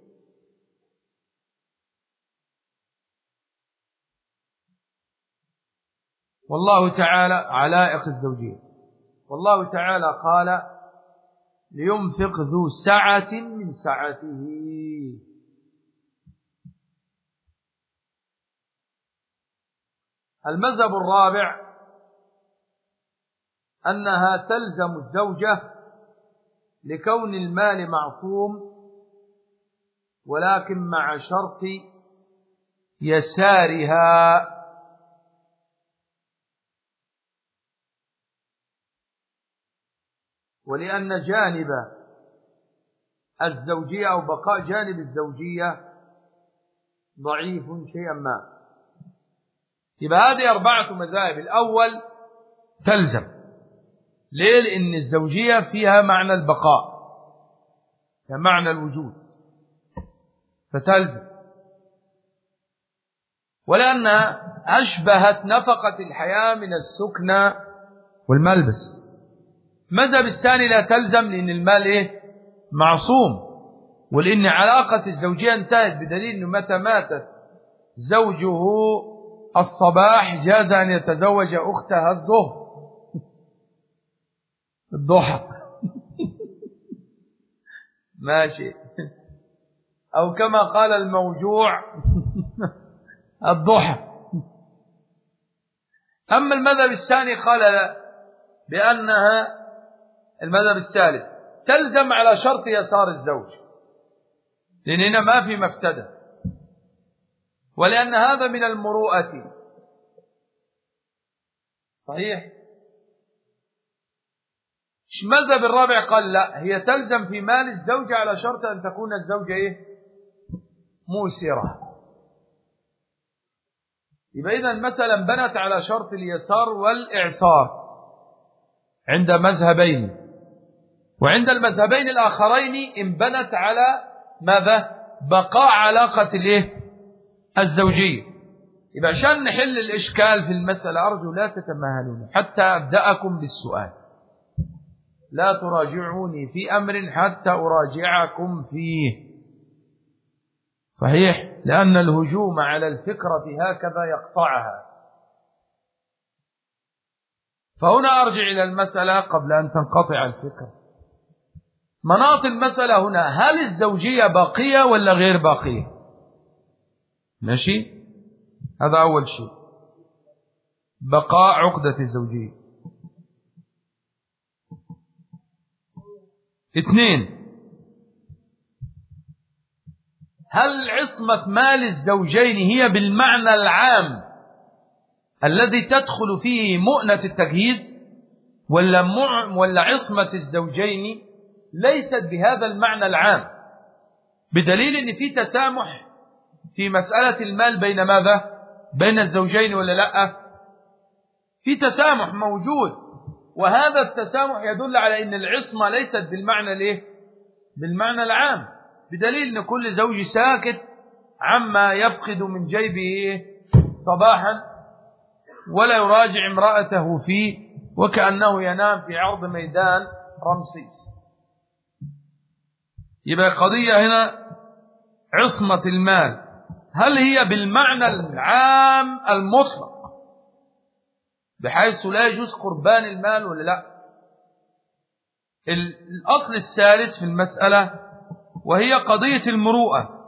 والله تعالى علائق الزوجية. والله تعالى قال لينفق ذو سعة من سعته. المذهب الرابع أنها تلزم الزوجة لكون المال معصوم ولكن مع شرط يسارها. ولأن جانب الزوجية أو بقاء جانب الزوجية ضعيف شيئا ما. يبقى هذه أربعة مذاهب. الأول تلزم. ليه؟ لأن الزوجية فيها معنى البقاء فيها معنى الوجود فتلزم. ولأنها أشبهت نفقة الحياة من السكنى والملبس. المذهب الثاني لا تلزم لأن المال إيه؟ معصوم. ولأن علاقة الزوجية انتهت بدليل أنه متى ماتت زوجه الصباح جاز أن يتزوج أختها الظهر. الضحى. ماشي. أو كما قال الموجوع الضحى. أما المذهب الثاني قال بأنها المذهب الثالث تلزم على شرط يسار الزوج. لأن هنا ما في مفسدة. ولأن هذا من المروءة. صحيح؟ مذهب الرابع؟ قال لا هي تلزم في مال الزوجة على شرط أن تكون الزوجة إيه؟ موسرة. يبقى إذا مثلا بنت على شرط اليسار والإعصار عند مذهبين. وعند المذهبين الآخرين انبنت على ماذا؟ بقاء علاقة الإيه؟ الزوجية. يبقى عشان نحل الإشكال في المسألة أرجو لا تتماهلون حتى أبدأكم بالسؤال. لا تراجعوني في أمر حتى أراجعكم فيه. صحيح؟ لأن الهجوم على الفكرة هكذا يقطعها. فهنا أرجع إلى المسألة قبل أن تنقطع الفكرة. مناط المسألة هنا هل الزوجية باقية ولا غير باقية؟ ماشي؟ هذا أول شيء. بقاء عقدة الزوجية. اثنين. هل عصمة مال الزوجين هي بالمعنى العام الذي تدخل فيه مؤنة التجهيز ولا, ولا عصمة الزوجين ليست بهذا المعنى العام؟ بدليل إن في تسامح في مسألة المال بين ماذا؟ بين الزوجين ولا لأ؟ في تسامح موجود وهذا التسامح يدل على إن العصمة ليست بالمعنى الإيه؟ بالمعنى العام. بدليل إن كل زوج ساكت عما يفقد من جيبه صباحا ولا يراجع امرأته فيه وكأنه ينام في عرض ميدان رمسيس. يبقى قضية هنا عصمة المال. هل هي بالمعنى العام المطلق؟ بحيث لا يجوز قربان المال ولا لا. الأصل الثالث في المسألة وهي قضية المروءة.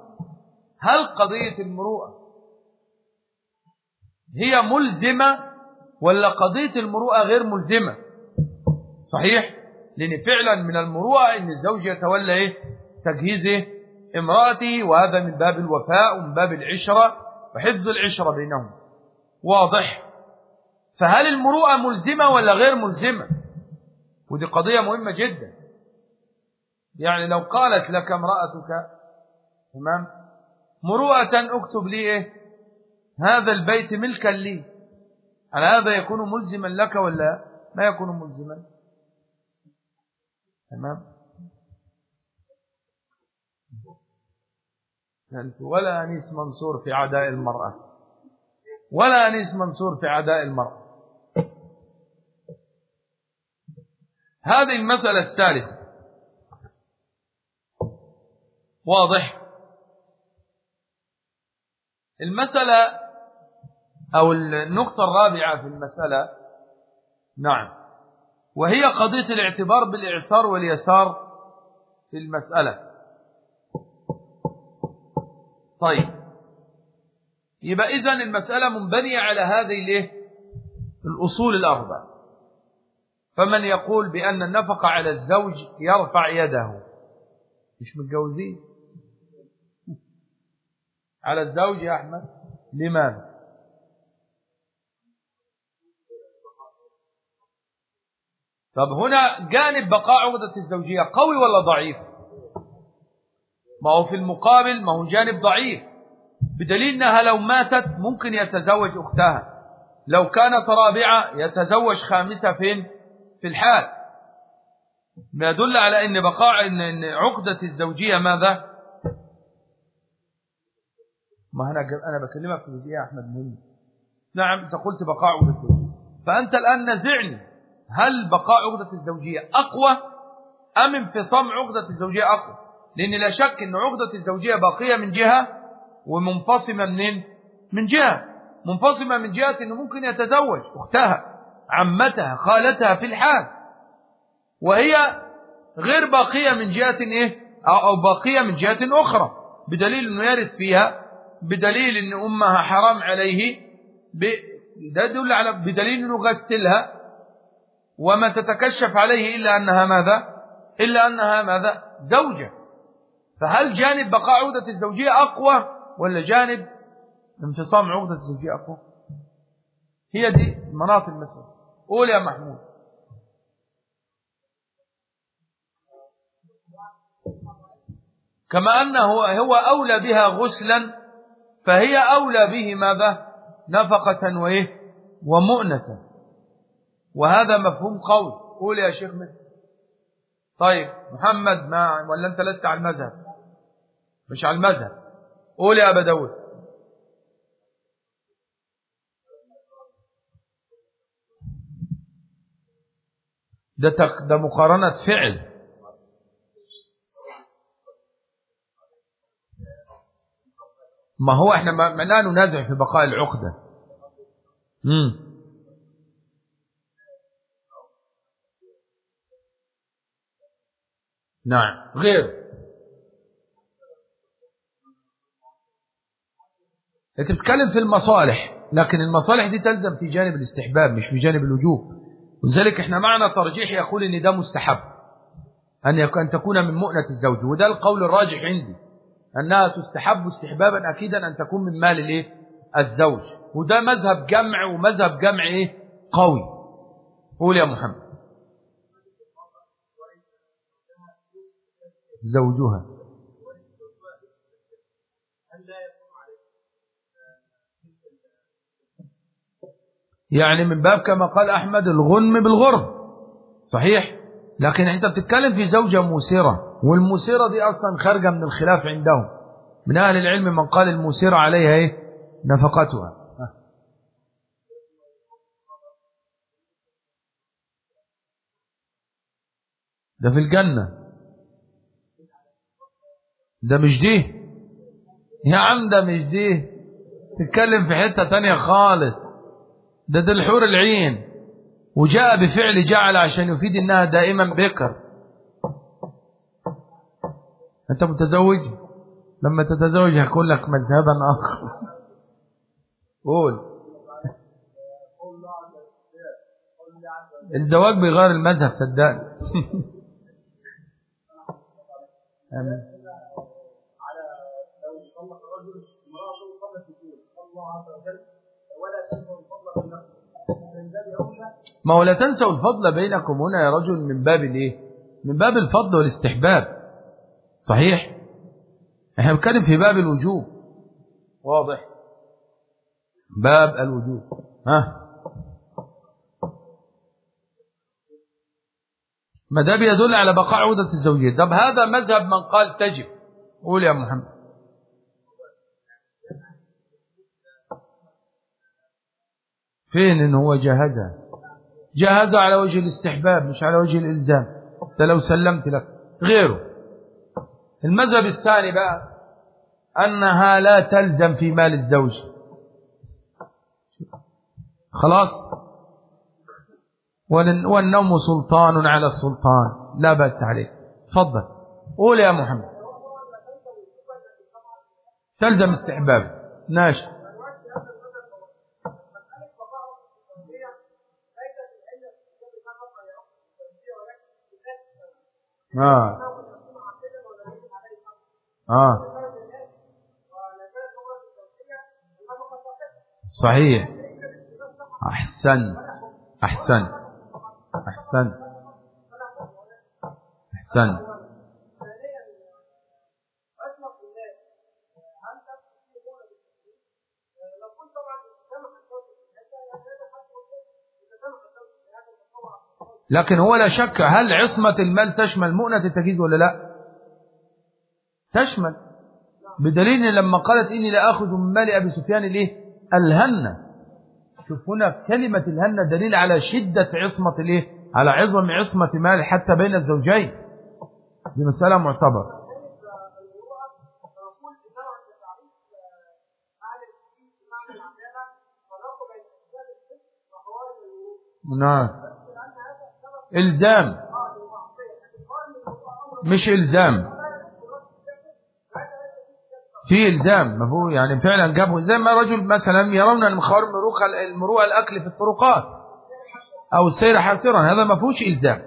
هل قضية المروءة هي ملزمة ولا قضية المروءة غير ملزمة؟ صحيح؟ لأن فعلا من المروءة أن الزوج يتولى إيه؟ تجهيز إيه؟ امرأته وهذا من باب الوفاء ومن باب العشرة وحفظ العشرة بينهم. واضح؟ فهل المروءة ملزمة ولا غير ملزمة؟ ودي قضية مهمة جدا. يعني لو قالت لك امرأتك تمام؟ مروءة اكتب لي إيه؟ هذا البيت ملكا لي. هل هذا يكون ملزما لك ولا ما يكون ملزما. تمام؟ ولا أنيس منصور في عداء المرأة. ولا أنيس منصور في عداء المرأة. هذه المسألة الثالثة. واضح؟ المسألة أو النقطة الرابعة في المسألة نعم وهي قضية الاعتبار بالإعصار واليسار في المسألة. طيب يبقى إذن المسألة منبنية على هذه الأصول الأربع فمن يقول بأن النفقة على الزوج يرفع يده. مش متجوزين؟ على الزوج يا أحمد؟ لماذا؟ طب هنا جانب بقاء عقدة الزوجية قوي ولا ضعيف؟ ما هو في المقابل ما هو جانب ضعيف. بدليل أنها لو ماتت ممكن يتزوج أختها. لو كانت رابعة يتزوج خامسة فين؟ في الحال. ما يدل على أن بقاء إن عقدة الزوجية ماذا؟ ما أنا أنا بكلمك في جزئية أحمد مهم نعم أنت قلت بقاء عقدة الزوجية. فأنت الآن نزعني. هل بقاء عقدة الزوجية أقوى أم انفصام عقدة الزوجية أقوى؟ لأن لا شك أن عقدة الزوجية باقية من جهة ومنفصمة منين من جهة. منفصمة من جهة أنه ممكن يتزوج. أختها عمتها خالتها في الحال. وهي غير باقية من جهة إيه؟ أو باقية من جهة أخرى. بدليل أنه يرث فيها بدليل أن أمها حرام عليه ده يدل على بدليل أنه غسلها. وما تتكشف عليه إلا أنها ماذا؟ إلا أنها ماذا؟ زوجة. فهل جانب بقاء عودة الزوجية أقوى ولا جانب انفصام عقدة الزوجية أقوى؟ هي دي مناط المسألة. قول يا محمود. كما أنه هو أولى بها غسلا فهي أولى به ماذا؟ نفقة وإيه؟ ومؤنة. وهذا مفهوم قول قول يا شيخ من. طيب محمد ما ولا أنت لست على المذهب؟ مش على المذهب. قول يا أبا داود. ده تق... ده مقارنة فعل. ما هو إحنا لا ننازع في بقاء العقدة. امم نعم. غير. أنت بتتكلم في المصالح لكن المصالح دي تلزم في جانب الاستحباب مش في جانب الوجوب. ولذلك إحنا معنا ترجيح يقول إن ده مستحب. أن أن تكون من مؤنة الزوج. وده القول الراجح عندي. أنها تستحب استحبابا أكيدا أن تكون من مال الإيه؟ الزوج. وده مذهب جمع ومذهب جمع إيه؟ قوي. قول يا محمد. زوجها. يعني من باب كما قال أحمد الغنم بالغرب. صحيح؟ لكن أنت بتتكلم في زوجة موسرة والموسرة دي أصلا خارجة من الخلاف عندهم. من أهل العلم من قال الموسرة عليها إيه؟ نفقتها. ده في الجنة. ده مش دي؟ يا عم ده مش دي. تتكلم في حتة تانية خالص. ده ده الحور العين. وجاء بفعل جعل عشان يفيد إنها دائما بكر. أنت متزوج؟ لما تتزوج هكون لك مذهبا آخر. قول. الزواج بيغير المذهب صدقني. آمين. ما هو لا تنسوا الفضل بينكم هنا يا رجل من باب الإيه؟ من باب الفضل والاستحباب. صحيح؟ إحنا بنتكلم في باب الوجوب. واضح. باب الوجوب. ها؟ ما ده بيدل على بقاء عودة الزوجية طب هذا مذهب من قال تجب. قول يا محمد. فين إن هو جهزها؟ جهزها على وجه الاستحباب مش على وجه الإلزام. ده لو سلمت لك. غيره. المذهب الثاني بقى أنها لا تلزم في مال الزوج. خلاص؟ والنوم سلطان على السلطان. لا بأس عليه. تفضل. قول يا محمد. تلزم استحباب ناشئ آه. آه. صحيح. أحسن. أحسن. أحسن. أحسن. لكن هو لا شك هل عصمة المال تشمل مؤنة التجهيز ولا لا؟ تشمل. بدليل لما قالت إني لا أخذ من مال أبي سفيان الإيه الهنة. شوف هنا كلمة الهنة دليل على شدة عصمة الإيه على عظم عصمة مال حتى بين الزوجين. دي مسألة معتبرة. نعم. إلزام. مش إلزام. في إلزام. مفهوم؟ يعني فعلا جابه زي ما رجل مثلا يرون أن مخار المروءة الأكل في الطرقات أو السير حاسرا هذا ما فيهوش إلزام.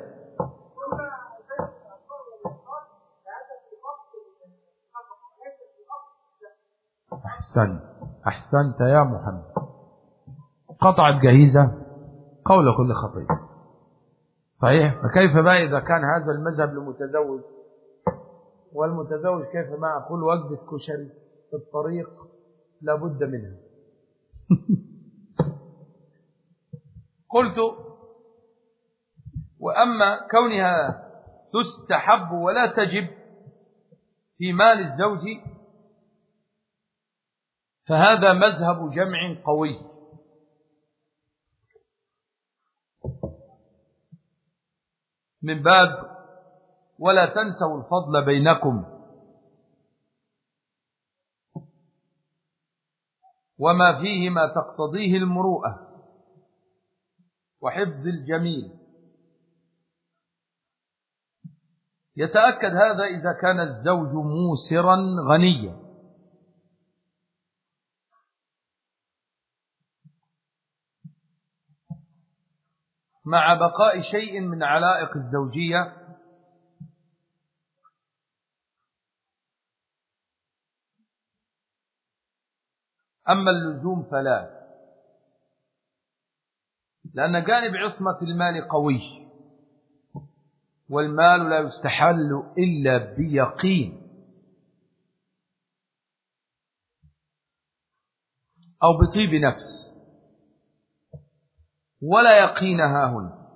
أحسنت أحسنت يا محمد. قطعت جهيزة قول كل خطيب. صحيح. فكيف بقى إذا كان هذا المذهب لمتزوج؟ والمتزوج كيف ما أقول وجبة كشري في الطريق لابد منها قلت وأما كونها تستحب ولا تجب في مال الزوج فهذا مذهب جمع قوي. من باب ولا تنسوا الفضل بينكم. وما فيه ما تقتضيه المروءة وحفظ الجميل. يتأكد هذا إذا كان الزوج موسرا غنيا. مع بقاء شيء من علائق الزوجية. أما اللزوم فلا لأن جانب عصمة المال قوي والمال لا يستحل إلا بيقين. أو بطيب نفس. ولا يقين ها هنا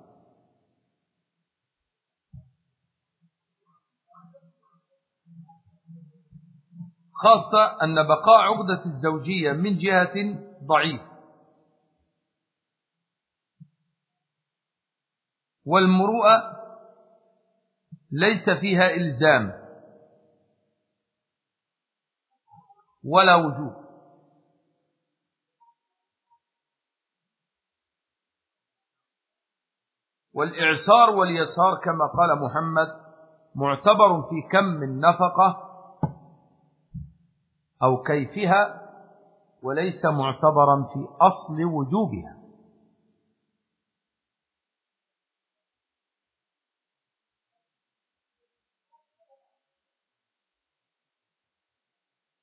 خاصة أن بقاء عقدة الزوجية من جهة ضعيف. والمروءة ليس فيها إلزام ولا وجوب. والإعسار واليسار كما قال محمد معتبر في كم النفقة أو كيفها وليس معتبرا في أصل وجوبها.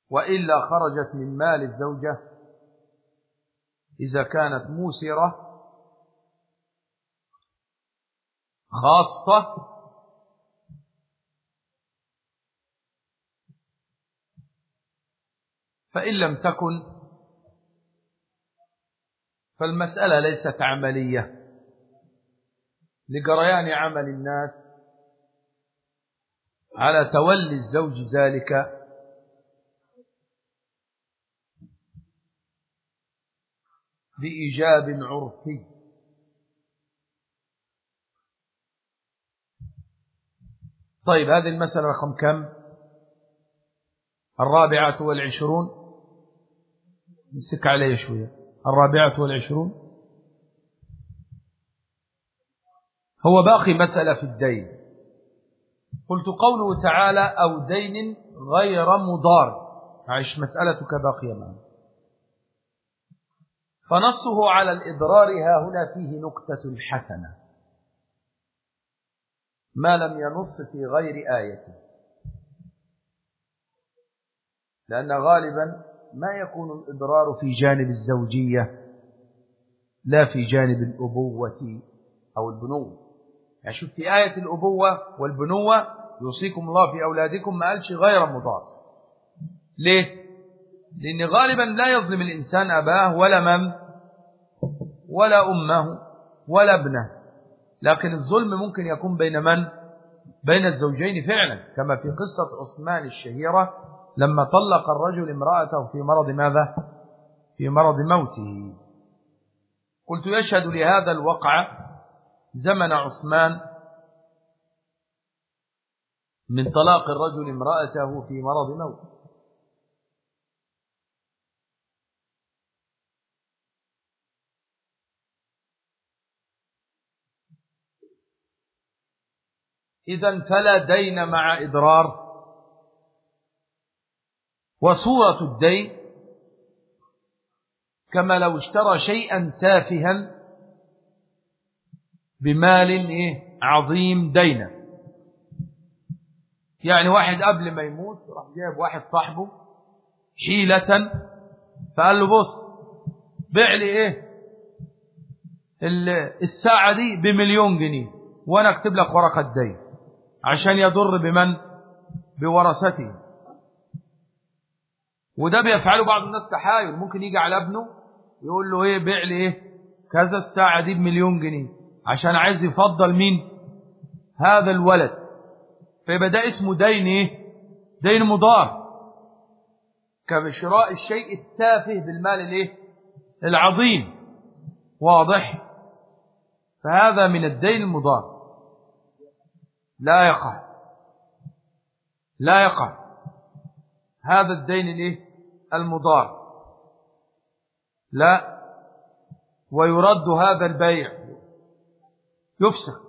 وإلا خرجت من مال الزوجة إذا كانت موسرة خاصة فإن لم تكن فالمسألة ليست عملية. لجريان عمل الناس على تولي الزوج ذلك بإيجاب عرفي. طيب هذه المسألة رقم كم؟ الرابعة والعشرون؟ نسك عليه شوية. الرابعة والعشرون؟ هو باقي مسألة في الدين. قلت قوله تعالى أو دين غير مضار. عيش مسألتك باقية معنا. فنصه على الإضرار ها هنا فيه نقطة حسنة. ما لم ينص في غير آية. لأن غالبا ما يكون الإضرار في جانب الزوجية لا في جانب الأبوة أو البنوة. يعني شوف في آية الأبوة والبنوة يوصيكم الله في أولادكم ما قالش غير مضار. ليه؟ لأن غالبا لا يظلم الإنسان أباه ولا من؟ ولا أمه ولا ابنه. لكن الظلم ممكن يكون بين من؟ بين الزوجين فعلا كما في قصة عثمان الشهيرة لما طلق الرجل امرأته في مرض ماذا؟ في مرض موته. قلت يشهد لهذا الوقع زمن عثمان من طلاق الرجل امرأته في مرض موته. إذا فلا دين مع إضرار. وصورة الدين كما لو اشترى شيئا تافها بمال إيه عظيم دينا يعني واحد قبل ما يموت راح جايب واحد صاحبه حيلة فقال له بص بيع لي إيه الساعة دي بمليون جنيه وأنا أكتب لك ورقة دين. عشان يضر بمن؟ بورثته. وده بيفعله بعض الناس تحايل ممكن يجي على ابنه يقول له إيه بيع لي إيه؟ كذا الساعة دي بمليون جنيه. عشان عايز يفضل مين؟ هذا الولد. فيبقى ده اسمه دين إيه؟ دين مضار. كشراء الشيء التافه بالمال الإيه؟ العظيم. واضح؟ فهذا من الدين المضار. لا يقع لا يقع هذا الدين الإيه؟ المضار. لا. ويرد هذا البيع. يفسخ.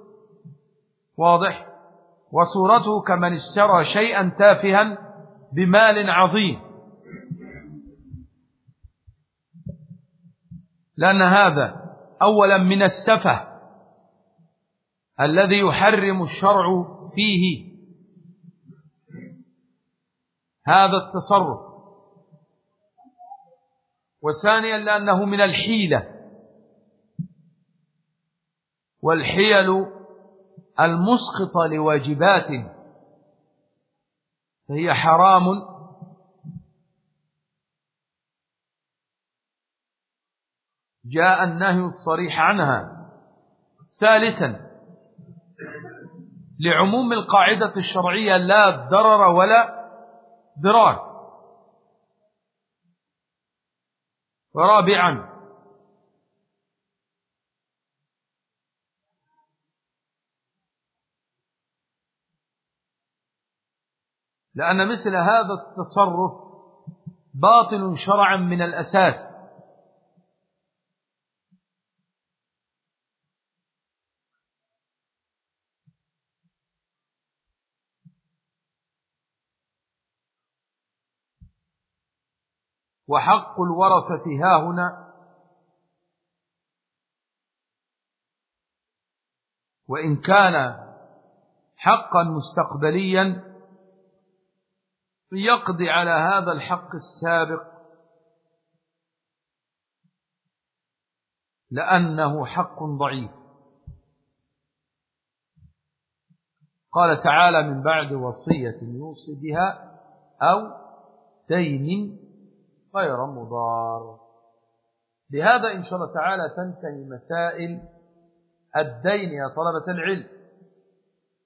واضح. وصورته كمن اشترى شيئا تافها بمال عظيم. لأن هذا أولا من السفه. الذي يحرم الشرع فيه. هذا التصرف. وثانيا لأنه من الحيلة. والحيل المسقطة لواجبات. فهي حرام. جاء النهي الصريح عنها. ثالثا لعموم القاعدة الشرعية لا ضرر ولا ضرار. رابعا. لأن مثل هذا التصرف باطل شرعا من الأساس. وحق الورثة ها هنا. وإن كان حقا مستقبليا يقضي على هذا الحق السابق لأنه حق ضعيف. قال تعالى من بعد وصية يوصي بها أو دين غير مضار. بهذا إن شاء الله تعالى تنتهي مسائل الدين يا طلبة العلم.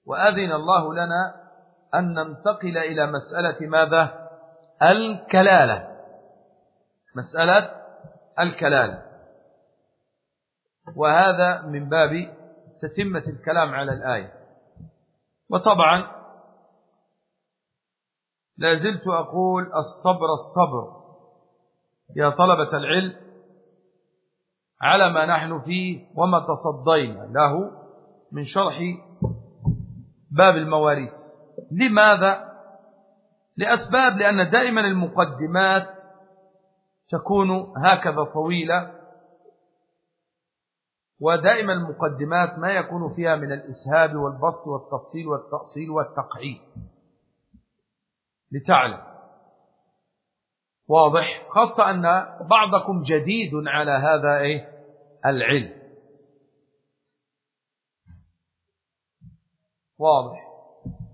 وأذن الله لنا أن ننتقل إلى مسألة ماذا؟ الكلالة. مسألة الكلالة. وهذا من باب تتمة الكلام على الآية. وطبعا لا زلت أقول الصبر الصبر. يا طلبة العلم على ما نحن فيه وما تصدينا له من شرح باب المواريث. لماذا؟ لأسباب لأن دائما المقدمات تكون هكذا طويلة ودائما المقدمات ما يكون فيها من الإسهاب والبسط والتفصيل والتأصيل والتقعيد. لتعلم. واضح؟ خاصة أن بعضكم جديد على هذا إيه؟ العلم. واضح.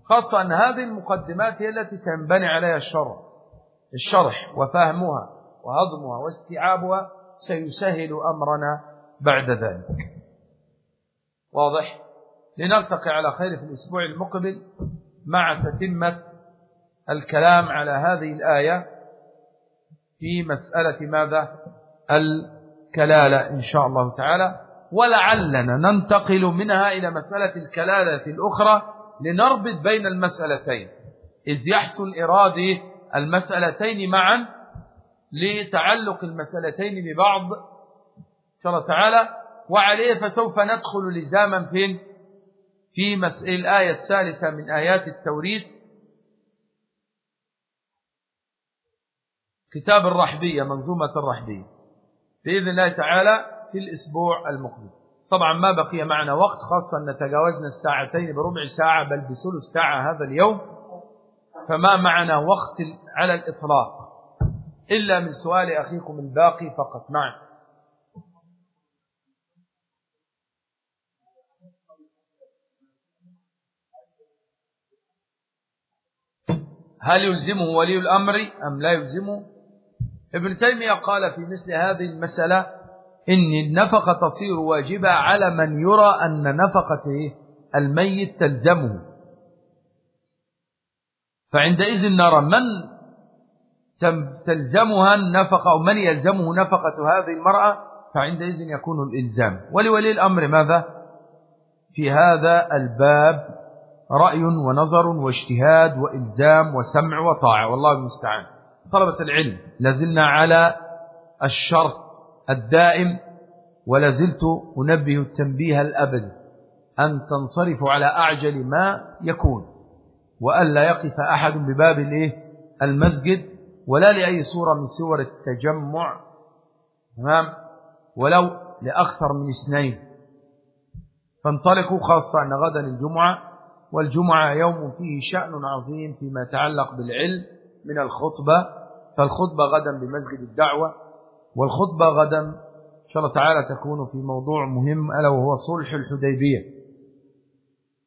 خاصة أن هذه المقدمات هي التي سينبني عليها الشرح الشرح وفهمها وهضمها واستيعابها سيسهل أمرنا بعد ذلك. واضح؟ لنلتقي على خير في الأسبوع المقبل مع تتمة الكلام على هذه الآية. في مسألة ماذا؟ الكلالة إن شاء الله تعالى. ولعلنا ننتقل منها إلى مسألة الكلالة الأخرى لنربط بين المسألتين. إذ يحصل إرادة المسألتين معا لتعلق المسألتين ببعض. إن شاء الله تعالى. وعليه فسوف ندخل لزاما فين؟ في مسألة الآية الثالثة من آيات التوريث. كتاب الرحبية منظومة الرحبية. بإذن الله تعالى في الأسبوع المقبل. طبعا ما بقي معنا وقت خاصة أن تجاوزنا الساعتين بربع ساعة بل بثلث ساعة هذا اليوم. فما معنا وقت على الإطلاق. إلا من سؤال أخيكم الباقي فقط. نعم. هل يلزمه ولي الأمر أم لا يلزمه؟ ابن تيمية قال في مثل هذه المسألة إن النفقة تصير واجبة على من يرى أن نفقة الميت تلزمه. فعندئذ نرى من تلزمها النفقة أو من يلزمه نفقة هذه المرأة فعندئذ يكون الإلزام. ولولي الأمر ماذا؟ في هذا الباب رأي ونظر واجتهاد وإلزام وسمع وطاعة. والله المستعان. طلبة العلم لازلنا على الشرط الدائم ولازلت أنبه التنبيه الأبد أن تنصرفوا على أعجل ما يكون وألا يقف أحد بباب المسجد ولا لأي صورة من صور التجمع تمام؟ ولو لأكثر من اثنين. فانطلقوا خاصة أن غدا الجمعة والجمعة يوم فيه شأن عظيم فيما يتعلق بالعلم من الخطبة فالخطبة غدا بمسجد الدعوة والخطبة غدا إن شاء الله تعالى تكون في موضوع مهم ألا وهو صلح الحديبية.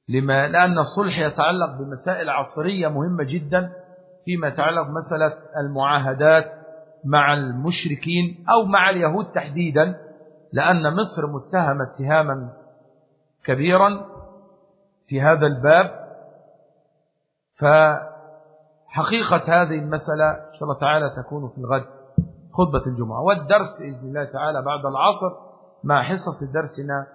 لما؟ لأن الصلح يتعلق بمسائل عصرية مهمة جدا فيما يتعلق مسألة المعاهدات مع المشركين أو مع اليهود تحديدا لأن مصر متهمة اتهاما كبيرا في هذا الباب. فحقيقة هذه المسألة إن شاء الله تعالى تكون في الغد خطبة الجمعة والدرس بإذن الله تعالى بعد العصر مع حصص درسنا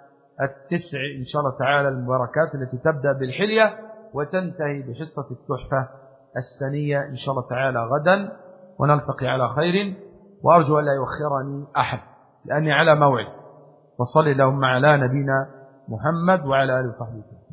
التسع إن شاء الله تعالى المباركات التي تبدأ بالحلية وتنتهي بحصة التحفة السنية إن شاء الله تعالى غدا ونلتقي على خير وأرجو أن لا يؤخرني أحد لأني على موعد وصل اللهم على نبينا محمد وعلى آله وصحبه وسلم.